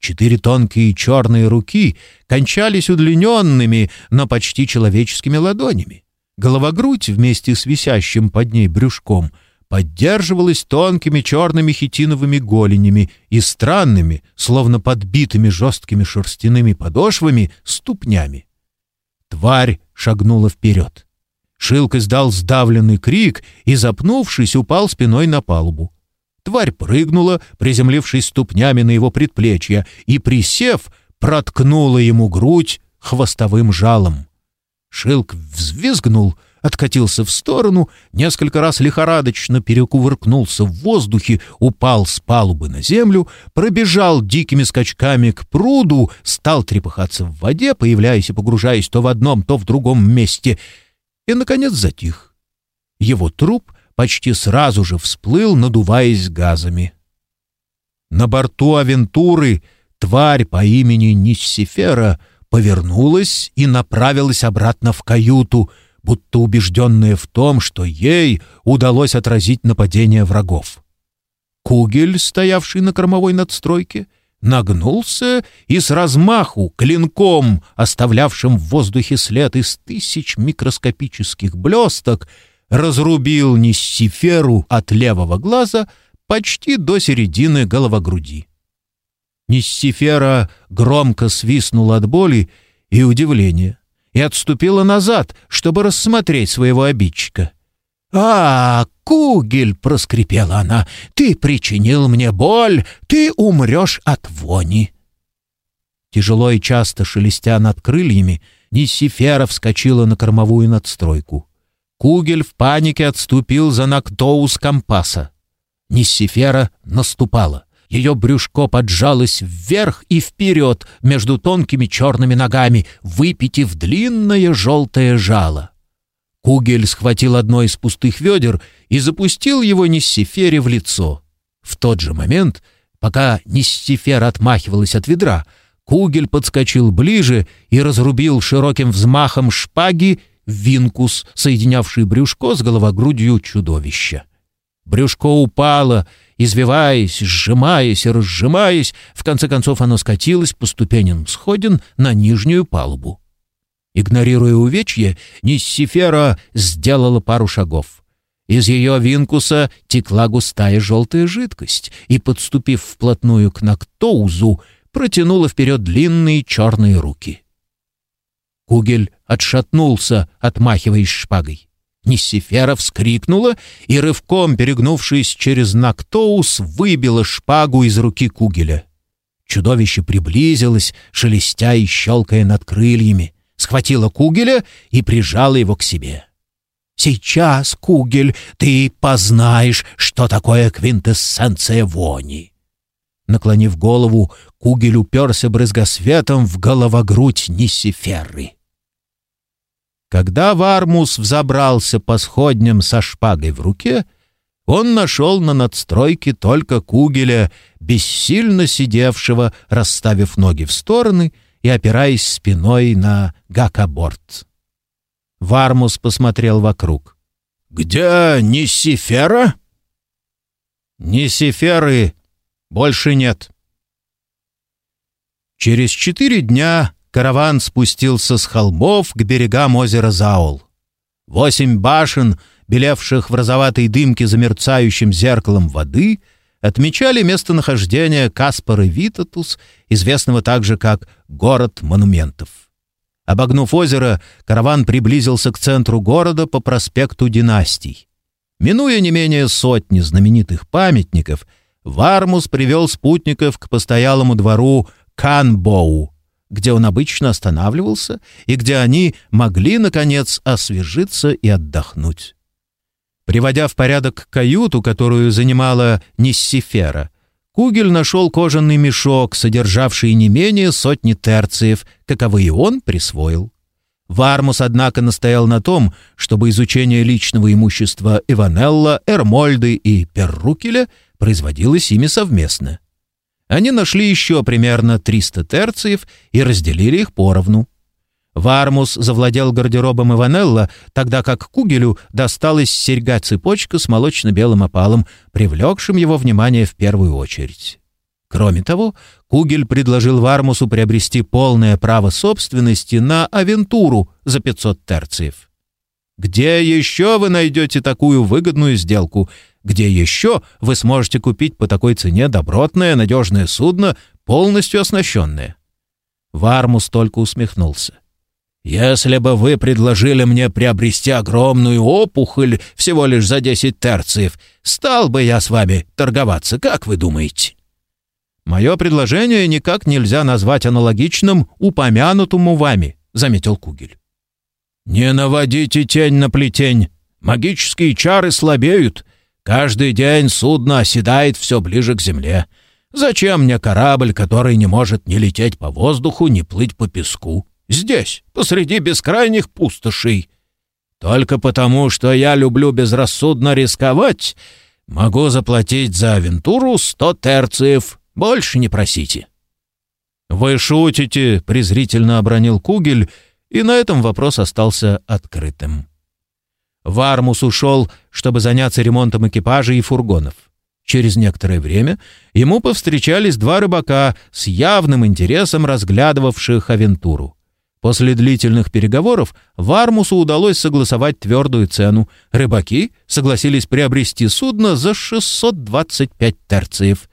Четыре тонкие черные руки кончались удлиненными, но почти человеческими ладонями. Головогрудь вместе с висящим под ней брюшком поддерживалась тонкими черными хитиновыми голенями и странными, словно подбитыми жесткими шерстяными подошвами, ступнями. Тварь шагнула вперед. Шилк издал сдавленный крик и, запнувшись, упал спиной на палубу. Тварь прыгнула, приземлившись ступнями на его предплечье, и, присев, проткнула ему грудь хвостовым жалом. Шилк взвизгнул, откатился в сторону, несколько раз лихорадочно перекувыркнулся в воздухе, упал с палубы на землю, пробежал дикими скачками к пруду, стал трепыхаться в воде, появляясь и погружаясь то в одном, то в другом месте — и, наконец, затих. Его труп почти сразу же всплыл, надуваясь газами. На борту «Авентуры» тварь по имени Ниссифера повернулась и направилась обратно в каюту, будто убежденная в том, что ей удалось отразить нападение врагов. Кугель, стоявший на кормовой надстройке, — нагнулся и с размаху клинком, оставлявшим в воздухе след из тысяч микроскопических блесток, разрубил Ниссиферу от левого глаза почти до середины головогруди. Ниссифера громко свистнула от боли и удивления и отступила назад, чтобы рассмотреть своего обидчика. «А, Кугель!» — проскрипела она. «Ты причинил мне боль, ты умрешь от вони!» Тяжело и часто шелестя над крыльями, Ниссифера вскочила на кормовую надстройку. Кугель в панике отступил за Нактоус компаса. Ниссифера наступала. Ее брюшко поджалось вверх и вперед между тонкими черными ногами, выпитив длинное желтое жало. Кугель схватил одно из пустых ведер и запустил его Ниссифере в лицо. В тот же момент, пока Ниссифера отмахивалась от ведра, Кугель подскочил ближе и разрубил широким взмахом шпаги винкус, соединявший брюшко с головогрудью чудовища. Брюшко упало, извиваясь, сжимаясь и разжимаясь, в конце концов оно скатилось по ступеням сходин на нижнюю палубу. Игнорируя увечье, Ниссифера сделала пару шагов. Из ее винкуса текла густая желтая жидкость, и, подступив вплотную к Нактоузу, протянула вперед длинные черные руки. Кугель отшатнулся, отмахиваясь шпагой. Ниссифера вскрикнула и, рывком перегнувшись через Нактоус, выбила шпагу из руки Кугеля. Чудовище приблизилось, шелестя и щелкая над крыльями — схватила Кугеля и прижала его к себе. «Сейчас, Кугель, ты познаешь, что такое квинтэссенция вони». Наклонив голову, Кугель уперся брызгосветом в головогрудь Ниссиферы. Когда Вармус взобрался по сходням со шпагой в руке, он нашел на надстройке только Кугеля, бессильно сидевшего, расставив ноги в стороны — и опираясь спиной на гакоборд. Вармус посмотрел вокруг. «Где Нисифера?» «Нисиферы больше нет». Через четыре дня караван спустился с холмов к берегам озера Заул. Восемь башен, белевших в розоватой дымке за мерцающим зеркалом воды — отмечали местонахождение Каспара Витатус, известного также как «Город монументов». Обогнув озеро, караван приблизился к центру города по проспекту Династий. Минуя не менее сотни знаменитых памятников, Вармус привел спутников к постоялому двору Канбоу, где он обычно останавливался и где они могли, наконец, освежиться и отдохнуть. Приводя в порядок каюту, которую занимала Ниссифера, Кугель нашел кожаный мешок, содержавший не менее сотни терциев, каковые он присвоил. Вармус, однако, настоял на том, чтобы изучение личного имущества Иванелла, Эрмольды и Перрукеля производилось ими совместно. Они нашли еще примерно 300 терциев и разделили их поровну. Вармус завладел гардеробом Иванелла, тогда как Кугелю досталась серьга-цепочка с молочно-белым опалом, привлекшим его внимание в первую очередь. Кроме того, Кугель предложил Вармусу приобрести полное право собственности на авентуру за 500 терциев. Где еще вы найдете такую выгодную сделку? Где еще вы сможете купить по такой цене добротное, надежное судно, полностью оснащенное? Вармус только усмехнулся. «Если бы вы предложили мне приобрести огромную опухоль всего лишь за десять терциев, стал бы я с вами торговаться, как вы думаете?» «Мое предложение никак нельзя назвать аналогичным упомянутому вами», — заметил Кугель. «Не наводите тень на плетень. Магические чары слабеют. Каждый день судно оседает все ближе к земле. Зачем мне корабль, который не может ни лететь по воздуху, ни плыть по песку? Здесь, посреди бескрайних пустошей. Только потому, что я люблю безрассудно рисковать, могу заплатить за авентуру сто терциев, больше не просите». «Вы шутите», — презрительно обронил Кугель, и на этом вопрос остался открытым. Вармус ушел, чтобы заняться ремонтом экипажа и фургонов. Через некоторое время ему повстречались два рыбака с явным интересом разглядывавших авентуру. После длительных переговоров Вармусу удалось согласовать твердую цену. Рыбаки согласились приобрести судно за 625 терциев.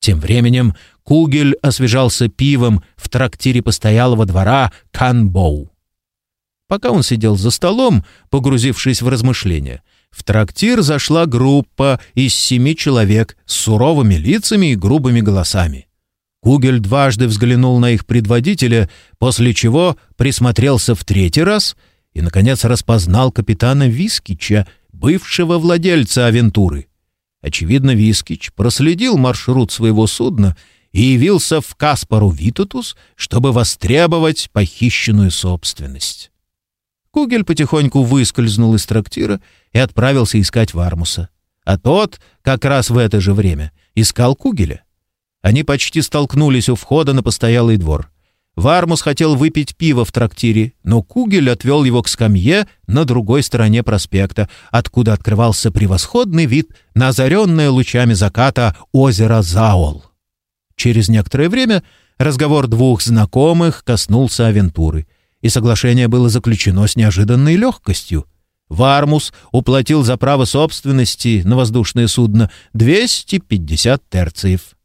Тем временем Кугель освежался пивом в трактире постоялого двора Канбоу. Пока он сидел за столом, погрузившись в размышления, в трактир зашла группа из семи человек с суровыми лицами и грубыми голосами. Кугель дважды взглянул на их предводителя, после чего присмотрелся в третий раз и, наконец, распознал капитана Вискича, бывшего владельца авентуры. Очевидно, Вискич проследил маршрут своего судна и явился в Каспару Витутус, чтобы востребовать похищенную собственность. Кугель потихоньку выскользнул из трактира и отправился искать Вармуса. А тот, как раз в это же время, искал Кугеля. Они почти столкнулись у входа на постоялый двор. Вармус хотел выпить пиво в трактире, но Кугель отвел его к скамье на другой стороне проспекта, откуда открывался превосходный вид на озаренное лучами заката озеро Заол. Через некоторое время разговор двух знакомых коснулся авентуры, и соглашение было заключено с неожиданной легкостью. Вармус уплатил за право собственности на воздушное судно 250 терциев.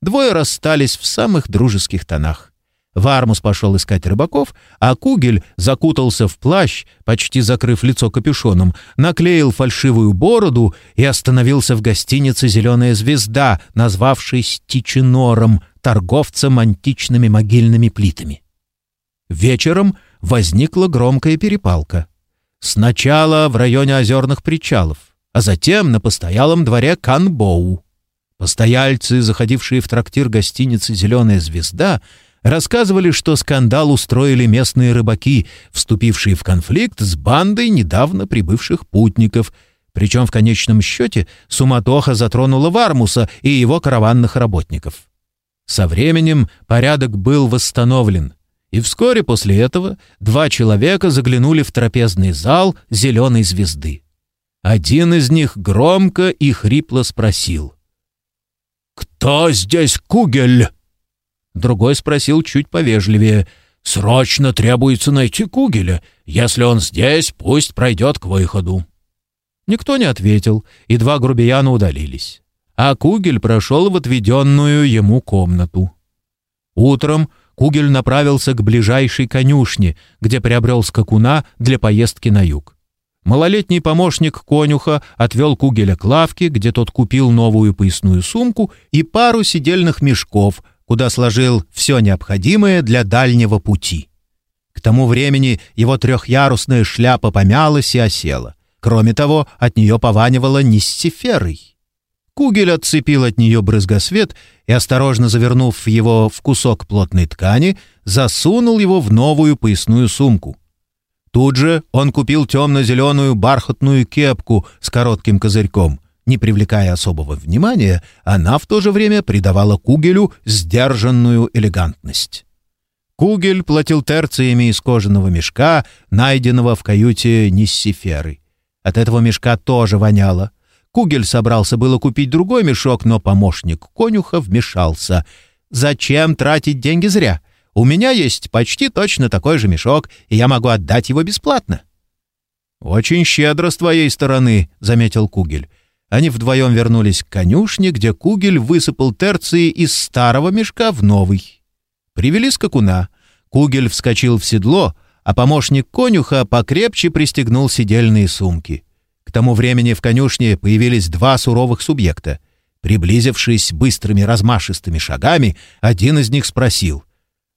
Двое расстались в самых дружеских тонах. Вармус пошел искать рыбаков, а Кугель закутался в плащ, почти закрыв лицо капюшоном, наклеил фальшивую бороду и остановился в гостинице «Зеленая звезда», назвавшись Тичинором, торговцем античными могильными плитами. Вечером возникла громкая перепалка. Сначала в районе озерных причалов, а затем на постоялом дворе Канбоу. Постояльцы, заходившие в трактир гостиницы «Зеленая звезда», рассказывали, что скандал устроили местные рыбаки, вступившие в конфликт с бандой недавно прибывших путников. Причем в конечном счете суматоха затронула Вармуса и его караванных работников. Со временем порядок был восстановлен, и вскоре после этого два человека заглянули в трапезный зал «Зеленой звезды». Один из них громко и хрипло спросил. «Кто здесь Кугель?» Другой спросил чуть повежливее. «Срочно требуется найти Кугеля. Если он здесь, пусть пройдет к выходу». Никто не ответил, и два грубияна удалились. А Кугель прошел в отведенную ему комнату. Утром Кугель направился к ближайшей конюшне, где приобрел скакуна для поездки на юг. Малолетний помощник конюха отвел Кугеля к лавке, где тот купил новую поясную сумку и пару сидельных мешков, куда сложил все необходимое для дальнего пути. К тому времени его трехъярусная шляпа помялась и осела. Кроме того, от нее пованивало ниссиферой. Кугель отцепил от нее брызгосвет и, осторожно завернув его в кусок плотной ткани, засунул его в новую поясную сумку. Тут же он купил темно-зеленую бархатную кепку с коротким козырьком, не привлекая особого внимания, она в то же время придавала Кугелю сдержанную элегантность. Кугель платил терциями из кожаного мешка, найденного в каюте Ниссиферы. От этого мешка тоже воняло. Кугель собрался было купить другой мешок, но помощник конюха вмешался. «Зачем тратить деньги зря? У меня есть почти точно такой же мешок, и я могу отдать его бесплатно». «Очень щедро с твоей стороны», — заметил Кугель. Они вдвоем вернулись к конюшне, где Кугель высыпал терции из старого мешка в новый. Привели скакуна. Кугель вскочил в седло, а помощник конюха покрепче пристегнул сидельные сумки. К тому времени в конюшне появились два суровых субъекта. Приблизившись быстрыми размашистыми шагами, один из них спросил.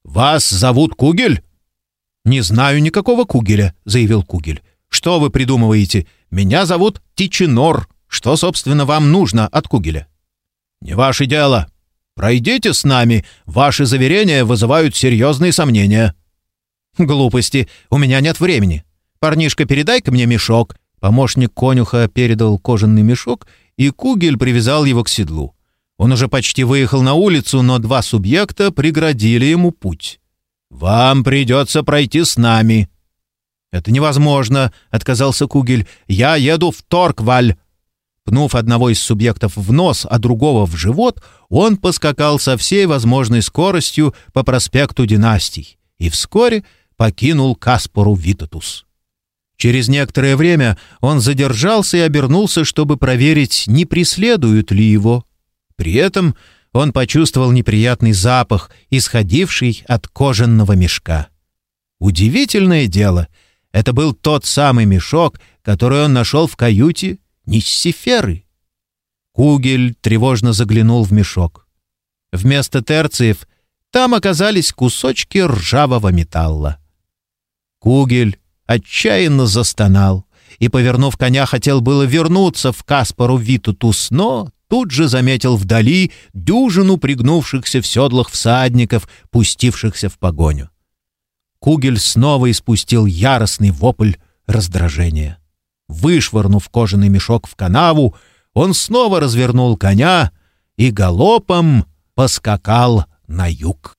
«Вас зовут Кугель?» «Не знаю никакого Кугеля», — заявил Кугель. «Что вы придумываете? Меня зовут Тичинор». Что, собственно, вам нужно от Кугеля?» «Не ваше дело. Пройдите с нами. Ваши заверения вызывают серьезные сомнения». «Глупости. У меня нет времени. Парнишка, передай-ка мне мешок». Помощник конюха передал кожаный мешок, и Кугель привязал его к седлу. Он уже почти выехал на улицу, но два субъекта преградили ему путь. «Вам придется пройти с нами». «Это невозможно», — отказался Кугель. «Я еду в Торкваль». Пнув одного из субъектов в нос, а другого в живот, он поскакал со всей возможной скоростью по проспекту Династий и вскоре покинул Каспору Витатус. Через некоторое время он задержался и обернулся, чтобы проверить, не преследуют ли его. При этом он почувствовал неприятный запах, исходивший от кожаного мешка. Удивительное дело, это был тот самый мешок, который он нашел в каюте Ниссиферы. Кугель тревожно заглянул в мешок. Вместо терциев там оказались кусочки ржавого металла. Кугель отчаянно застонал и, повернув коня, хотел было вернуться в Каспару Витутус, но тут же заметил вдали дюжину пригнувшихся в седлах всадников, пустившихся в погоню. Кугель снова испустил яростный вопль раздражения. Вышвырнув кожаный мешок в канаву, он снова развернул коня и галопом поскакал на юг.